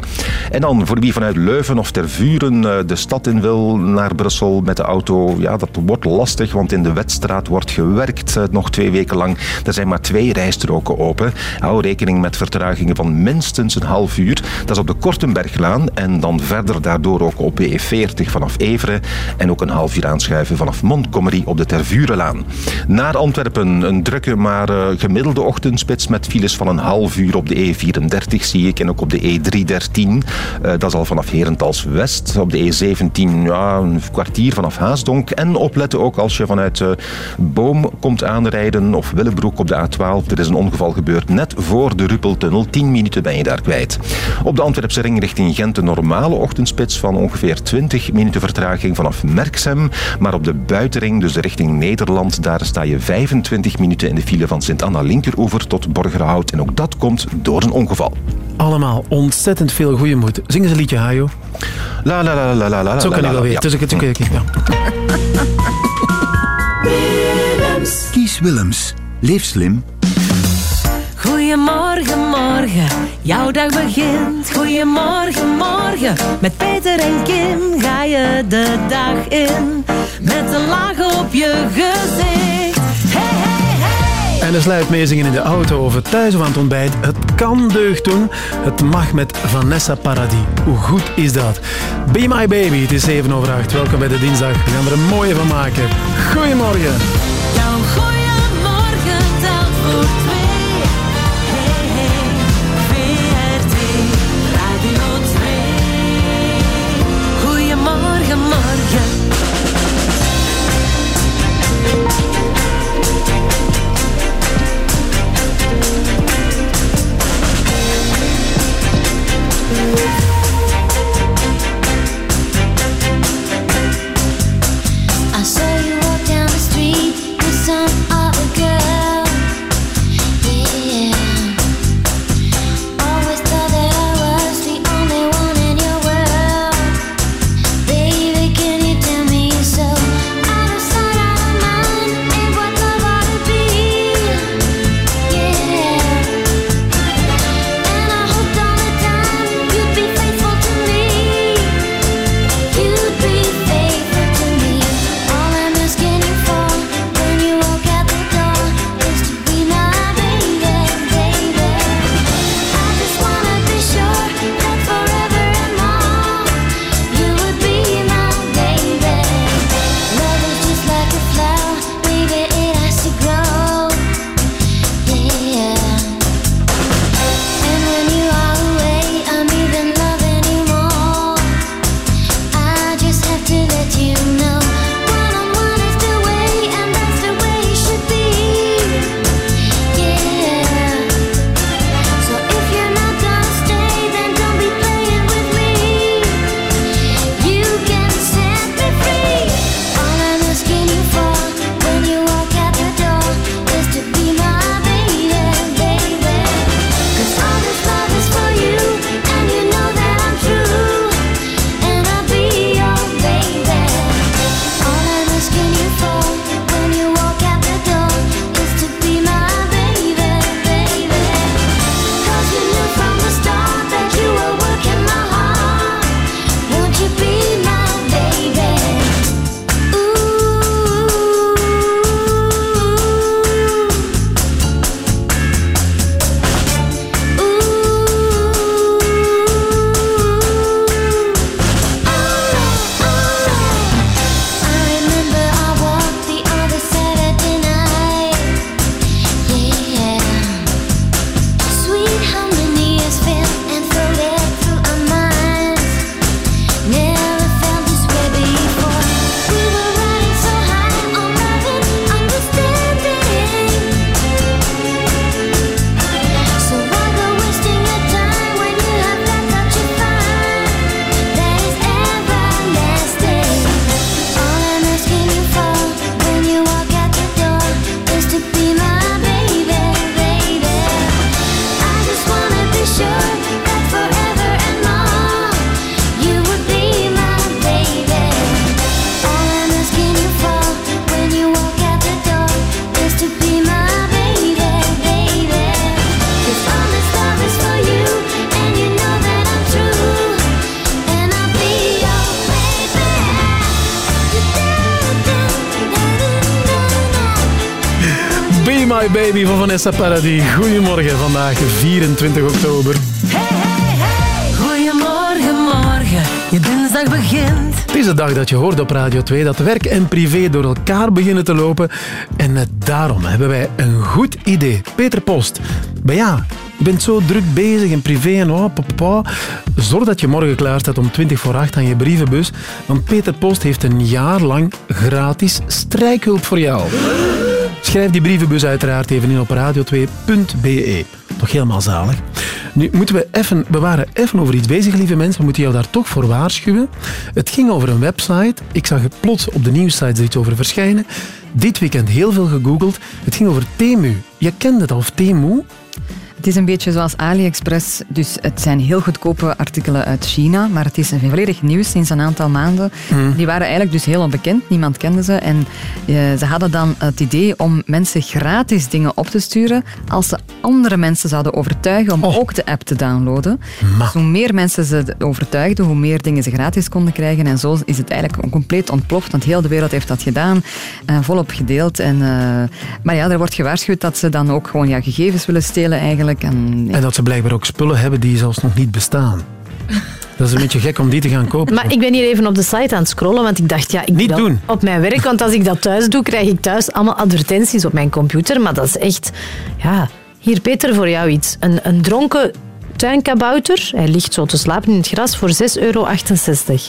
En dan voor wie vanuit Leuven of Tervuren uh, de stad in wil naar Brussel met de auto, ja, dat wordt lastig, want in de Wetstraat wordt gewerkt uh, nog twee weken lang. Er zijn maar twee rijstroken open. Hou rekening met vertragingen van minstens een half uur. Dat is op de Kortenberglaan en dan verder daardoor ook op de E40 vanaf Everen en ook een half uur aanschuiven vanaf Montgomery op de Tervurenlaan. Naar Antwerpen een drukke maar uh, gemiddelde ochtendspits met files van een half uur op de E34 zie ik en ook op de E313. Uh, dat is al vanaf Herentals West. Op de E17 ja, een kwartier vanaf Haasdonk. En opletten ook als je vanuit eh, Boom komt aanrijden of Willebroek op de A12. Er is een ongeval gebeurd net voor de Ruppeltunnel. 10 minuten ben je daar kwijt. Op de Antwerpse ring richting Gent een normale ochtendspits van ongeveer 20 minuten vertraging vanaf Merksem. Maar op de buitenring, dus richting Nederland, daar sta je 25 minuten in de file van Sint-Anna Linkeroever tot Borgerhout. En ook dat komt door een ongeval. Allemaal ontzettend veel goede moed. Zing eens een liedje, Hajo. La la la la la la Zo kan ik wel weer. Dus ik het. Kies Willems. Leef slim. Goedemorgen, morgen, jouw dag begint. Goedemorgen, morgen, met Peter en Kim ga je de dag in. Met een laag op je gezicht. En een sluit meezingen in de auto of thuis of aan het ontbijt. Het kan deugd doen. Het mag met Vanessa Paradis. Hoe goed is dat? Be My Baby, het is 7 over 8. Welkom bij de dinsdag. We gaan er een mooie van maken. Goedemorgen. Goedemorgen, vandaag 24 oktober. Goedemorgen, morgen, je dinsdag begint. Het is de dag dat je hoort op Radio 2 dat werk en privé door elkaar beginnen te lopen. En net daarom hebben wij een goed idee. Peter Post, bij ja, Je bent zo druk bezig in privé en oh, papa. Zorg dat je morgen klaar staat om 20 voor 8 aan je brievenbus. Want Peter Post heeft een jaar lang gratis strijkhulp voor jou. Schrijf die brievenbus uiteraard even in op radio2.be. Toch helemaal zalig. Nu moeten we even, we waren even over iets bezig, lieve mensen. We moeten jou daar toch voor waarschuwen. Het ging over een website. Ik zag het plots op de nieuwsites er iets over verschijnen. Dit weekend heel veel gegoogeld. Het ging over Temu. Je kent het al, of Temu? Het is een beetje zoals AliExpress. Dus het zijn heel goedkope artikelen uit China. Maar het is volledig nieuw sinds een aantal maanden. Hmm. Die waren eigenlijk dus heel onbekend. Niemand kende ze. En ze hadden dan het idee om mensen gratis dingen op te sturen. Als ze andere mensen zouden overtuigen om ook de app te downloaden. Dus hoe meer mensen ze overtuigden, hoe meer dingen ze gratis konden krijgen. En zo is het eigenlijk compleet ontploft. Want heel de wereld heeft dat gedaan. eh, volop gedeeld. En, eh, maar ja, er wordt gewaarschuwd dat ze dan ook gewoon ja, gegevens willen stelen eigenlijk. En, En dat ze blijkbaar ook spullen hebben die zelfs nog niet bestaan. Dat is een beetje gek om die te gaan kopen. Maar ik ben hier even op de site aan het scrollen, want ik dacht, ja, ik Niet doe doen. op mijn werk, want als ik dat thuis doe, krijg ik thuis allemaal advertenties op mijn computer. Maar dat is echt, ja, hier Peter, voor jou iets. Een, een dronken tuinkabouter, hij ligt zo te slapen in het gras voor 6,68 euro.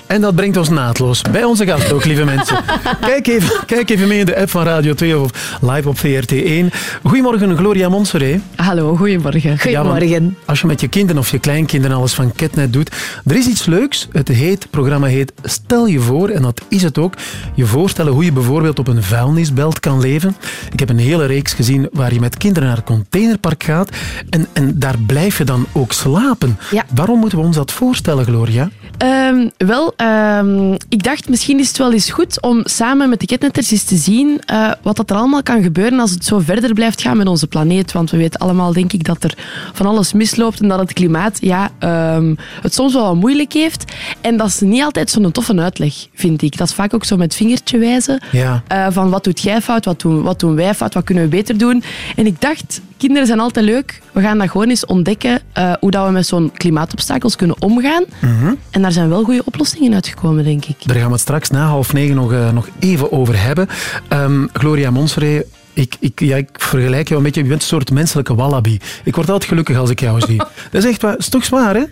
En dat brengt ons naadloos bij onze gast ook, lieve mensen. <laughs> Kijk even, kijk even mee in de app van Radio 2 of live op VRT1. Goedemorgen, Gloria Monseré. Hallo, goedemorgen. Ja, want als je met je kinderen of je kleinkinderen alles van Ketnet doet, er is iets leuks. Het, heet, het programma heet Stel je voor, en dat is het ook. Je voorstellen hoe je bijvoorbeeld op een vuilnisbelt kan leven. Ik heb een hele reeks gezien waar je met kinderen naar het containerpark gaat en, en daar blijf je dan ook slapen. Waarom moeten we ons dat voorstellen, Gloria? Ehm, wel, ehm, ik dacht misschien is het wel eens goed om samen met de ketnetters eens te zien eh, wat dat er allemaal kan gebeuren als het zo verder blijft gaan met onze planeet. Want we weten allemaal, denk ik, dat er van alles misloopt en dat het klimaat ja, ehm, het soms wel wat moeilijk heeft. En dat is niet altijd zo'n toffe uitleg, vind ik. Dat is vaak ook zo met vingertje wijzen. Ja. Eh, van wat doet jij fout, wat doen, wat doen wij fout, wat kunnen we beter doen. En ik dacht, kinderen zijn altijd leuk. We gaan dat gewoon eens ontdekken, eh, hoe dat we met zo'n klimaatobstakels kunnen omgaan. Mhm. En daar zijn wel goede oplossingen uitgekomen, denk ik. Daar gaan we het straks na half negen nog, eh, nog even over hebben. Ehm, Gloria Monseré, ik, ik, ja, ik vergelijk jou een beetje. Je bent een soort menselijke wallaby. Ik word altijd gelukkig als ik jou zie. <laughs> Dat is echt waar. is toch zwaar, hè?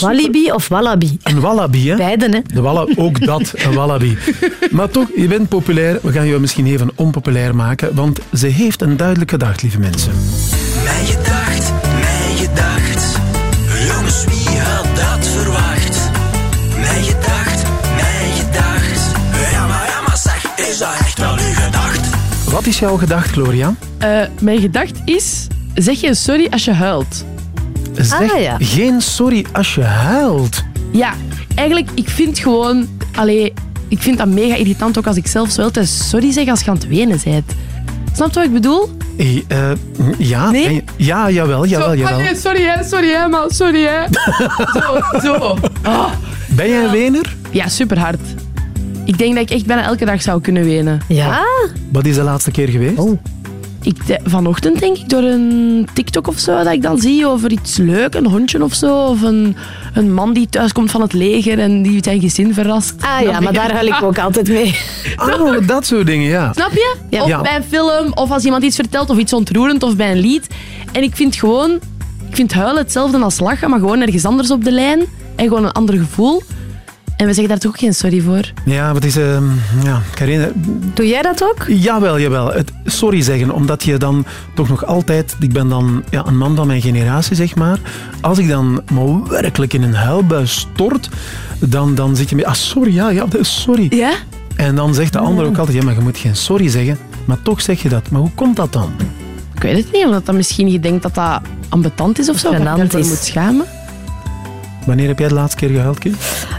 Wallaby of wallaby? Een wallaby, hè? Beiden, hè? De walla, ook dat, een wallaby. <laughs> Maar toch, je bent populair. We gaan je misschien even onpopulair maken, want ze heeft een duidelijke gedacht, lieve mensen. Mijn gedacht. Wat is jouw gedacht, Gloria? Eh, mijn gedacht is, zeg je sorry als je huilt. Zeg Ah, ja. geen sorry als je huilt. Ja, eigenlijk, ik vind gewoon... Allee, ik vind dat mega irritant, ook als ik zelf zo altijd sorry zeg als je aan het wenen bent. Snap je wat ik bedoel? Hey, eh, ja, Nee? en- ja, jawel, jawel, Zo, jawel. ah, nee, sorry hè, sorry hè, man, sorry hè. <laughs> zo, zo. Ah. Ben jij een wener? Ja, super hard. Ik denk dat ik echt bijna elke dag zou kunnen wenen. Ja? Wat is de laatste keer geweest? Oh. Ik, de- vanochtend denk ik door een TikTok of zo dat ik dan zie over iets leuk, een hondje of zo. Of een, een man die thuiskomt van het leger en die zijn gezin verrast. Ah ja, maar daar huil ik ook altijd mee. <laughs> Oh, dat soort dingen, ja. Snap je? Ja. Of Ja. bij een film, of als iemand iets vertelt, of iets ontroerend, of bij een lied. En ik vind gewoon, ik vind huilen hetzelfde als lachen, maar gewoon ergens anders op de lijn. En gewoon een ander gevoel. En we zeggen daar toch ook geen sorry voor. Ja, wat is... ehm ja, Karine... Doe jij dat ook? Jawel, jawel. Het sorry zeggen, omdat je dan toch nog altijd... Ik ben dan ja, een man van mijn generatie, zeg maar. Als ik dan maar werkelijk in een huilbuis stort, dan, dan zit je met... Ah, sorry, ja, ja, sorry. Ja? En dan zegt de ander ook altijd, ja, maar je moet geen sorry zeggen. Maar toch zeg je dat. Maar hoe komt dat dan? Ik weet het niet, omdat dat misschien je denkt dat dat ambetant is of zo. Of dat je moet schamen. Wanneer heb jij de laatste keer gehuild, Kim?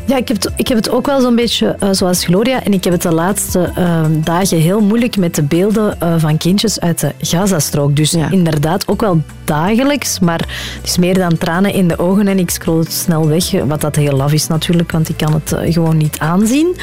Ja, ik heb het, ik heb het ook wel zo'n beetje eh, zoals Gloria. En ik heb het de laatste eh, dagen heel moeilijk met de beelden eh, van kindjes uit de Gazastrook. Dus inderdaad ook wel dagelijks. Maar het is meer dan tranen in de ogen. En ik scroll het snel weg. Wat dat heel laf is natuurlijk, want ik kan het eh, gewoon niet aanzien.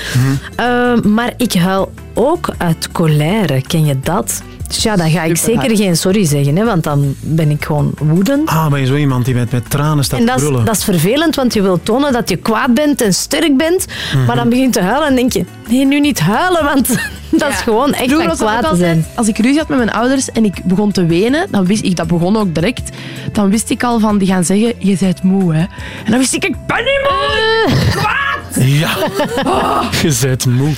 Eh, maar ik huil ook uit colère. Ken je dat? Dus ja, dan ga ik zeker geen sorry zeggen, hè, want dan ben ik gewoon woedend. Ah, ben je zo iemand die met, met tranen staat En te dat is, brullen? dat is vervelend, want je wilt tonen dat je kwaad bent en sterk bent. Mhm. Maar dan begint je te huilen en denk je, nee, nu niet huilen, want <laughs> dat is gewoon echt Vroeger van kwaad altijd, zijn. Als ik ruzie had met mijn ouders en ik begon te wenen, dan wist ik, dat begon ook direct, dan wist ik al van, die gaan zeggen, je bent moe, hè. En dan wist ik, ik ben niet moe! Kwaad! Ja, je bent moe.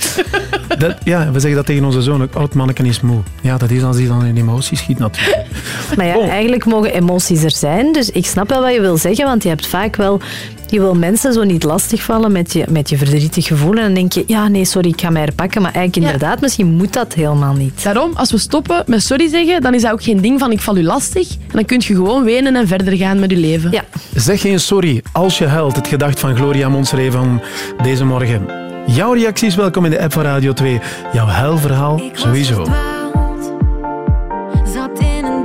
Dat, ja, we zeggen dat tegen onze zoon ook. Oud manneken is moe. Ja, dat is als hij dan in emoties schiet natuurlijk. <laughs> Maar ja, eigenlijk mogen emoties er zijn. Dus ik snap wel wat je wil zeggen, want je hebt vaak wel... Je wil mensen zo niet lastigvallen met je, met je verdrietig gevoel. En dan denk je, ja, nee, sorry, ik ga mij herpakken. Maar eigenlijk inderdaad, misschien moet dat helemaal niet. Daarom, als we stoppen met sorry zeggen, dan is dat ook geen ding van ik val u lastig. En dan kun je gewoon wenen en verder gaan met je leven. Ja. Zeg geen sorry als je huilt. Het gedacht van Gloria Monseré van deze morgen. Jouw reacties welkom in de app van Radio 2. Jouw huilverhaal sowieso. Zat in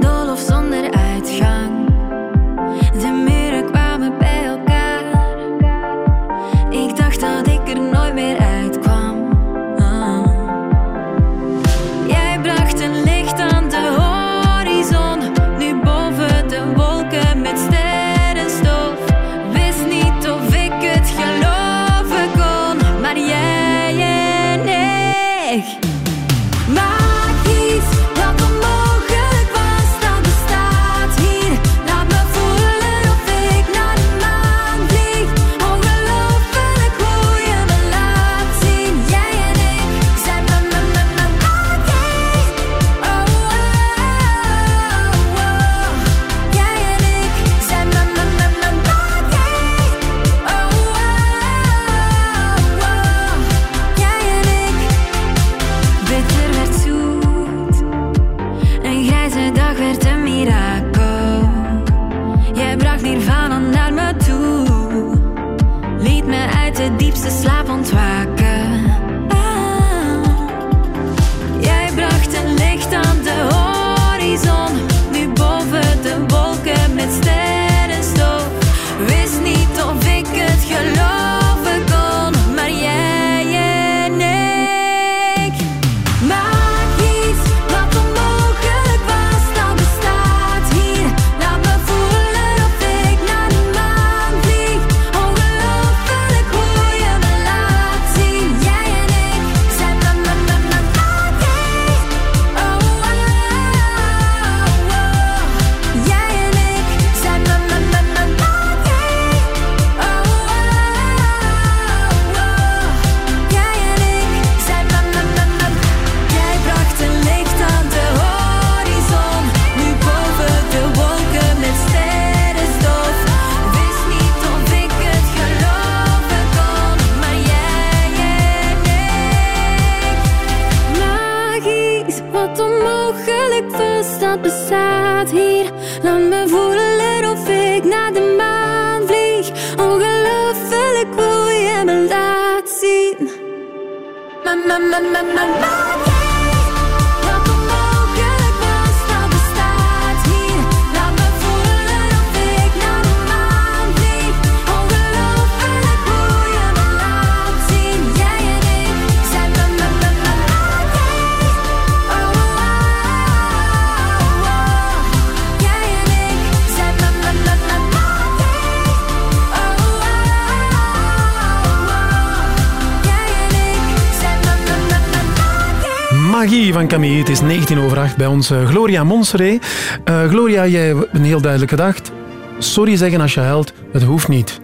van Camille. Het is 19 over 8 bij ons eh, Gloria Monseré. Eh, Gloria, jij hebt een heel duidelijke gedacht. Sorry zeggen als je huilt, het hoeft niet.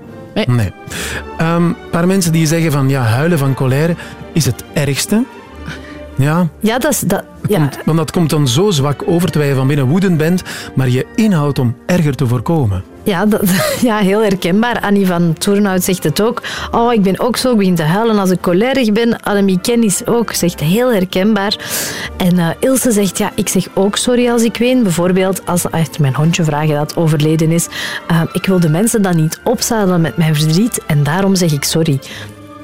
Nee. Ehm, Een paar mensen die zeggen van ja, huilen van colère is het ergste. Ja, Ja, dat is... Dat, ja. want dat komt dan zo zwak over terwijl je van binnen woedend bent, maar je inhoudt om erger te voorkomen. Ja, <laughs> ja, heel herkenbaar. Annie van Toornhout zegt het ook. Oh, ik ben ook zo, ik begin te huilen als ik cholerig ben. Annemie Kennis ook, zegt heel herkenbaar. En eh, Ilse zegt, ja, ik zeg ook sorry als ik ween. Bijvoorbeeld als echt mijn hondje vragen dat overleden is. Eh, ik wil de mensen dan niet opzadelen met mijn verdriet en daarom zeg ik sorry.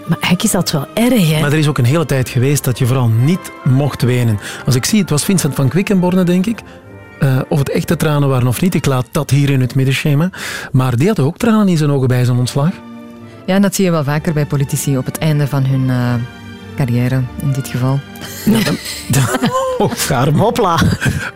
Maar eigenlijk is dat wel erg, hè? Maar er is ook een hele tijd geweest dat je vooral niet mocht wenen. Als ik zie, het was Vincent van Quickenborne, denk ik. Eh, of het echte tranen waren of niet, ik laat dat hier in het middenschema. Maar die had ook tranen in zijn ogen bij zijn ontslag. Ja, en dat zie je wel vaker bij politici op het einde van hun, eh, carrière in dit geval. <laughs> Oh, Carmen. Hopla.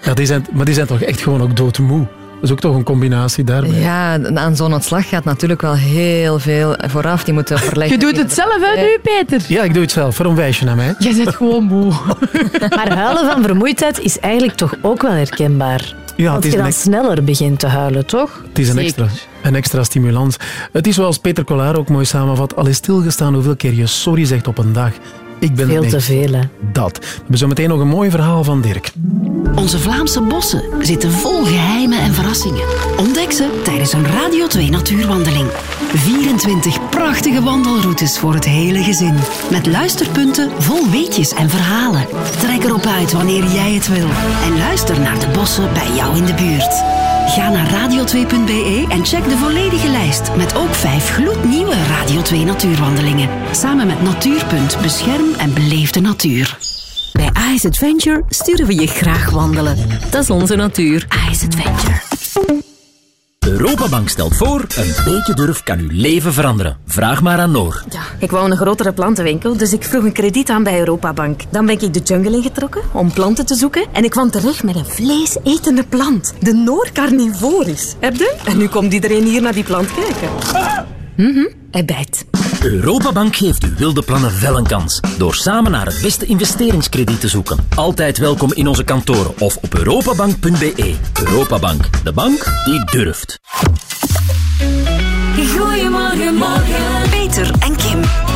Ja, die zijn, maar die zijn toch echt gewoon ook doodmoe. Dat is ook toch een combinatie daarbij. Ja, aan zo'n ontslag gaat natuurlijk wel heel veel vooraf. Die moeten overleggen. Je doet het zelf, hè, nu, Peter? Ja, ik doe het zelf. Waarom wijs je naar mij? Jij bent gewoon moe. <laughs> Maar huilen van vermoeidheid is eigenlijk toch ook wel herkenbaar. Ja, is je dan sneller begint te huilen, toch? Het is een extra, een extra stimulans. Het is zoals Peter Collard ook mooi samenvat. Al is stilgestaan hoeveel keer je sorry zegt op een dag. Ik ben Veel te veel, hè. Dat. We hebben zo meteen nog een mooi verhaal van Dirk. Onze Vlaamse bossen zitten vol geheimen en verrassingen. Ontdek ze tijdens een Radio 2 natuurwandeling. 24 prachtige wandelroutes voor het hele gezin. Met luisterpunten vol weetjes en verhalen. Trek erop uit wanneer jij het wil. En luister naar de bossen bij jou in de buurt. Ga naar radio2.be en check de volledige lijst met ook vijf gloednieuwe Radio 2 natuurwandelingen. Samen met Natuurpunt bescherm en beleef de natuur. Bij Ice Adventure sturen we je graag wandelen. Dat is onze natuur. Ice Adventure. Europabank stelt voor, een beetje durf kan uw leven veranderen. Vraag maar aan Noor. Ik wou een grotere plantenwinkel, dus ik vroeg een krediet aan bij Europabank. Dan ben ik de jungle ingetrokken om planten te zoeken en ik kwam terecht met een vleesetende plant. De Noor carnivoris. Heb je? En nu komt iedereen hier naar die plant kijken. Mhm, hij bijt. Europabank geeft uw wilde plannen wel een kans. Door samen naar het beste investeringskrediet te zoeken. Altijd welkom in onze kantoren of op europabank.be. Europabank, de bank die durft. Goedemorgen, morgen. Peter en Kim.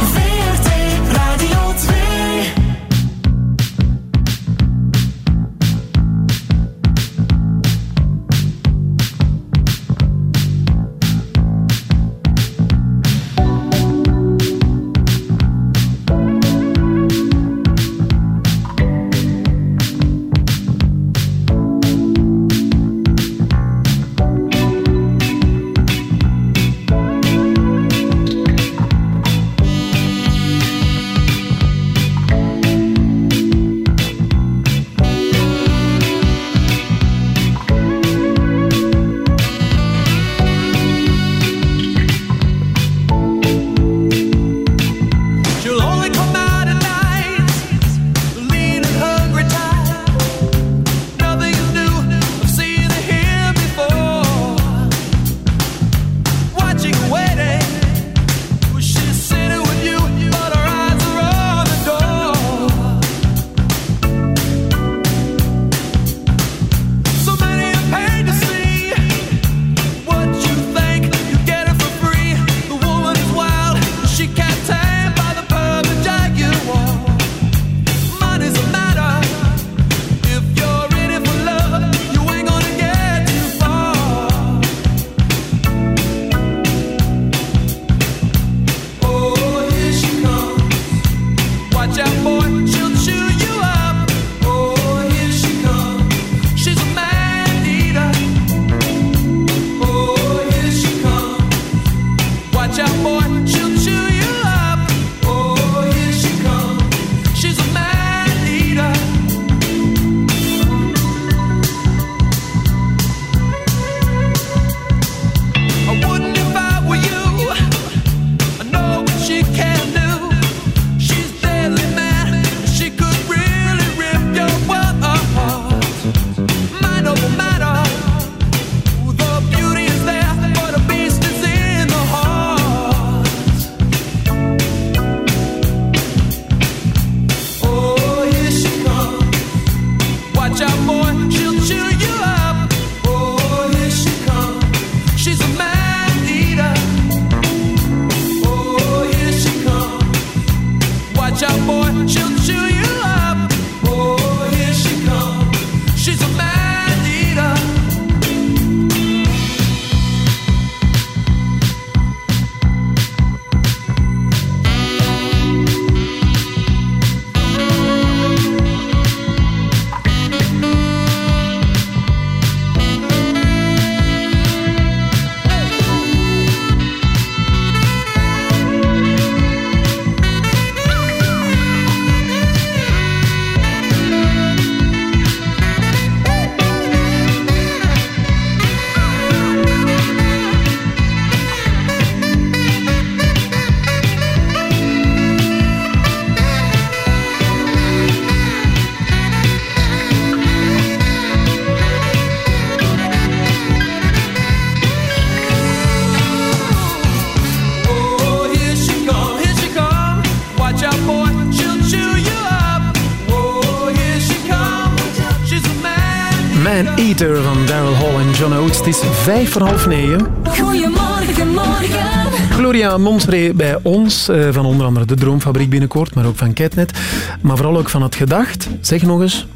Van Daryl Hall en John Oates. Het is vijf voor half negen. Goedemorgen, morgen. Gloria Monsree bij ons, eh, van onder andere de Droomfabriek binnenkort, maar ook van Ketnet. Maar vooral ook van het Gedacht. Zeg nog eens.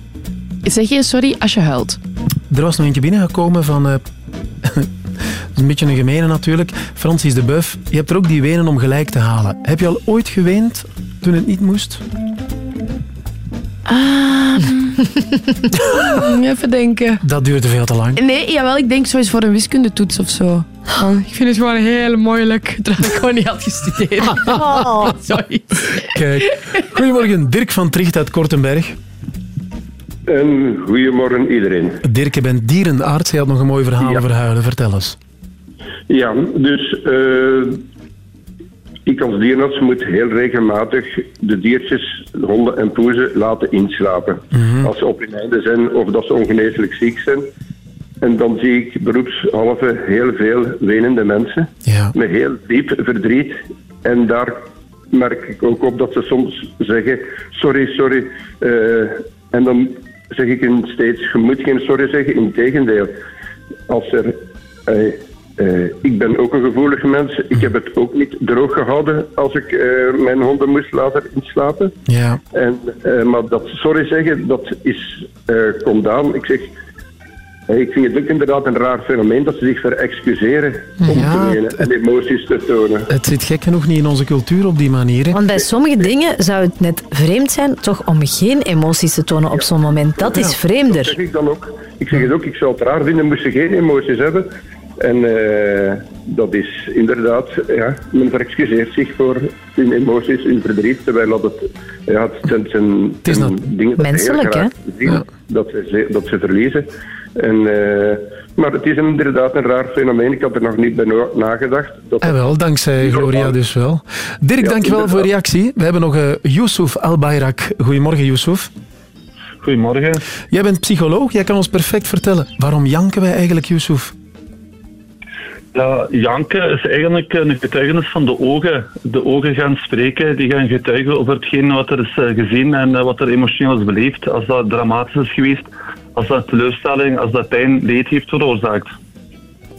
Zeg je sorry als je huilt? Er was nog eentje binnengekomen van... eh, <laughs> is een beetje een gemene natuurlijk. Francis de Buff, je hebt er ook die wenen om gelijk te halen. Heb je al ooit geweend toen het niet moest? Ah, <laughs> even denken. Dat duurde veel te lang. Nee, jawel, ik denk zo eens voor een wiskundetoets of zo. Want ik vind het gewoon heel moeilijk, <laughs> terwijl ik gewoon niet had gestudeerd. Oh. <laughs> Zoiets. Kijk. Goedemorgen, Dirk van Tricht uit Kortenberg. En goedemorgen iedereen. Dirk, je bent dierenarts. Je had nog een mooi verhaal over huilen. Vertel eens. Ja, dus eh, ik als dierenarts moet heel regelmatig de diertjes, de honden en poezen laten inslapen. Als ze op hun einde zijn of dat ze ongeneeslijk ziek zijn. En dan zie ik beroepshalve heel veel wenende mensen met heel diep verdriet. En daar merk ik ook op dat ze soms zeggen, sorry, sorry. Eh, en dan zeg ik hen steeds, je moet geen sorry zeggen, integendeel. Als er... eh, eh, ik ben ook een gevoelige mens. Ik heb het ook niet droog gehouden als ik eh, mijn honden moest laten inslapen. Ja. En, eh, maar dat sorry zeggen, dat is eh condaan. Ik zeg, ik vind het ook inderdaad een raar fenomeen dat ze zich verexcuseren om Ja, te en emoties te tonen. Het zit gek genoeg niet in onze cultuur op die manier. hè. Want bij sommige dingen zou het net vreemd zijn toch om geen emoties te tonen op zo'n moment. Dat is Dat vreemder. zeg ik dan ook. Ik zeg het ook, ik zou het raar vinden moesten geen emoties hebben. En eh, dat is inderdaad, ja, men verexcuseert zich voor hun emoties, hun verdriet, terwijl dat het, ja, het zijn, het zijn, zijn dingen dat ze menselijk, zien, dat, ze, dat ze verliezen. En, eh, maar het is inderdaad een raar fenomeen, ik had er nog niet bij na- nagedacht. Dat En wel, dankzij Gloria dus wel. Dirk, Ja, dankjewel voor je inderdaad. reactie. We hebben nog eh Yusuf Al-Bayrak. Goedemorgen, Yusuf. Goedemorgen. Jij bent psycholoog. Jij kan ons perfect vertellen. Waarom janken wij eigenlijk, Yusuf? Ja, janken is eigenlijk een getuigenis van de ogen. De ogen gaan spreken, die gaan getuigen over hetgeen wat er is eh, gezien en eh, wat er emotioneel is beleefd. Als dat dramatisch is geweest, als dat teleurstelling, als dat pijn, leed heeft veroorzaakt.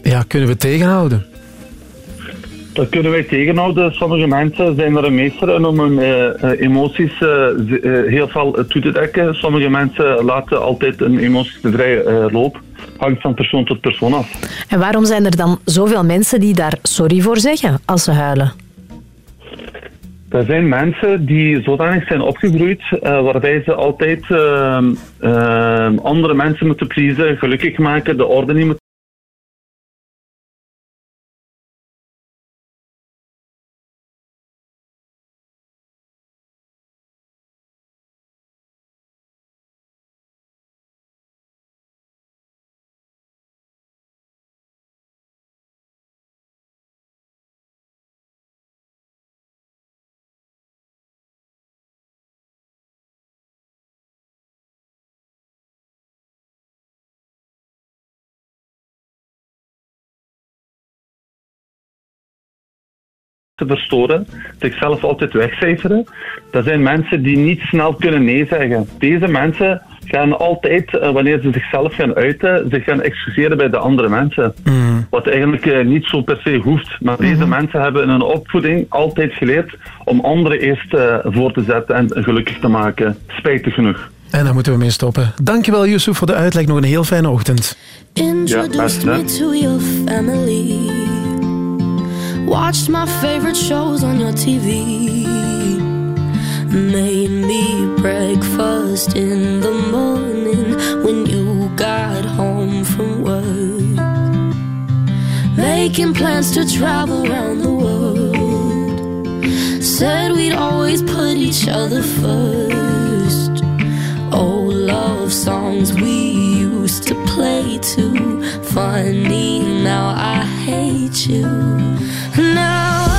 Ja, kunnen we tegenhouden? Dat kunnen wij tegenhouden. Sommige mensen zijn er een meester in om hun eh, eh, emoties eh, heel veel toe te dekken. Sommige mensen laten altijd hun emoties te vrij eh, loop. Hangt van persoon tot persoon af. En waarom zijn er dan zoveel mensen die daar sorry voor zeggen als ze huilen? Er zijn mensen die zodanig zijn opgegroeid waarbij ze altijd ehm, ehm, andere mensen moeten pleasen, gelukkig maken, de orde niet te verstoren, zichzelf altijd wegcijferen. Dat zijn mensen die niet snel kunnen nee zeggen. Deze mensen gaan altijd, eh, wanneer ze zichzelf gaan uiten, zich gaan excuseren bij de andere mensen. Wat eigenlijk eh, niet zo per se hoeft. Maar deze mensen hebben in hun opvoeding altijd geleerd om anderen eerst eh, voor te zetten en gelukkig te maken. Spijtig genoeg. En daar moeten we mee stoppen. Dankjewel, Yusuf, voor de uitleg. Nog een heel fijne ochtend. Introduced me to your family. Watched my favorite shows on your TV. Made me breakfast in the morning when you got home from work. Making plans to travel around the world. Said we'd always put each other first. Old love songs we used to play too. Funny, now I hate you. Now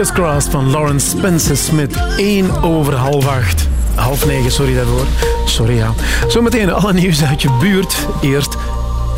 Fingers crossed van Lawrence Spencer Smith. 1 over half acht. Half negen, sorry daarvoor. Sorry, ja. Zometeen alle nieuws uit je buurt. Eerst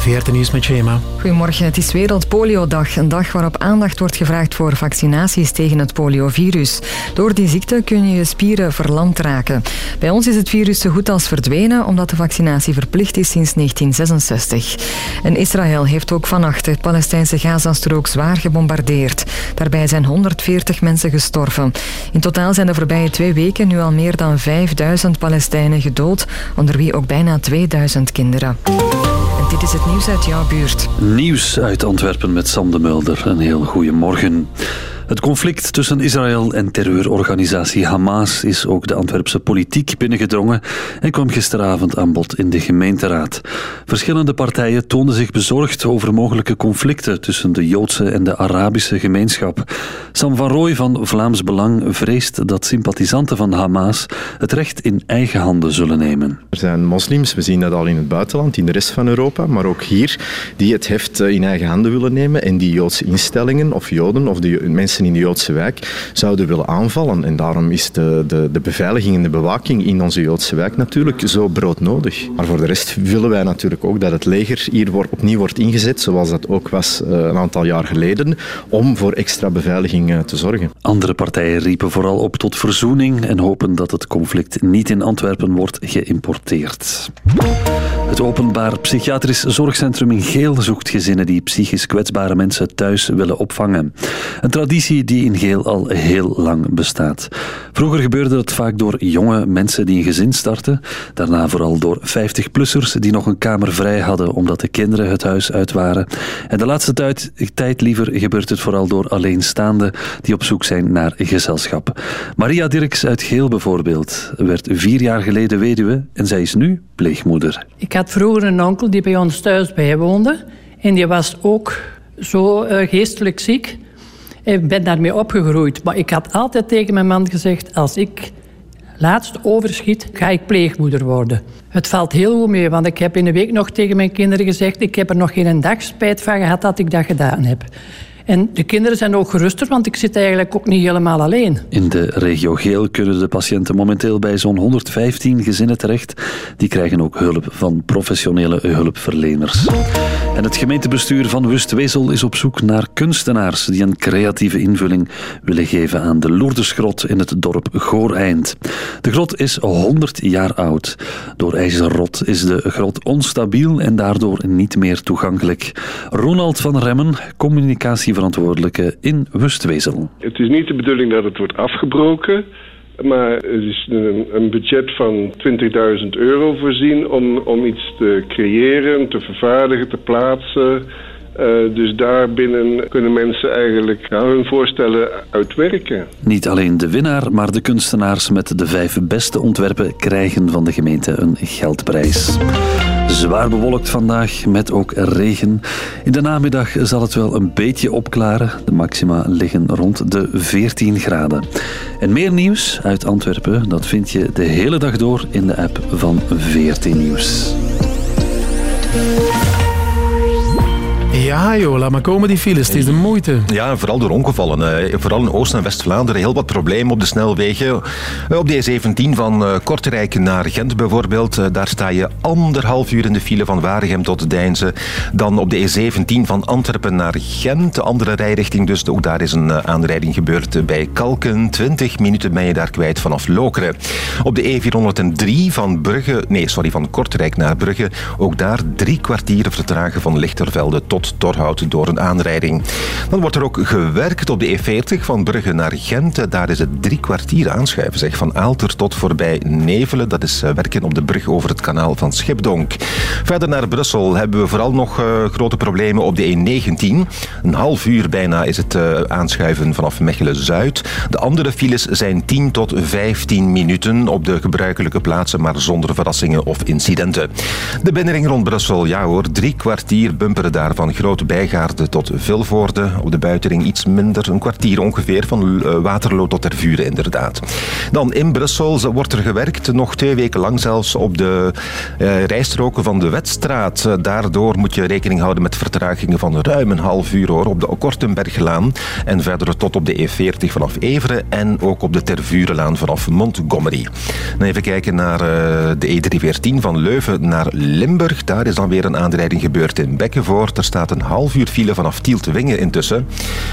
VRT Nieuws met Shema. Goedemorgen, het is Wereldpoliodag. Een dag waarop aandacht wordt gevraagd voor vaccinaties tegen het poliovirus. Door die ziekte kun je je spieren verlamd raken. Bij ons is het virus zo goed als verdwenen, omdat de vaccinatie verplicht is sinds 1966. En Israël heeft ook vannacht de Palestijnse Gazastrook zwaar gebombardeerd. Daarbij zijn 140 mensen gestorven. In totaal zijn de voorbije twee weken nu al meer dan 5000 Palestijnen gedood, onder wie ook bijna 2000 kinderen. En dit is het nieuws uit jouw buurt. Nieuws uit Antwerpen met Sam de Mulder. Een heel goede morgen. Het conflict tussen Israël en terreurorganisatie Hamas is ook de Antwerpse politiek binnengedrongen en kwam gisteravond aan bod in de gemeenteraad. Verschillende partijen toonden zich bezorgd over mogelijke conflicten tussen de Joodse en de Arabische gemeenschap. Sam van Rooij van Vlaams Belang vreest dat sympathisanten van Hamas het recht in eigen handen zullen nemen. Er zijn moslims, we zien dat al in het buitenland, in de rest van Europa, maar ook hier, die het heft eh, in eigen handen willen nemen en die Joodse instellingen of Joden of de mensen in de Joodse wijk zouden willen aanvallen. En daarom is de, de, de beveiliging en de bewaking in onze Joodse wijk natuurlijk zo broodnodig. Maar voor de rest willen wij natuurlijk ook dat het leger hier wordt, opnieuw wordt ingezet, zoals dat ook was eh, een aantal jaar geleden, om voor extra beveiliging eh, te zorgen. Andere partijen riepen vooral op tot verzoening en hopen dat het conflict niet in Antwerpen wordt geïmporteerd. Het openbaar psychiatrisch zorgcentrum in Geel zoekt gezinnen die psychisch kwetsbare mensen thuis willen opvangen. Een traditie die in Geel al heel lang bestaat. Vroeger gebeurde het vaak door jonge mensen die een gezin starten, daarna vooral door 50-plussers die nog een kamer vrij hadden omdat de kinderen het huis uit waren. En de laatste tijd, liever gebeurt het vooral door alleenstaanden die op zoek zijn naar gezelschap. Maria Dirks uit Geel bijvoorbeeld werd vier jaar geleden weduwe en zij is nu pleegmoeder. Had vroeger een onkel die bij ons thuis bijwoonde. En die was ook zo eh, geestelijk ziek. Ik ben daarmee opgegroeid. Maar ik had altijd tegen mijn man gezegd... als ik laatst overschiet, ga ik pleegmoeder worden. Het valt heel goed mee, want ik heb in de week nog tegen mijn kinderen gezegd... ik heb er nog geen dag spijt van gehad dat ik dat gedaan heb. En de kinderen zijn ook geruster, want ik zit eigenlijk ook niet helemaal alleen. In de regio Geel kunnen de patiënten momenteel bij zo'n 115 gezinnen terecht. Die krijgen ook hulp van professionele hulpverleners. En het gemeentebestuur van Wustwezel is op zoek naar kunstenaars die een creatieve invulling willen geven aan de Loerdesgrot in het dorp Gooreind. De grot is 100 jaar oud. Door ijzerrot is de grot onstabiel en daardoor niet meer toegankelijk. Ronald van Remmen, communicatieverantwoordelijke in Wustwezel. Het is niet de bedoeling dat het wordt afgebroken. Maar er is een, budget van 20.000 euro voorzien om, om iets te creëren, te vervaardigen, te plaatsen. Eh, dus daarbinnen kunnen mensen eigenlijk hun voorstellen uitwerken. Niet alleen de winnaar, maar de kunstenaars met de vijf beste ontwerpen krijgen van de gemeente een geldprijs. Zwaar bewolkt vandaag met ook regen. In de namiddag zal het wel een beetje opklaren. De maxima liggen rond de 14 graden. En meer nieuws uit Antwerpen, dat vind je de hele dag door in de app van 14 Nieuws. Ja, joh, laat maar komen die files. Het is de moeite. Ja, vooral door ongevallen. Vooral in Oost- en West-Vlaanderen heel wat problemen op de snelwegen. Eh, Op de E17 van eh, Kortrijk naar Gent bijvoorbeeld. eh, Daar sta je anderhalf uur in de file van Waregem tot Deinze. Dan op de E17 van Antwerpen naar Gent. De andere rijrichting dus. Ook daar is een aanrijding gebeurd bij Kalken. 20 minuten ben je daar kwijt vanaf Lokeren. Op de E403 van Brugge... Nee, sorry, van Kortrijk naar Brugge. Ook daar drie kwartieren vertragen van Lichtervelde tot Torhout door een aanrijding. Dan wordt er ook gewerkt op de E40 van Brugge naar Gent. Daar is het drie kwartier aanschuiven, zeg. Van Aalter tot voorbij Nevelen. Dat is eh, werken op de brug over het kanaal van Schipdonk. Verder naar Brussel hebben we vooral nog eh, grote problemen op de E19. Een half uur bijna is het eh, aanschuiven vanaf Mechelen-Zuid. De andere files zijn 10 tot 15 minuten op de gebruikelijke plaatsen, maar zonder verrassingen of incidenten. De binnenring rond Brussel, ja hoor, drie kwartier bumperen daar van Bijgaarde tot Vilvoorde. Op de buitenring iets minder, een kwartier ongeveer, van eh, Waterloo tot Tervuren inderdaad. Dan in Brussel wordt er gewerkt, nog twee weken lang zelfs, op de eh, rijstroken van de Wetstraat. Eh, Daardoor moet je rekening houden met vertragingen van ruim een half uur hoor, op de Kortenberglaan en verder tot op de E40 vanaf Everen en ook op de Tervurenlaan vanaf Montgomery. Dan even kijken naar eh, de E314 van Leuven naar Limburg. Daar is dan weer een aanrijding gebeurd in Bekkenvoort. Er staat een half uur file vanaf Tiel te Wingen intussen.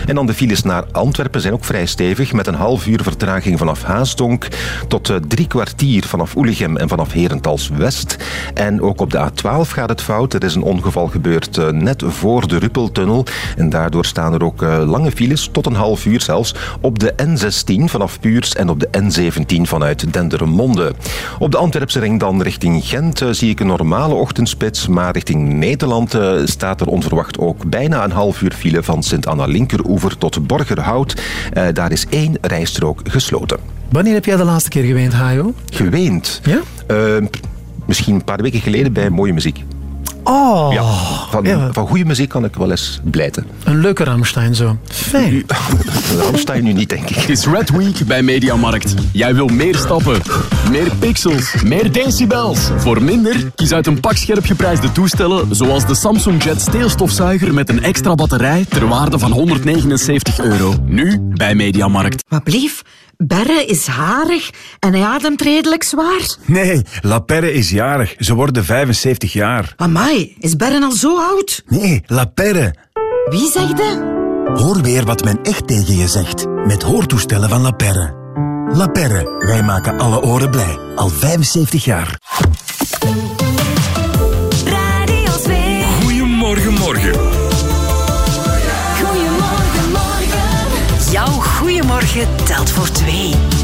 En dan de files naar Antwerpen zijn ook vrij stevig met een half uur vertraging vanaf Haasdonk tot eh, drie kwartier vanaf Oelichem en vanaf Herentals West. En ook op de A12 gaat het fout. Er is een ongeval gebeurd eh, net voor de Ruppeltunnel. En daardoor staan er ook eh, lange files, tot een half uur zelfs, op de N16 vanaf Puurs en op de N17 vanuit Dendermonde. Op de Antwerpse ring dan richting Gent zie ik een normale ochtendspits, maar richting Nederland staat er onverwacht ook bijna een half uur file van Sint-Anna Linkeroever tot Borgerhout. Eh, daar is één rijstrook gesloten. Wanneer heb jij de laatste keer geweend, Hajo? Geweend? Ja? Eh, misschien een paar weken geleden bij mooie muziek. Oh, Ja, van, van goede muziek kan ik wel eens blijten. een leuke Ramstein zo. Fijn. <laughs> Ramstein nu niet, denk ik. Het is Red Week bij Mediamarkt. Jij wil meer stappen, meer pixels, meer decibels. Voor minder, kies uit een pak scherp geprijsde toestellen, zoals de Samsung Jet steelstofzuiger met een extra batterij ter waarde van 179 euro. Nu bij Mediamarkt. Wat blief? Berre is harig en hij ademt redelijk zwaar. Nee, La Perre is jarig. Ze worden 75 jaar. Amai, is Berre al zo oud? Nee, La Perre. Wie zegde? Hoor weer wat men echt tegen je zegt. Met hoortoestellen van La Perre. La Perre, wij maken alle oren blij. Al 75 jaar. Telt voor twee.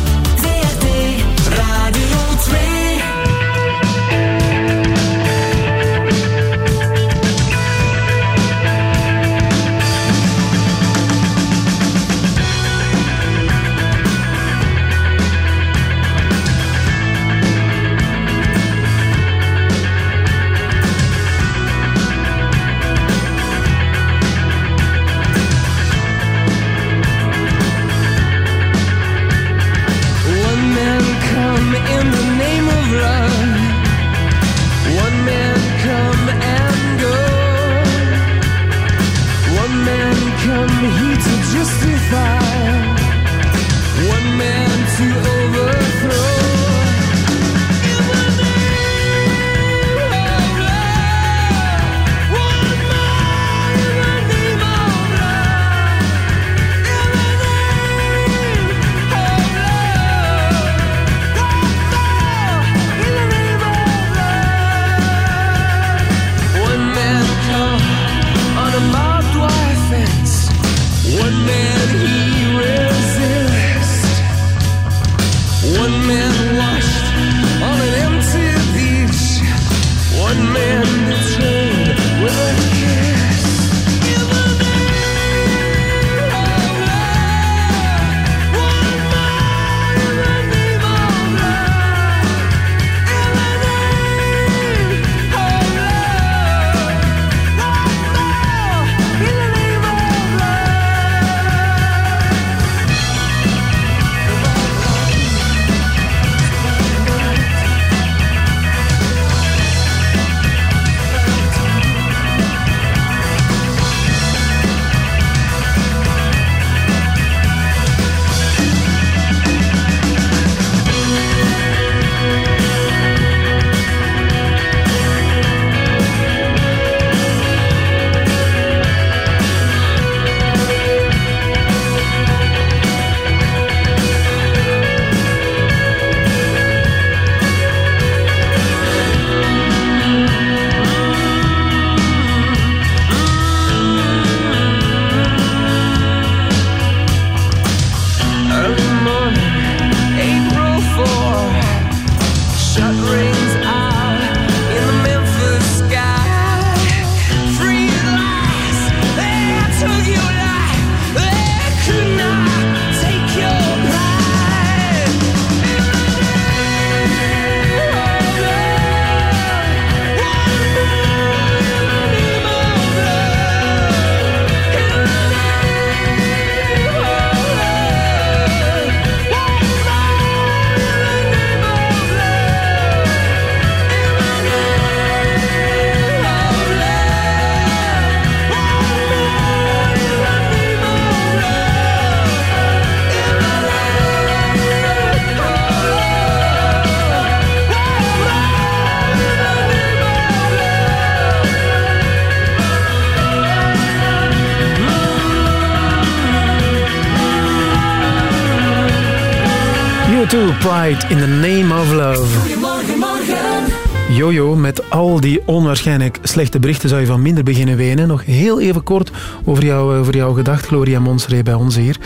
2, Pride in the Name of Love. Goedemorgen, morgen. Jojo, met al die onwaarschijnlijk slechte berichten zou je van minder beginnen wenen. Nog heel even kort over, jou, over jouw gedacht, Gloria Monseré, bij ons hier.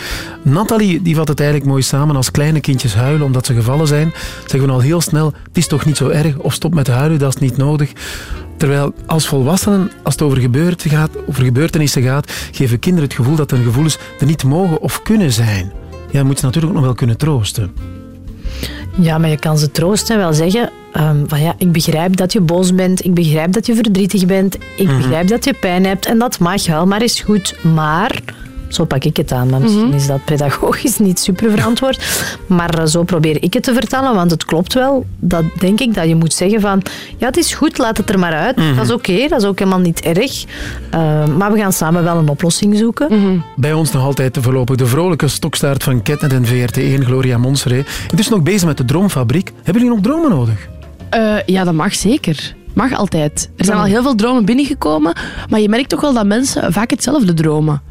Nathalie die vat het eigenlijk mooi samen. Als kleine kindjes huilen omdat ze gevallen zijn, zeggen we al heel snel, het is toch niet zo erg, of stop met huilen, dat is niet nodig. Terwijl als volwassenen, als het over, gebeurt gaat, over gebeurtenissen gaat, geven kinderen het gevoel dat hun gevoelens er niet mogen of kunnen zijn. Ja, moet je natuurlijk ook nog wel kunnen troosten. Ja, maar je kan ze troosten en wel zeggen ehm, van ja, ik begrijp dat je boos bent, ik begrijp dat je verdrietig bent, ik Mhm. begrijp dat je pijn hebt en dat mag wel, maar is goed. Maar, zo pak ik het aan, maar misschien is dat pedagogisch niet super verantwoord, maar eh, zo probeer ik het te vertellen, want het klopt wel. Dat denk ik dat je moet zeggen van ja, het is goed, laat het er maar uit. Mhm. Dat is oké, dat is ook helemaal niet erg. Ehm, maar we gaan samen wel een oplossing zoeken. Bij ons nog altijd voorlopig de vrolijke stokstaart van Ketnet en VRT1, Gloria Monseré. Het is nog bezig met de Droomfabriek. Hebben jullie nog dromen nodig? Eh, ja, dat mag zeker. Mag altijd. Er zijn al heel veel dromen binnengekomen, maar je merkt toch wel dat mensen vaak hetzelfde dromen.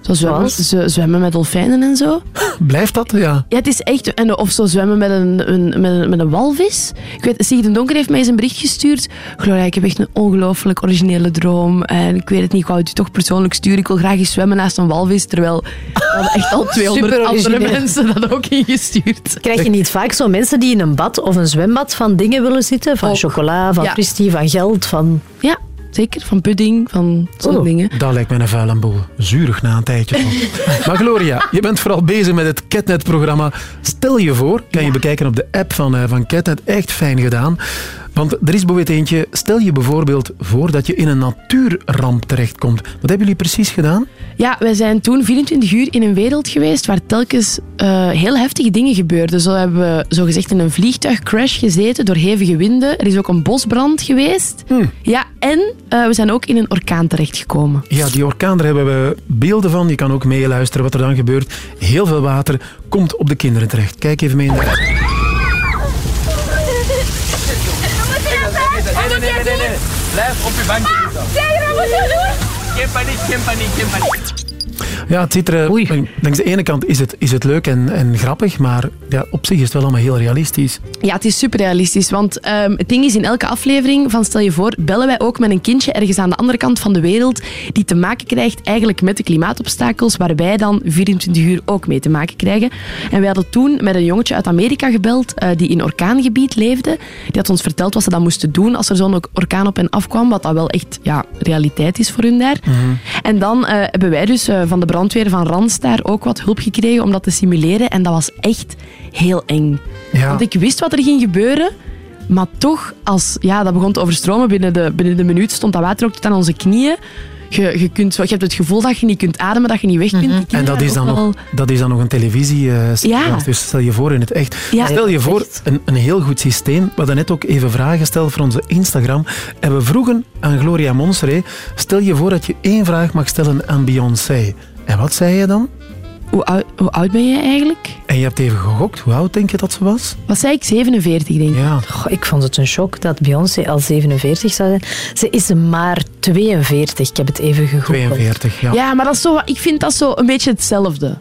Zo zwemmen, ze zwemmen met dolfijnen en zo. Blijft dat? Ja. Ja, het is echt... En of zo zwemmen met een, een, met een, met een walvis. Ik weet, Sigrid de Donker heeft mij eens een bericht gestuurd. Gloria, ik heb echt een ongelooflijk originele droom. En ik weet het niet, ik wou het je toch persoonlijk sturen. Ik wil graag eens zwemmen naast een walvis. Terwijl er echt al <laughs> 200 Super andere mensen dat ook ingestuurd. Krijg je niet vaak zo mensen die in een bad of een zwembad van dingen willen zitten? Van chocola, van Ja. van geld, van... Ja, zeker. Van pudding, van zo'n Oh, dingen. Dat lijkt mij een vuile boel. Zuurig na een tijdje. van. <laughs> maar Gloria, je bent vooral bezig met het Ketnet-programma. Stel je voor, kan je bekijken op de app van, eh, van Ketnet. Echt fijn gedaan. Want er is bijvoorbeeld eentje. Stel je bijvoorbeeld voor dat je in een natuurramp terechtkomt. Wat hebben jullie precies gedaan? Ja, wij zijn toen 24 uur in een wereld geweest waar telkens eh, heel heftige dingen gebeurden. Zo hebben we zogezegd in een vliegtuigcrash gezeten door hevige winden. Er is ook een bosbrand geweest. Ja, en eh, we zijn ook in een orkaan terechtgekomen. Ja, die orkaan, daar hebben we beelden van. Je kan ook meeluisteren wat er dan gebeurt. Heel veel water komt op de kinderen terecht. Kijk even mee in de app. Nee, nee, nee, nee, nee. Blijf op je bankje zitten. Zeg, wat moet je doen? Geen Ja, het ziet er... eh, Langs de ene kant is het, is het leuk en, en grappig, maar ja, op zich is het wel allemaal heel realistisch. Ja, het is super realistisch. Want ehm, het ding is, in elke aflevering van Stel je voor, bellen wij ook met een kindje ergens aan de andere kant van de wereld die te maken krijgt eigenlijk met de klimaatobstakels, waar wij dan 24 uur ook mee te maken krijgen. En wij hadden toen met een jongetje uit Amerika gebeld, eh, die in orkaangebied leefde. Die had ons verteld wat ze dan moesten doen als er zo'n orkaan op hen afkwam, wat dat wel echt ja, realiteit is voor hun daar. En dan eh, hebben wij dus eh, van de brandweer van Rans daar ook wat hulp gekregen om dat te simuleren. En dat was echt heel eng. Ja. Want ik wist wat er ging gebeuren. Maar toch, als ja, dat begon te overstromen binnen de, binnen de minuut, stond dat water ook tot aan onze knieën. Je, je, kunt, je hebt het gevoel dat je niet kunt ademen, dat je niet weg kunt. Die En dat is, dan nog, dat is dan nog een televisie eh, Ja. Dus stel je voor in het echt. Ja, stel je voor, een, een heel goed systeem. We hadden net ook even vragen gesteld voor onze Instagram. En we vroegen aan Gloria Monseré, stel je voor dat je één vraag mag stellen aan Beyoncé. En wat zei je dan? Hoe oud, hoe oud ben jij eigenlijk? En je hebt even gegokt. Hoe oud denk je dat ze was? Wat zei ik? 47, denk ik. Ja. Goh, ik vond het een shock dat Beyoncé al 47 zou zijn. Ze is maar 42. Ik heb het even gegoogeld. 42, ja. Ja, maar dat is zo, ik vind dat zo een beetje hetzelfde.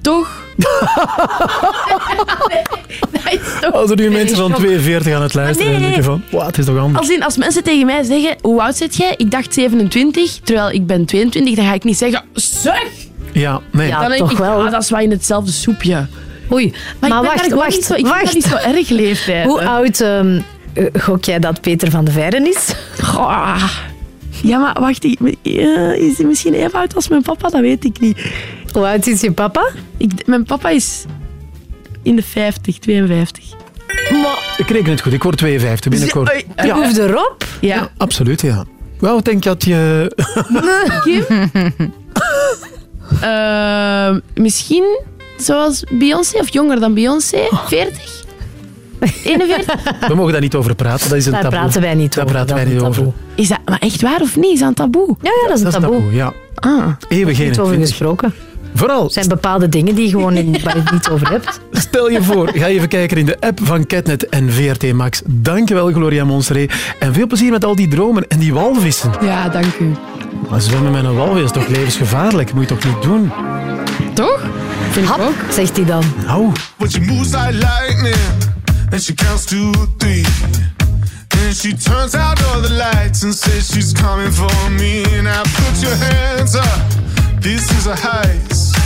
Toch? <laughs> Als er nu mensen van 42 aan het luisteren nee. denk je van, wow, het is toch anders. Als, in, als mensen tegen mij zeggen, hoe oud zit jij? Ik dacht 27, terwijl ik ben 22, dan ga ik niet zeggen, zeg! Ja, nee. dan denk ik, ah, dat is wel in hetzelfde soepje. Oei, Maar, maar ik ben wacht, wacht, niet zo, ik wacht. dat niet zo erg leeftijd. Hoe oud ehm, eh, gok jij dat Peter van de Veijren is? Goh. Ja, maar wacht, eh, is hij misschien even oud als mijn papa? Dat weet ik niet. Hoe oud is je papa? Ik, mijn papa is in de 50, 52. Ik reken het goed, ik word 52 binnenkort. Oei. Ja, Hoeft erop? Ja. absoluut, ja. Wel, ik denk dat je... Kim? <laughs> Eh, misschien zoals Beyoncé of jonger dan Beyoncé? 40? 41? We mogen daar niet over praten, dat is een Daar taboe. praten wij niet Daar over, praten wij niet over. Is dat maar echt waar of niet? Is dat een taboe? Ja, ja dat is een Dat is taboe. taboe, ja. Ah. Eeuwig Niet over 21. gesproken. Vooral, Er zijn bepaalde dingen die gewoon in, waar je het niet over hebt. stel je voor, ga even kijken in de app van Catnet en VRT Max. Dankjewel, Gloria Monseré. En veel plezier met al die dromen en die walvissen. Ja, dank u. Maar zwemmen met een walvis is toch levensgevaarlijk? Moet je toch niet doen? Toch? vind ik ook. Zegt hij dan. Nou. But she moves like lightning, and she counts to three. And she turns out all the lights and says she's coming for me. Now put your hands up, this is a heist.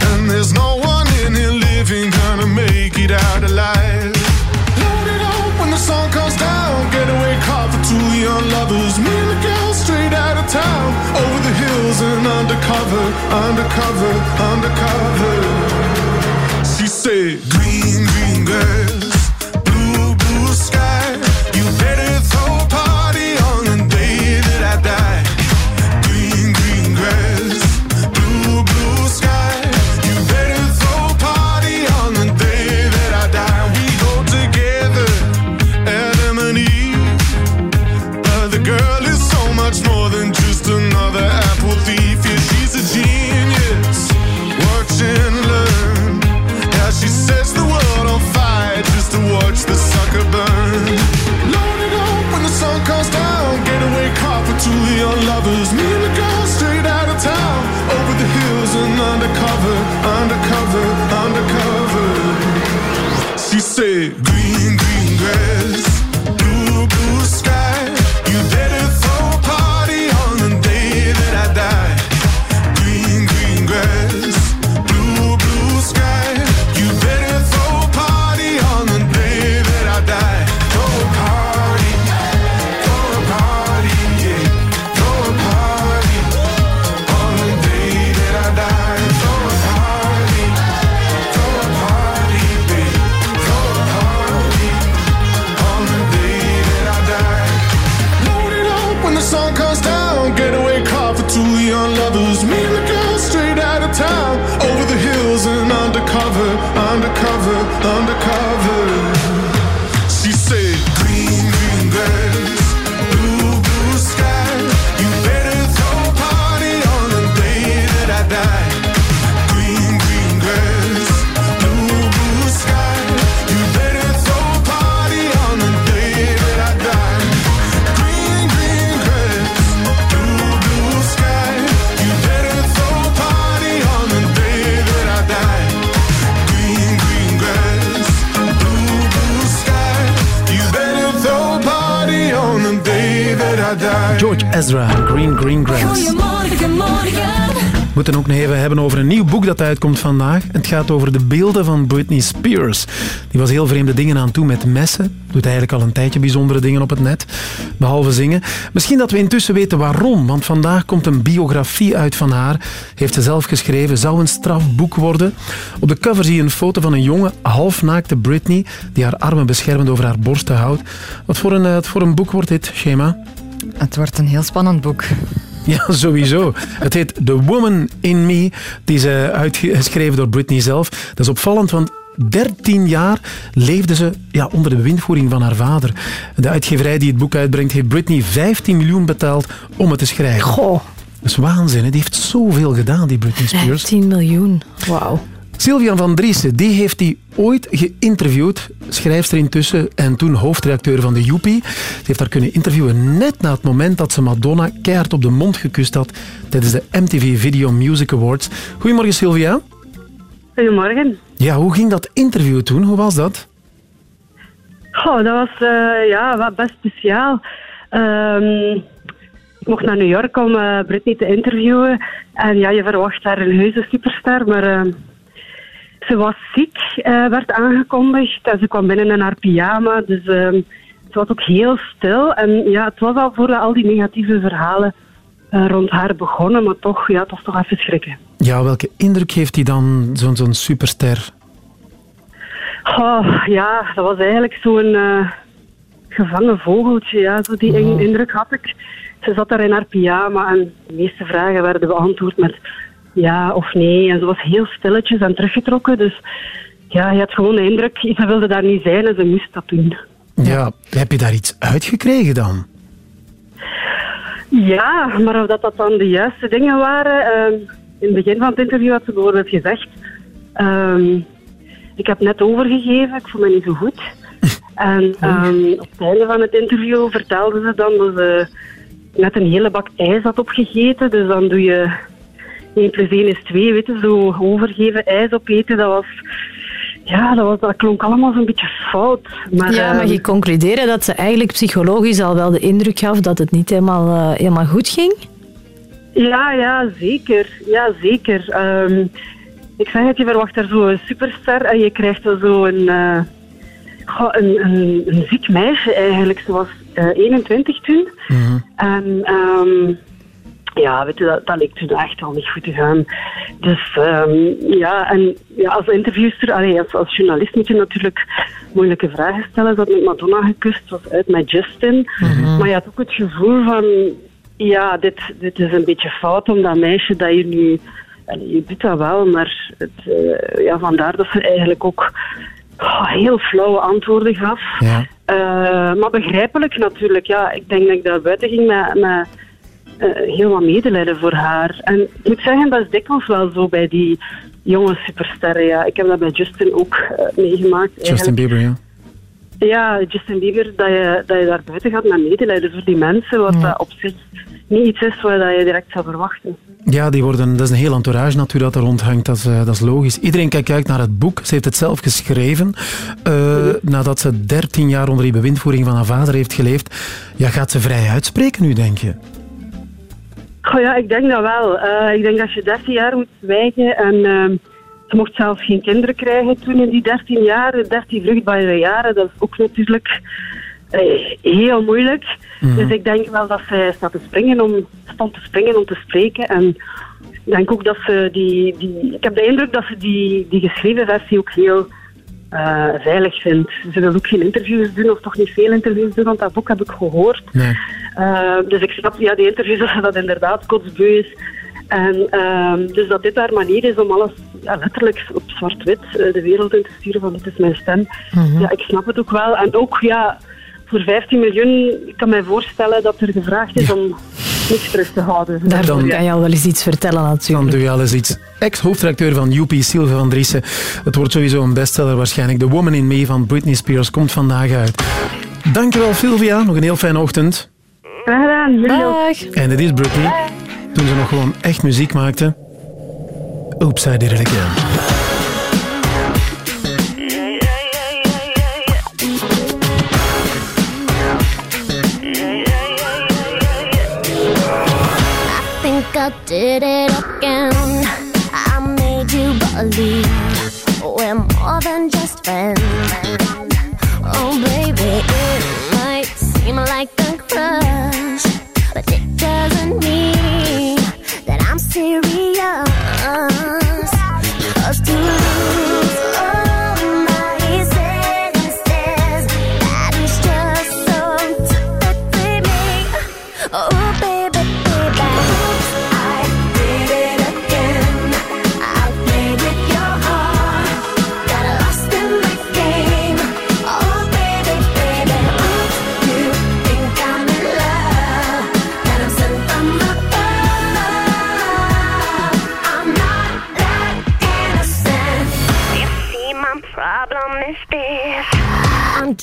And there's no one in here living gonna make it out alive. Load it up when the sun comes down. Getaway car for two young lovers. Me and the town. Over the hills and undercover, undercover, undercover. She said, Green, green grass, Ezra, Green Green Grass. Goedemorgen, morgen. We moeten ook nog even hebben over een nieuw boek dat uitkomt vandaag. Het gaat over de beelden van Britney Spears. Die was heel vreemde dingen aan toe met messen. Doet eigenlijk al een tijdje bijzondere dingen op het net. Behalve zingen. Misschien dat we intussen weten waarom. Want vandaag komt een biografie uit van haar. Heeft ze zelf geschreven. Zou een strafboek worden. Op de cover zie je een foto van een jonge, halfnaakte Britney. Die haar armen beschermend over haar borsten houdt. Wat voor een, eh, wat voor een boek wordt dit, Shema? Het wordt een heel spannend boek. Ja, sowieso. Het heet The Woman in Me. Die is eh, uitgeschreven door Britney zelf. Dat is opvallend, want 13 jaar leefde ze ja, onder de bewindvoering van haar vader. De uitgeverij die het boek uitbrengt heeft Britney 15 miljoen betaald om het te schrijven. Goh. Dat is waanzin, hè? die heeft zoveel gedaan, die Britney Spears. 15 miljoen. Wauw. Sylvia van Driessen, die heeft hij ooit geïnterviewd, schrijfster intussen en toen hoofdredacteur van de Joepie. Ze heeft haar kunnen interviewen net na het moment dat ze Madonna keihard op de mond gekust had tijdens de MTV Video Music Awards. Goedemorgen Sylvia. Goedemorgen. Ja, hoe ging dat interview toen? Hoe was dat? Goh, dat was eh, ja, best speciaal. Ehm, ik mocht naar New York om eh, Britney te interviewen. En ja, je verwacht daar een heuse superster, maar ehm, ze was ziek, eh, werd aangekondigd. En ze kwam binnen in haar pyjama, dus ehm, het was ook heel stil. En ja, het was al voordat al die negatieve verhalen eh, rond haar begonnen, maar toch, ja, het was toch even schrikken. Ja, welke indruk heeft hij dan, zo'n zo'n superster? Oh, ja, dat was eigenlijk zo'n eh, gevangen vogeltje. Ja, zo die in- indruk had ik. Ze zat daar in haar pyjama en de meeste vragen werden beantwoord met ja of nee. En ze was heel stilletjes en teruggetrokken. Dus ja, je had gewoon de indruk, ze wilde daar niet zijn en ze moest dat doen. Ja, heb je daar iets uitgekregen dan? Ja, maar of dat, dat dan de juiste dingen waren... ehm, in het begin van het interview had ze bijvoorbeeld gezegd... ehm, ik heb net overgegeven, ik voel me niet zo goed. <laughs> En ehm, op het einde van het interview vertelde ze dan dat ze net een hele bak ijs had opgegeten. Dus dan doe je 1 plus 1 is 2, weet je, zo overgeven, ijs opeten, dat was... Ja, dat, was, dat klonk allemaal zo'n beetje fout. Maar, ja, maar ehm, je concludeerde dat ze eigenlijk psychologisch al wel de indruk gaf dat het niet helemaal, eh, helemaal goed ging? Ja, ja, zeker. Ja, zeker. Ehm, ik zeg het, je verwacht er zo een superster en je krijgt er zo een, eh, goh, een, een, een ziek meisje eigenlijk. Ze was eh, 21 toen. En ehm, ja, weet je, dat, dat leek toen echt al niet goed te gaan. Dus ehm, ja, en ja, als interviewster, allee, als, als journalist moet je natuurlijk moeilijke vragen stellen. Ze had met Madonna gekust, was uit met Justin. Maar je had ook het gevoel van, ja, dit, dit is een beetje fout om dat meisje dat je nu... allee, je doet dat wel, maar het, eh, ja, vandaar dat ze eigenlijk ook oh, heel flauwe antwoorden gaf. Ja. Eh, maar begrijpelijk natuurlijk. Ja, ik denk dat ik daar buiten ging met, met eh, heel wat medelijden voor haar. En ik moet zeggen, dat is dikwijls wel zo bij die jonge supersterren. Ja. Ik heb dat bij Justin ook eh, meegemaakt. Justin eigenlijk. Bieber, ja. Ja, Justin Bieber, dat je, dat je daar buiten gaat met medelijden voor die mensen, wat dat op zich niet iets is wat je direct zou verwachten. Ja, die worden, dat is een heel entourage natuurlijk dat er rondhangt. Dat is, eh, dat is logisch. Iedereen kijkt uit naar het boek. Ze heeft het zelf geschreven. Nadat ze 13 jaar onder die bewindvoering van haar vader heeft geleefd. Ja, gaat ze vrij uitspreken nu, denk je? Goh, ja, ik denk dat wel. Eh, ik denk dat je 13 jaar moet zwijgen en ehm, ze mocht zelfs geen kinderen krijgen toen in die 13 jaar, 13 vruchtbare jaren. Dat is ook natuurlijk eh, heel moeilijk. Dus ik denk wel dat zij staat te springen om, stond te springen om te spreken. En ik denk ook dat ze die, die... Ik heb de indruk dat ze die, die geschreven versie ook heel eh, veilig vindt. Ze wil ook geen interviews doen, of toch niet veel interviews doen, want dat boek heb ik gehoord. Nee. Uh, dus ik snap ja, die interviews <laughs> dat dat inderdaad kotsbeu is. En ehm, dus dat dit haar manier is om alles ja, letterlijk op zwart-wit eh, de wereld in te sturen van dit is mijn stem. Mhm. Ja, ik snap het ook wel. En ook ja, voor 15 miljoen, ik kan mij voorstellen dat er gevraagd is om niks terug te houden. Dan- kan je al wel eens iets vertellen natuurlijk. Dan doe je al eens iets. Ex-hoofdredacteur van UP, Sylvia van Driessen. Het wordt sowieso een bestseller waarschijnlijk. The Woman in Me van Britney Spears komt vandaag uit. Dankjewel Sylvia, nog een heel fijne ochtend. Graag gedaan. ook. En dit is Britney. Toen ze nog gewoon echt muziek maakte. Oops, I did it again. I did it again. I made you believe we're more than just friends. Oh, baby, it might seem like a crush, but it doesn't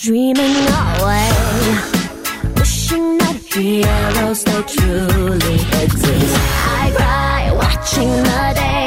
dreaming away wishing that heroes they truly exist. I cry watching the days.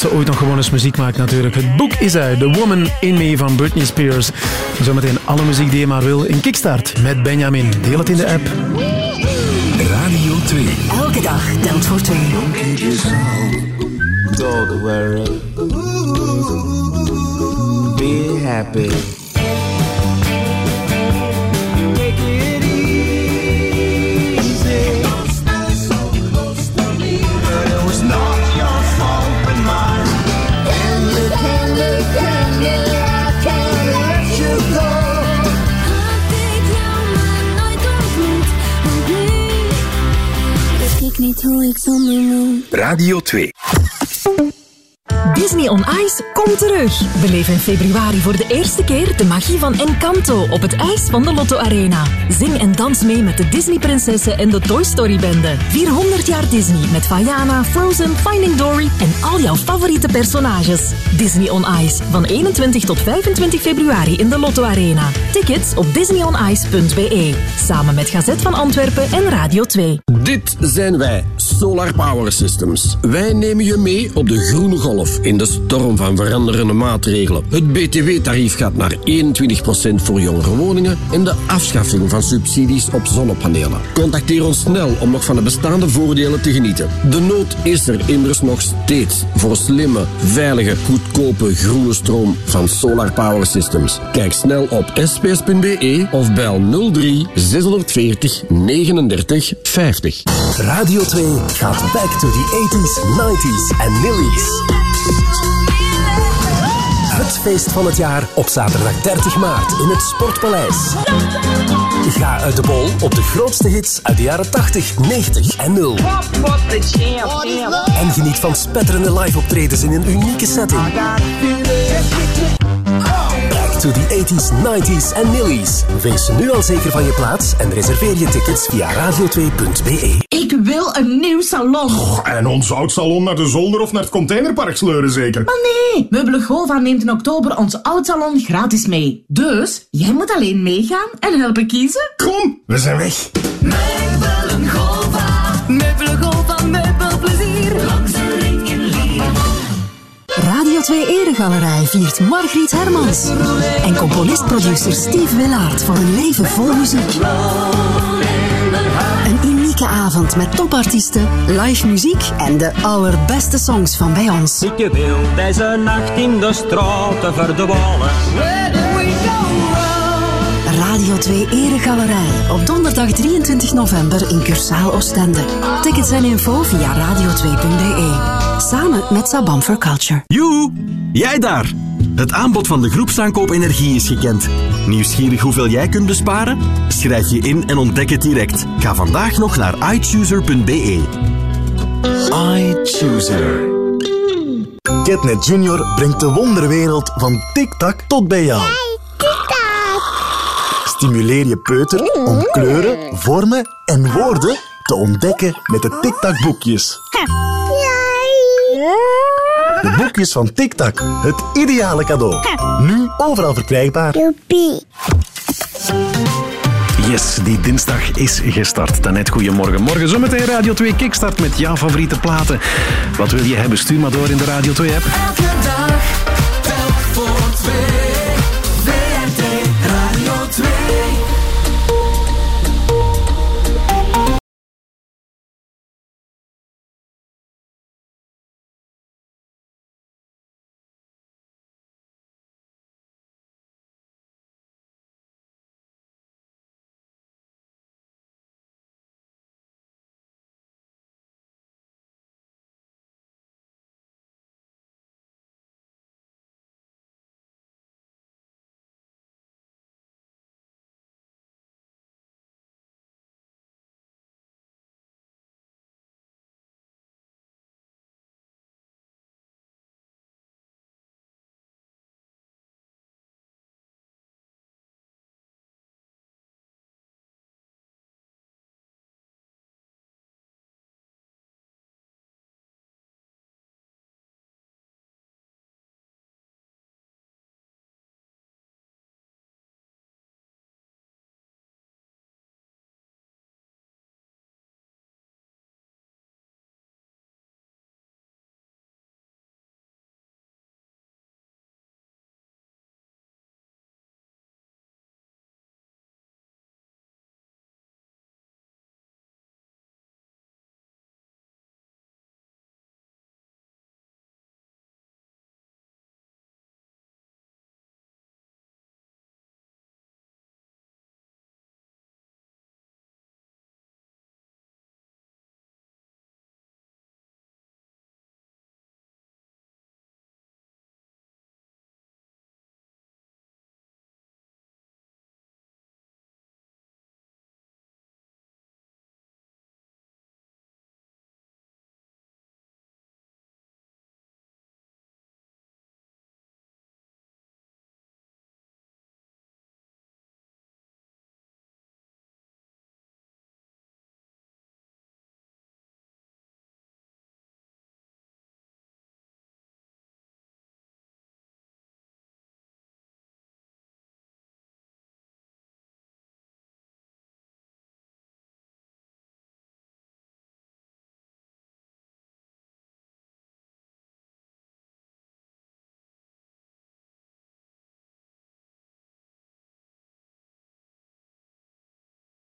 Dat ze ooit nog gewoon eens muziek maakt natuurlijk. Het boek is uit, The Woman in Me van Britney Spears. Zometeen alle muziek die je maar wil in Kickstart met Benjamin. Deel het in de app. Radio 2. Elke dag telt voor twee. Don't worry. Be happy. Radio 2. Disney on Ice komt terug. Beleef in februari voor de eerste keer de magie van Encanto op het ijs van de Lotto Arena. Zing en dans mee met de Disney-prinsessen en de Toy Story-bende. 400 jaar Disney met Vaiana, Frozen, Finding Dory en al jouw favoriete personages. Disney on Ice van 21 tot 25 februari in de Lotto Arena. Tickets op disneyoниce.be. Samen met Gazet van Antwerpen en Radio 2. Dit zijn wij, Solar Power Systems. Wij nemen je mee op de groene golf in de storm van veranderende maatregelen. Het BTW-tarief gaat naar 21% voor jongere woningen en de afschaffing van subsidies op zonnepanelen. Contacteer ons snel om nog van de bestaande voordelen te genieten. De nood is er immers nog steeds voor slimme, veilige, goedkope groene stroom van Solar Power Systems. Kijk snel op sps.be of bel 03 640 39 50. Radio 2 gaat back to the 80s, 90s en millies. Het feest van het jaar op zaterdag 30 maart in het Sportpaleis. Ga uit de bol op de grootste hits uit de jaren 80, 90 en 0. En geniet van spetterende live optredens in een unieke setting. Back to the 80s, 90s en millies. Wees nu al zeker van je plaats en reserveer je tickets via radio2.be. Ik wil een nieuw salon. En ons oud salon naar de zolder of naar het containerpark sleuren zeker? Maar nee, Meubelen Gova neemt in oktober ons oud salon gratis mee. Dus, jij moet alleen meegaan en helpen kiezen. Kom, we zijn weg. 2 Eregalerij viert Margriet Hermans. En componist-producer Steve Willaert voor een leven vol muziek. Een unieke avond met topartiesten, live muziek en de allerbeste songs van bij ons. Ik wil deze nacht in de straten verdwalen. Radio 2 Eregalerij op donderdag 23 november in Cursaal Oostende. Tickets en info via radio2.be. Samen met Sabam for Culture. Joe, jij daar! Het aanbod van de groepsaankoop energie is gekend. Nieuwsgierig hoeveel jij kunt besparen? Schrijf je in en ontdek het direct. Ga vandaag nog naar iChooser.be. iChooser. Catnet Junior brengt de wonderwereld van TikTok tot bij jou. Stimuleer je peuter om kleuren, vormen en woorden te ontdekken met de TikTok-boekjes. De boekjes van TikTok, het ideale cadeau. Nu overal verkrijgbaar. Yes, die dinsdag is gestart. Danet, goedemorgen. Morgen zometeen Radio 2 Kickstart met jouw favoriete platen. Wat wil je hebben? Stuur maar door in de Radio 2 app. Elke dag